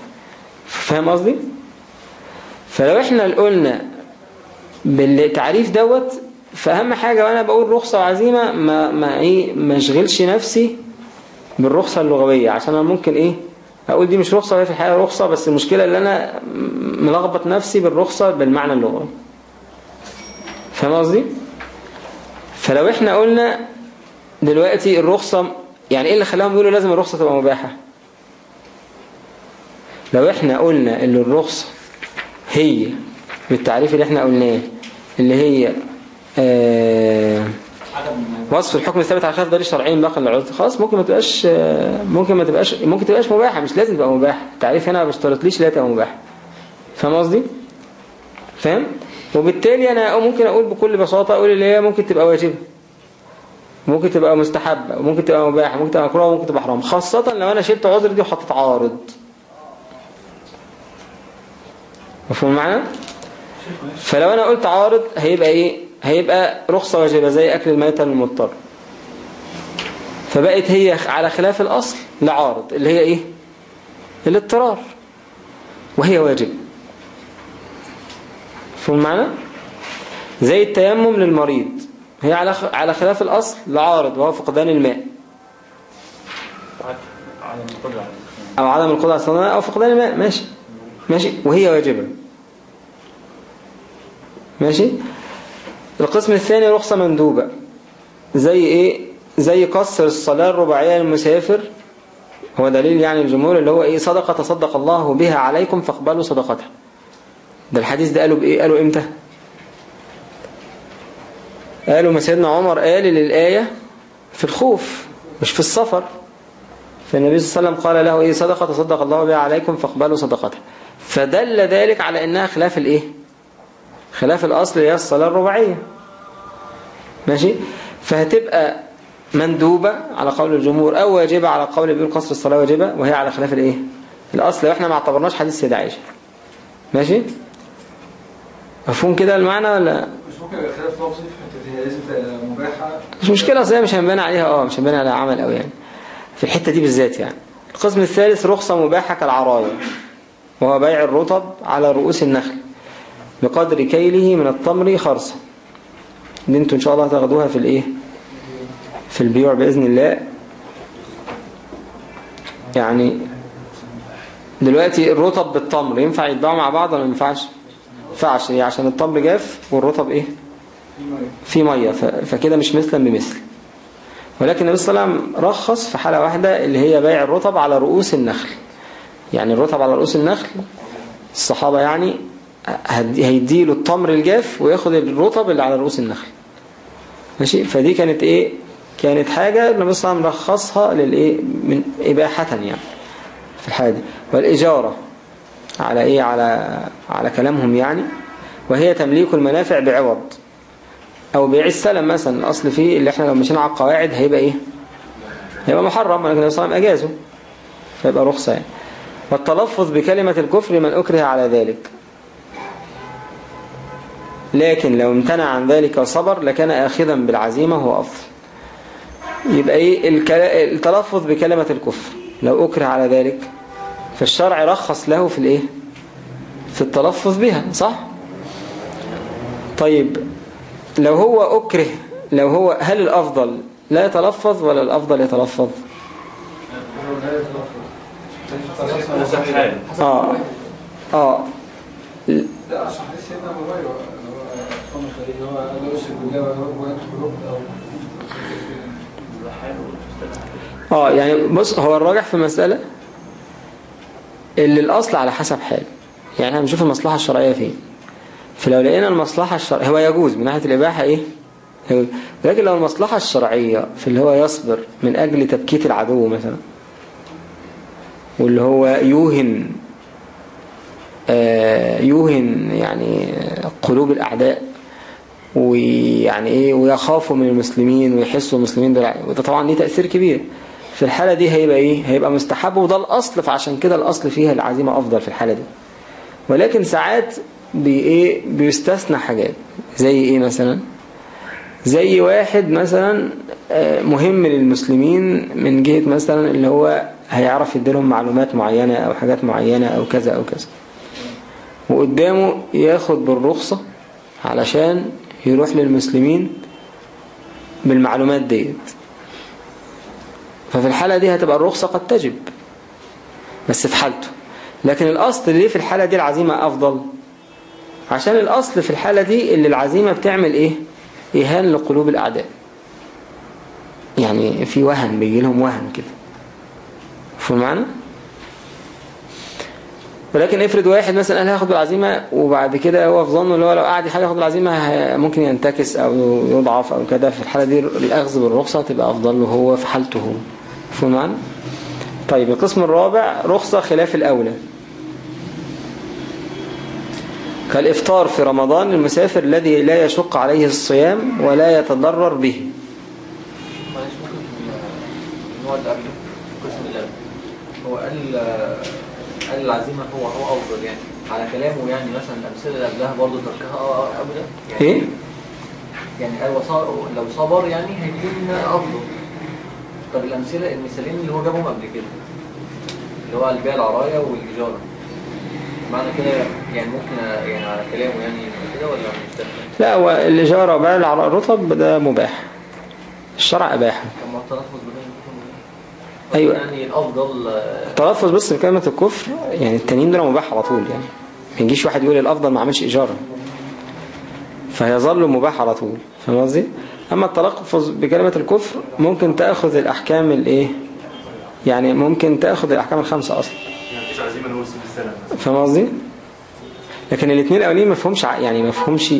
فاهم قصدي؟ فلو إحنا قلنا بالتعريف دوت فأهم حاجة وأنا بقول رخصة وعزيمة ما ما إيه ما أشغلش نفسي بالرخصة اللغوية عشان أنا ممكن إيه؟ أقول دي مش رخصة وهي في الحقيقة رخصة بس المشكلة اللي أنا ملخبط نفسي بالرخصة بالمعنى اللغوي فاهم قصدي؟ فلو إحنا قلنا دلوقتي الرخصة يعني إيه اللي خلاهم يقولوا لازم الرخصة تبقى مباحة؟ لو إحنا قلنا إن الرخصة هي بالتعريف اللي إحنا قلناه اللي هي آه وصف الحكم الثابت على خلاف دليل شرعي باقي العرض خلاص ممكن ما تبقاش ممكن ما تبقاش ممكن تبقاش مباحة مش لازم تبقى مباحة. التعريف هنا ما بيشترطليش لا تبقى مباحة. فاهم قصدي؟ فاهم؟ وبالتالي أنا ممكن أقول بكل بساطة أقول اللي هي ممكن تبقى واجبة. ممكن تبقى مستحبة وممكن تبقى مباحة ممكن تبقى مكروهة وممكن تبقى حرام. خاصة لو أنا شلت عذر دي وحطيت عارض. مفهوم المعنى فلو أنا قلت عارض هيبقى إيه؟ هيبقى رخصة واجبة زي أكل الميتة للمضطر فبقت هي على خلاف الأصل لعارض اللي هي إيه؟ الاضطرار. وهي واجبة مفهوم المعنى؟ زي التيمم للمريض. هي على على خلاف الأصل لعارض وهو فقدان الماء. أو عدم القدرة على أو فقدان الماء. ماشي. ماشي. وهي واجبة. ماشي. القسم الثاني رخصة مندوبة. زي إيه؟ زي قصر الصلاة الرباعية للمسافر. هو دليل يعني الجمهور اللي هو إيه؟ صدقة تصدق الله بها عليكم فاقبلوا صدقتها. ده الحديث ده قالوا بإيه؟ قالوا إمتى؟ قالوا ما سيدنا عمر قال للآية في الخوف مش في السفر. فالنبي صلى الله عليه وسلم قال له إيه؟ صدقة تصدق الله بها عليكم فاقبلوا صدقتها. فدل ذلك على إنها خلاف الإيه؟ خلاف الأصل هي الصلاة الرباعية. ماشي؟ فهتبقى مندوبة على قول الجمهور أو واجبة على قول بيقول قصر الصلاة واجبة وهي على خلاف الإيه؟ الأصل. وإحنا ما اعتبرناش حديث سيدة عائشة. ماشي؟ مفهوم كده المعنى ولا؟ مش ممكن يبقى خلاف لفظي في حتة هي لازم تبقى مباحة؟ مش مشكلة أصل هي مش هنبان عليها آه مش هنبان عليها عمل قوي يعني. في الحتة دي بالذات يعني. القسم الثالث رخصة مباحة كالعراية وهو بيع الرطب على رؤوس النخل. بقدر كيله من التمر خرصة. دي أنتوا إن شاء الله هتاخدوها في الإيه؟ في البيوع بإذن الله. يعني دلوقتي الرطب بالتمر ينفع يتباعوا مع بعض ولا ما ينفعش؟ ينفعش. ليه عشان التمر جاف والرطب إيه؟ في مية. ف- فكده مش مثلا بمثل. ولكن النبي صلى الله عليه وسلم رخص في حالة واحدة اللي هي بيع الرطب على رؤوس النخل. يعني الرطب على رؤوس النخل الصحابة يعني هيديله التمر الجاف وياخد الرطب اللي على رؤوس النخل. ماشي؟ فدي كانت إيه؟ كانت حاجة النبي صلى الله عليه وسلم رخصها للإيه؟ من إباحة يعني في الحالة دي. والإجارة على إيه؟ على على كلامهم يعني. وهي تمليك المنافع بعوض. أو بيع السلم مثلا. الأصل فيه اللي إحنا لو مشينا على القواعد هيبقى إيه؟ هيبقى محرم. ولكن النبي صلى الله عليه وسلم أجازه. فيبقى رخصة يعني. والتلفظ بكلمة الكفر من أكره على ذلك. لكن لو امتنع عن ذلك وصبر لكان آخذا بالعزيمة هو أفضل. يبقى الكلا- التلفظ بكلمة الكفر. لو أكره على ذلك فالشرع رخص له في الإيه؟ في التلفظ بها صح؟ طيب لو هو أكره لو هو هل الأفضل لا يتلفظ ولا الأفضل يتلفظ؟ آه. آه. لا عشان حديث سيدنا ابو آه يعني بص هو الراجح في المسألة اللي الأصل على حسب حال. يعني إحنا بنشوف المصلحة الشرعية فين. فلو لقينا المصلحة الشرعية هو يجوز من ناحية الإباحة إيه. لكن لو المصلحة الشرعية في اللي هو يصبر من أجل تبكيت العدو مثلا واللي هو يوهن آه يوهن يعني قلوب الأعداء ويعني إيه ويخافوا من المسلمين ويحسوا المسلمين دول وده طبعا ليه تأثير كبير. في الحالة دي هيبقى إيه؟ هيبقى مستحب وده الأصل فعشان كده الأصل فيها العزيمة أفضل في الحالة دي. ولكن ساعات بي إيه؟ بيستثنى حاجات. زي إيه مثلا؟ زي واحد مثلا آه، مهم للمسلمين من جهة مثلا اللي هو هيعرف يديلهم معلومات معينة أو حاجات معينة أو كذا أو كذا. وقدامه ياخد بالرخصة علشان يروح للمسلمين بالمعلومات ديت. ففي الحالة دي هتبقى الرخصة قد تجب. بس في حالته. لكن الأصل ليه في الحالة دي العزيمة أفضل؟ عشان الأصل في الحالة دي اللي العزيمة بتعمل إيه؟ إيهان لقلوب الأعداء. يعني في وهن بيجي لهم وهن كده. فهم معنا ولكن افرض واحد مثلا قال هاخد بالعزيمة وبعد كده هو في ظنه اللي هو لو قعد حاجة ياخد بالعزيمة ممكن ينتكس أو يضعف أو كده. في الحالة دي الأخذ بالرخصة تبقى أفضل له هو في حالته. هو معنا طيب القسم الرابع رخصة خلاف الأولى. كالإفطار في رمضان للمسافر الذي لا يشق عليه الصيام ولا يتضرر به. هو قال قال العزيمة هو هو أفضل يعني. على كلامه يعني مثلا الأمثلة اللي قبلها برضه تركها. أولى يعني إيه؟ يعني قال وصار لو صبر يعني هيكون أفضل. طب الأمثلة المثالين اللي هو جابهم قبل كده. اللي هو البيع العراية والإجارة معنى كده يعني ممكن يعني على كلامه يعني كده ولا مش ده؟ لا هو الإجارة وبيع الرطب ده مباح. الشرع أباحة. طب ما التلفظ بين أيوة. يعني الأفضل آه، التلفظ بس بكلمة الكفر يعني التانيين دول مباح على طول يعني ما يجيش واحد يقول الأفضل ما عملش إيجارة فيظل مباح على طول فاهم قصدي؟ أما التلفظ بكلمة الكفر ممكن تأخذ الأحكام الإيه؟ يعني ممكن تأخذ الأحكام الخمسة أصلا يعني فاهم قصدي؟ لكن الاثنين الأولين ما فهمش يعني ما فهمش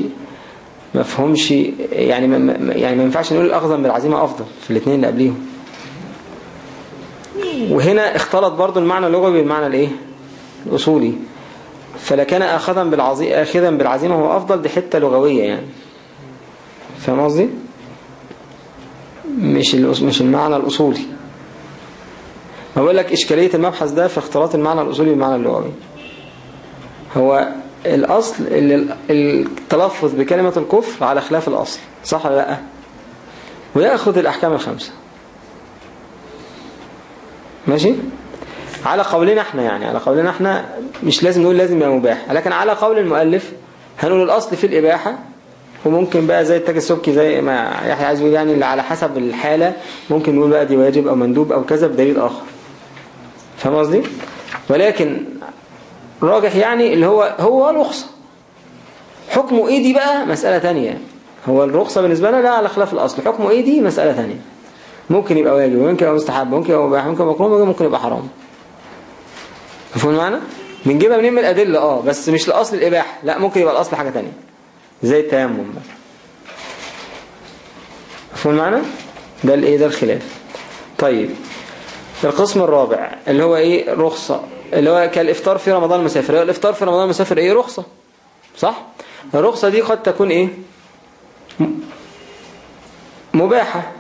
ما فهمش يعني ما ما- يعني ما ينفعش نقول الأخذ بالعزيمة أفضل في الاثنين اللي قبليهم وهنا اختلط برضو المعنى اللغوي بالمعنى الايه؟ الأصولي. فلكان أخذا بالعزي... آخذا بالعزيمة هو أفضل دي حتة لغوية يعني. فاهم قصدي؟ مش. مش المعنى الأصولي. ما بقول لك إشكالية المبحث ده في اختلاط المعنى الأصولي بالمعنى اللغوي. هو الأصل اللي ال- التلفظ بكلمة الكفر على خلاف الأصل صح ولا لأ؟ ويأخذ الأحكام الخمسة. ماشي؟ على قولنا إحنا يعني على قولنا إحنا مش لازم نقول لازم يبقى مباح. لكن على قول المؤلف هنقول الأصل في الإباحة وممكن بقى زي التاج السبكي زي ما يحيى عايز يقول يعني اللي على حسب الحالة ممكن نقول بقى دي واجب أو مندوب أو كذا بدليل آخر. فاهم قصدي؟ ولكن راجح يعني اللي هو هو رخصة حكمه إيه دي بقى مسألة تانية. هو الرخصة بالنسبة لنا لا على خلاف الأصل. حكمه إيه دي مسألة تانية. ممكن يبقى واجب ممكن يبقى مستحب ممكن يبقى مباح ممكن يبقى مكروه ممكن يبقى حرام. مفهوم المعنى؟ بنجيبها منين؟ من الأدلة. آه بس مش لأصل الإباحة لا ممكن يبقى الأصل حاجة تانية. زي التيمم مفهوم المعنى؟ ده الايه ده الخلاف. طيب القسم الرابع اللي هو إيه؟ رخصة. اللي هو كالإفطار في رمضان المسافر هو الإفطار في رمضان المسافر إيه؟ رخصة. صح؟ الرخصة دي قد تكون إيه؟ م- مباحة.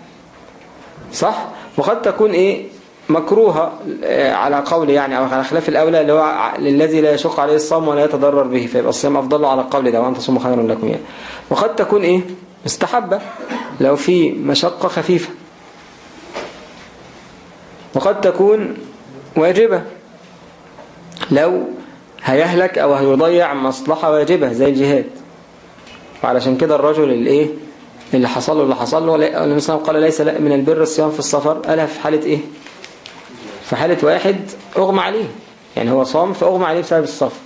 صح؟ وقد تكون إيه؟ مكروهة آه، على قول يعني أو على خلاف الأولى اللي هو للذي لا يشق عليه الصوم ولا يتضرر به فيبقى الصيام أفضل له على القول ده وان تصوموا خيرا لكم يعني. وقد تكون إيه؟ مستحبة لو في مشقة خفيفة. وقد تكون واجبة لو هيهلك أو هيضيع مصلحة واجبة زي الجهاد. وعلشان كده الرجل اللي إيه اللي حصل له اللي حصل له النبي صلى الله قال ليس من البر الصيام في السفر. قالها في حالة إيه؟ في حالة واحد أغمى عليه. يعني هو صام فأغمى عليه بسبب السفر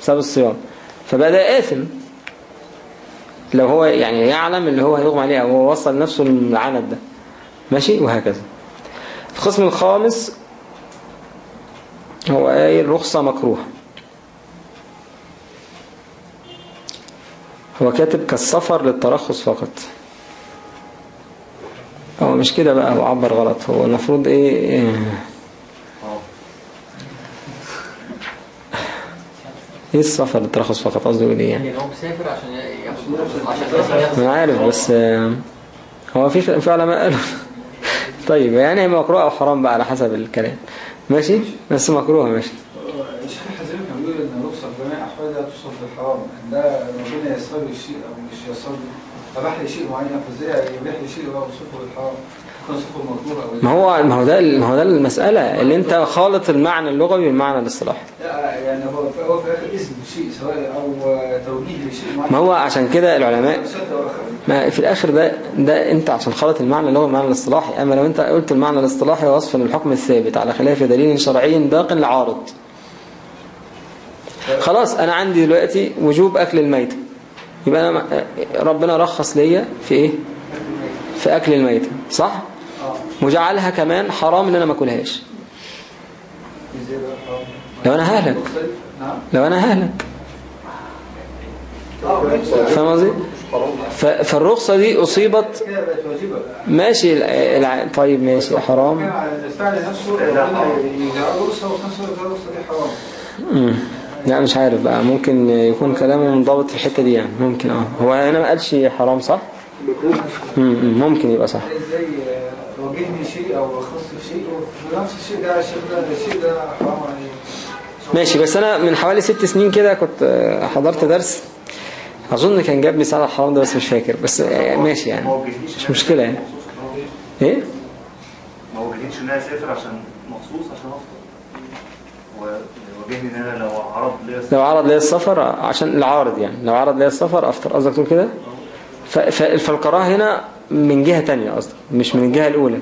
بسبب الصيام. فبقى ده آثم. لو هو يعني يعلم اللي هو هيغمى عليه أو هو وصل نفسه للعنت ده. ماشي؟ وهكذا. القسم الخامس هو آية الرخصة مكروهة. هو كاتب كالسفر للترخص فقط. هو مش كده بقى هو عبر غلط. هو المفروض إيه, إيه إيه السفر للترخص فقط؟ قصده يقول إيه يعني هو مسافر عشان ياخد أنا عارف بس هو في في علماء قالوا. طيب يعني مكروه أو حرام بقى على حسب الكلام. ماشي؟ بس مكروه ماشي الشيخ الحزيري كان بيقول ان رخصة جميع الاحوال توصف بالحرام ان ده ربنا يسر لي الشيء أو مش يسر لي. اباح لي شيء معين فازاي يبيح لي شيء وهو يوصفه بالحرام. يكون يوصفه مكروه أو ما هو ما هو ده ما هو ده المسألة اللي أنت خالط المعنى اللغوي بالمعنى الاصطلاحي. لا يعني هو في هو في اخر اسم شيء سواء أو توجيه لشيء معين. ما هو عشان كده العلماء ما في الآخر ده ده أنت عشان خلط المعنى اللي هو المعنى الاصطلاحي. أما لو أنت قلت المعنى الاصطلاحي وصفا للحكم الثابت على خلاف دليل شرعي باق لعارض. خلاص أنا عندي دلوقتي وجوب أكل الميتة. يبقى أنا ربنا رخص ليا في إيه؟ في أكل الميتة صح؟ وجعلها كمان حرام إن أنا ما أكلهاش. لو أنا ههلك. لو أنا ههلك. فاهم قصدي؟ فالرخصة دي أصيبت ماشي الع- الع- طيب ماشي حرام. لا مش عارف بقى. ممكن يكون كلامه منضبط في الحتة دي يعني. ممكن آه. هو هنا ما قالش حرام صح؟ مم، مم، ممكن يبقى صح. إزاي؟ آه، وجهني شيء أو خص شيء؟ الشيء ده الشيء ده الشيء ده حرام عليه ماشي بس أنا من حوالي ست سنين كده كنت آه، حضرت درس. أظن كان جاب مثال على الحرام ده بس مش فاكر. بس آه، ماشي يعني. مش مشكلة يعني. إيه؟ ما وجهنيش إن أنا أسافر عشان مخصوص عشان أفطر. ووجهني ان أنا لو عرض ليا لو عرض لي السفر عشان العارض يعني لو عرض لي السفر افطر قصدك تقول كده ف- ف- فالكراهه هنا من جهة تانية قصدك مش من الجهة الأولى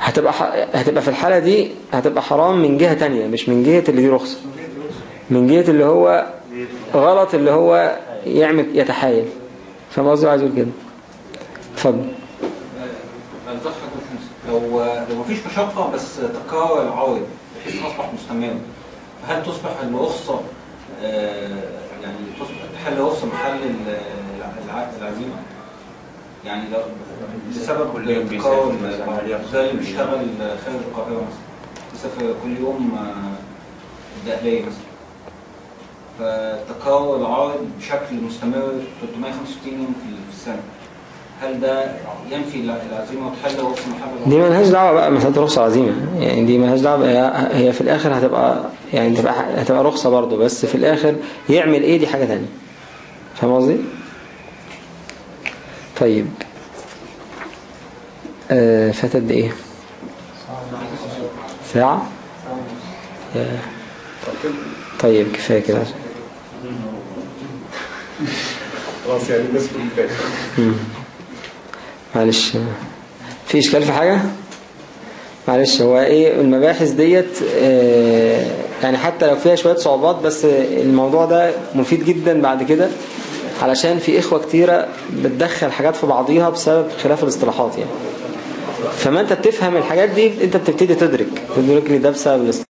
هتبقى. هتبقى في الحالة دي هتبقى حرام من جهة تانية مش من جهة اللي دي رخصة من جهة اللي هو غلط اللي هو يعمل يتحايل فاهم قصدي عايز أقول كده اتفضل لو لو مفيش مشقة بس تكرار العوائد أصبح مستمر فهل تصبح الرخصة آه، يعني تصبح تحل رخصة محل ال- الع- العزيمة؟ يعني لو بسبب كل يوم زي اللي بيشتغل خارج القاهرة مثلا. بيسافر كل يوم آه، الدقهلية مثلا. فتكرار العائد بشكل مستمر 365 يوم في السنة. هل ده ينفي العزيمة وتحل رخصة محل دي ملهاش دعوة بقى مسألة رخصة عزيمة يعني دي ملهاش دعوة هي, هي في الآخر هتبقى يعني تبقى هتبقى رخصة برضه بس في الآخر يعمل إيه دي حاجة تانية فاهم قصدي؟ طيب آه فات قد إيه؟ ساعة؟ يا. طيب كفاية كده خلاص يعني الناس كلها مم. معلش. في إشكال في حاجة؟ معلش هو إيه المباحث ديت؟ آه، يعني حتى لو فيها شوية صعوبات بس الموضوع ده مفيد جدا بعد كده علشان في إخوة كتيرة بتدخل حاجات في بعضيها بسبب خلاف الاصطلاحات يعني. فما أنت بتفهم الحاجات دي أنت بتبتدي تدرك. تدرك لي ده بسبب الاصطلاح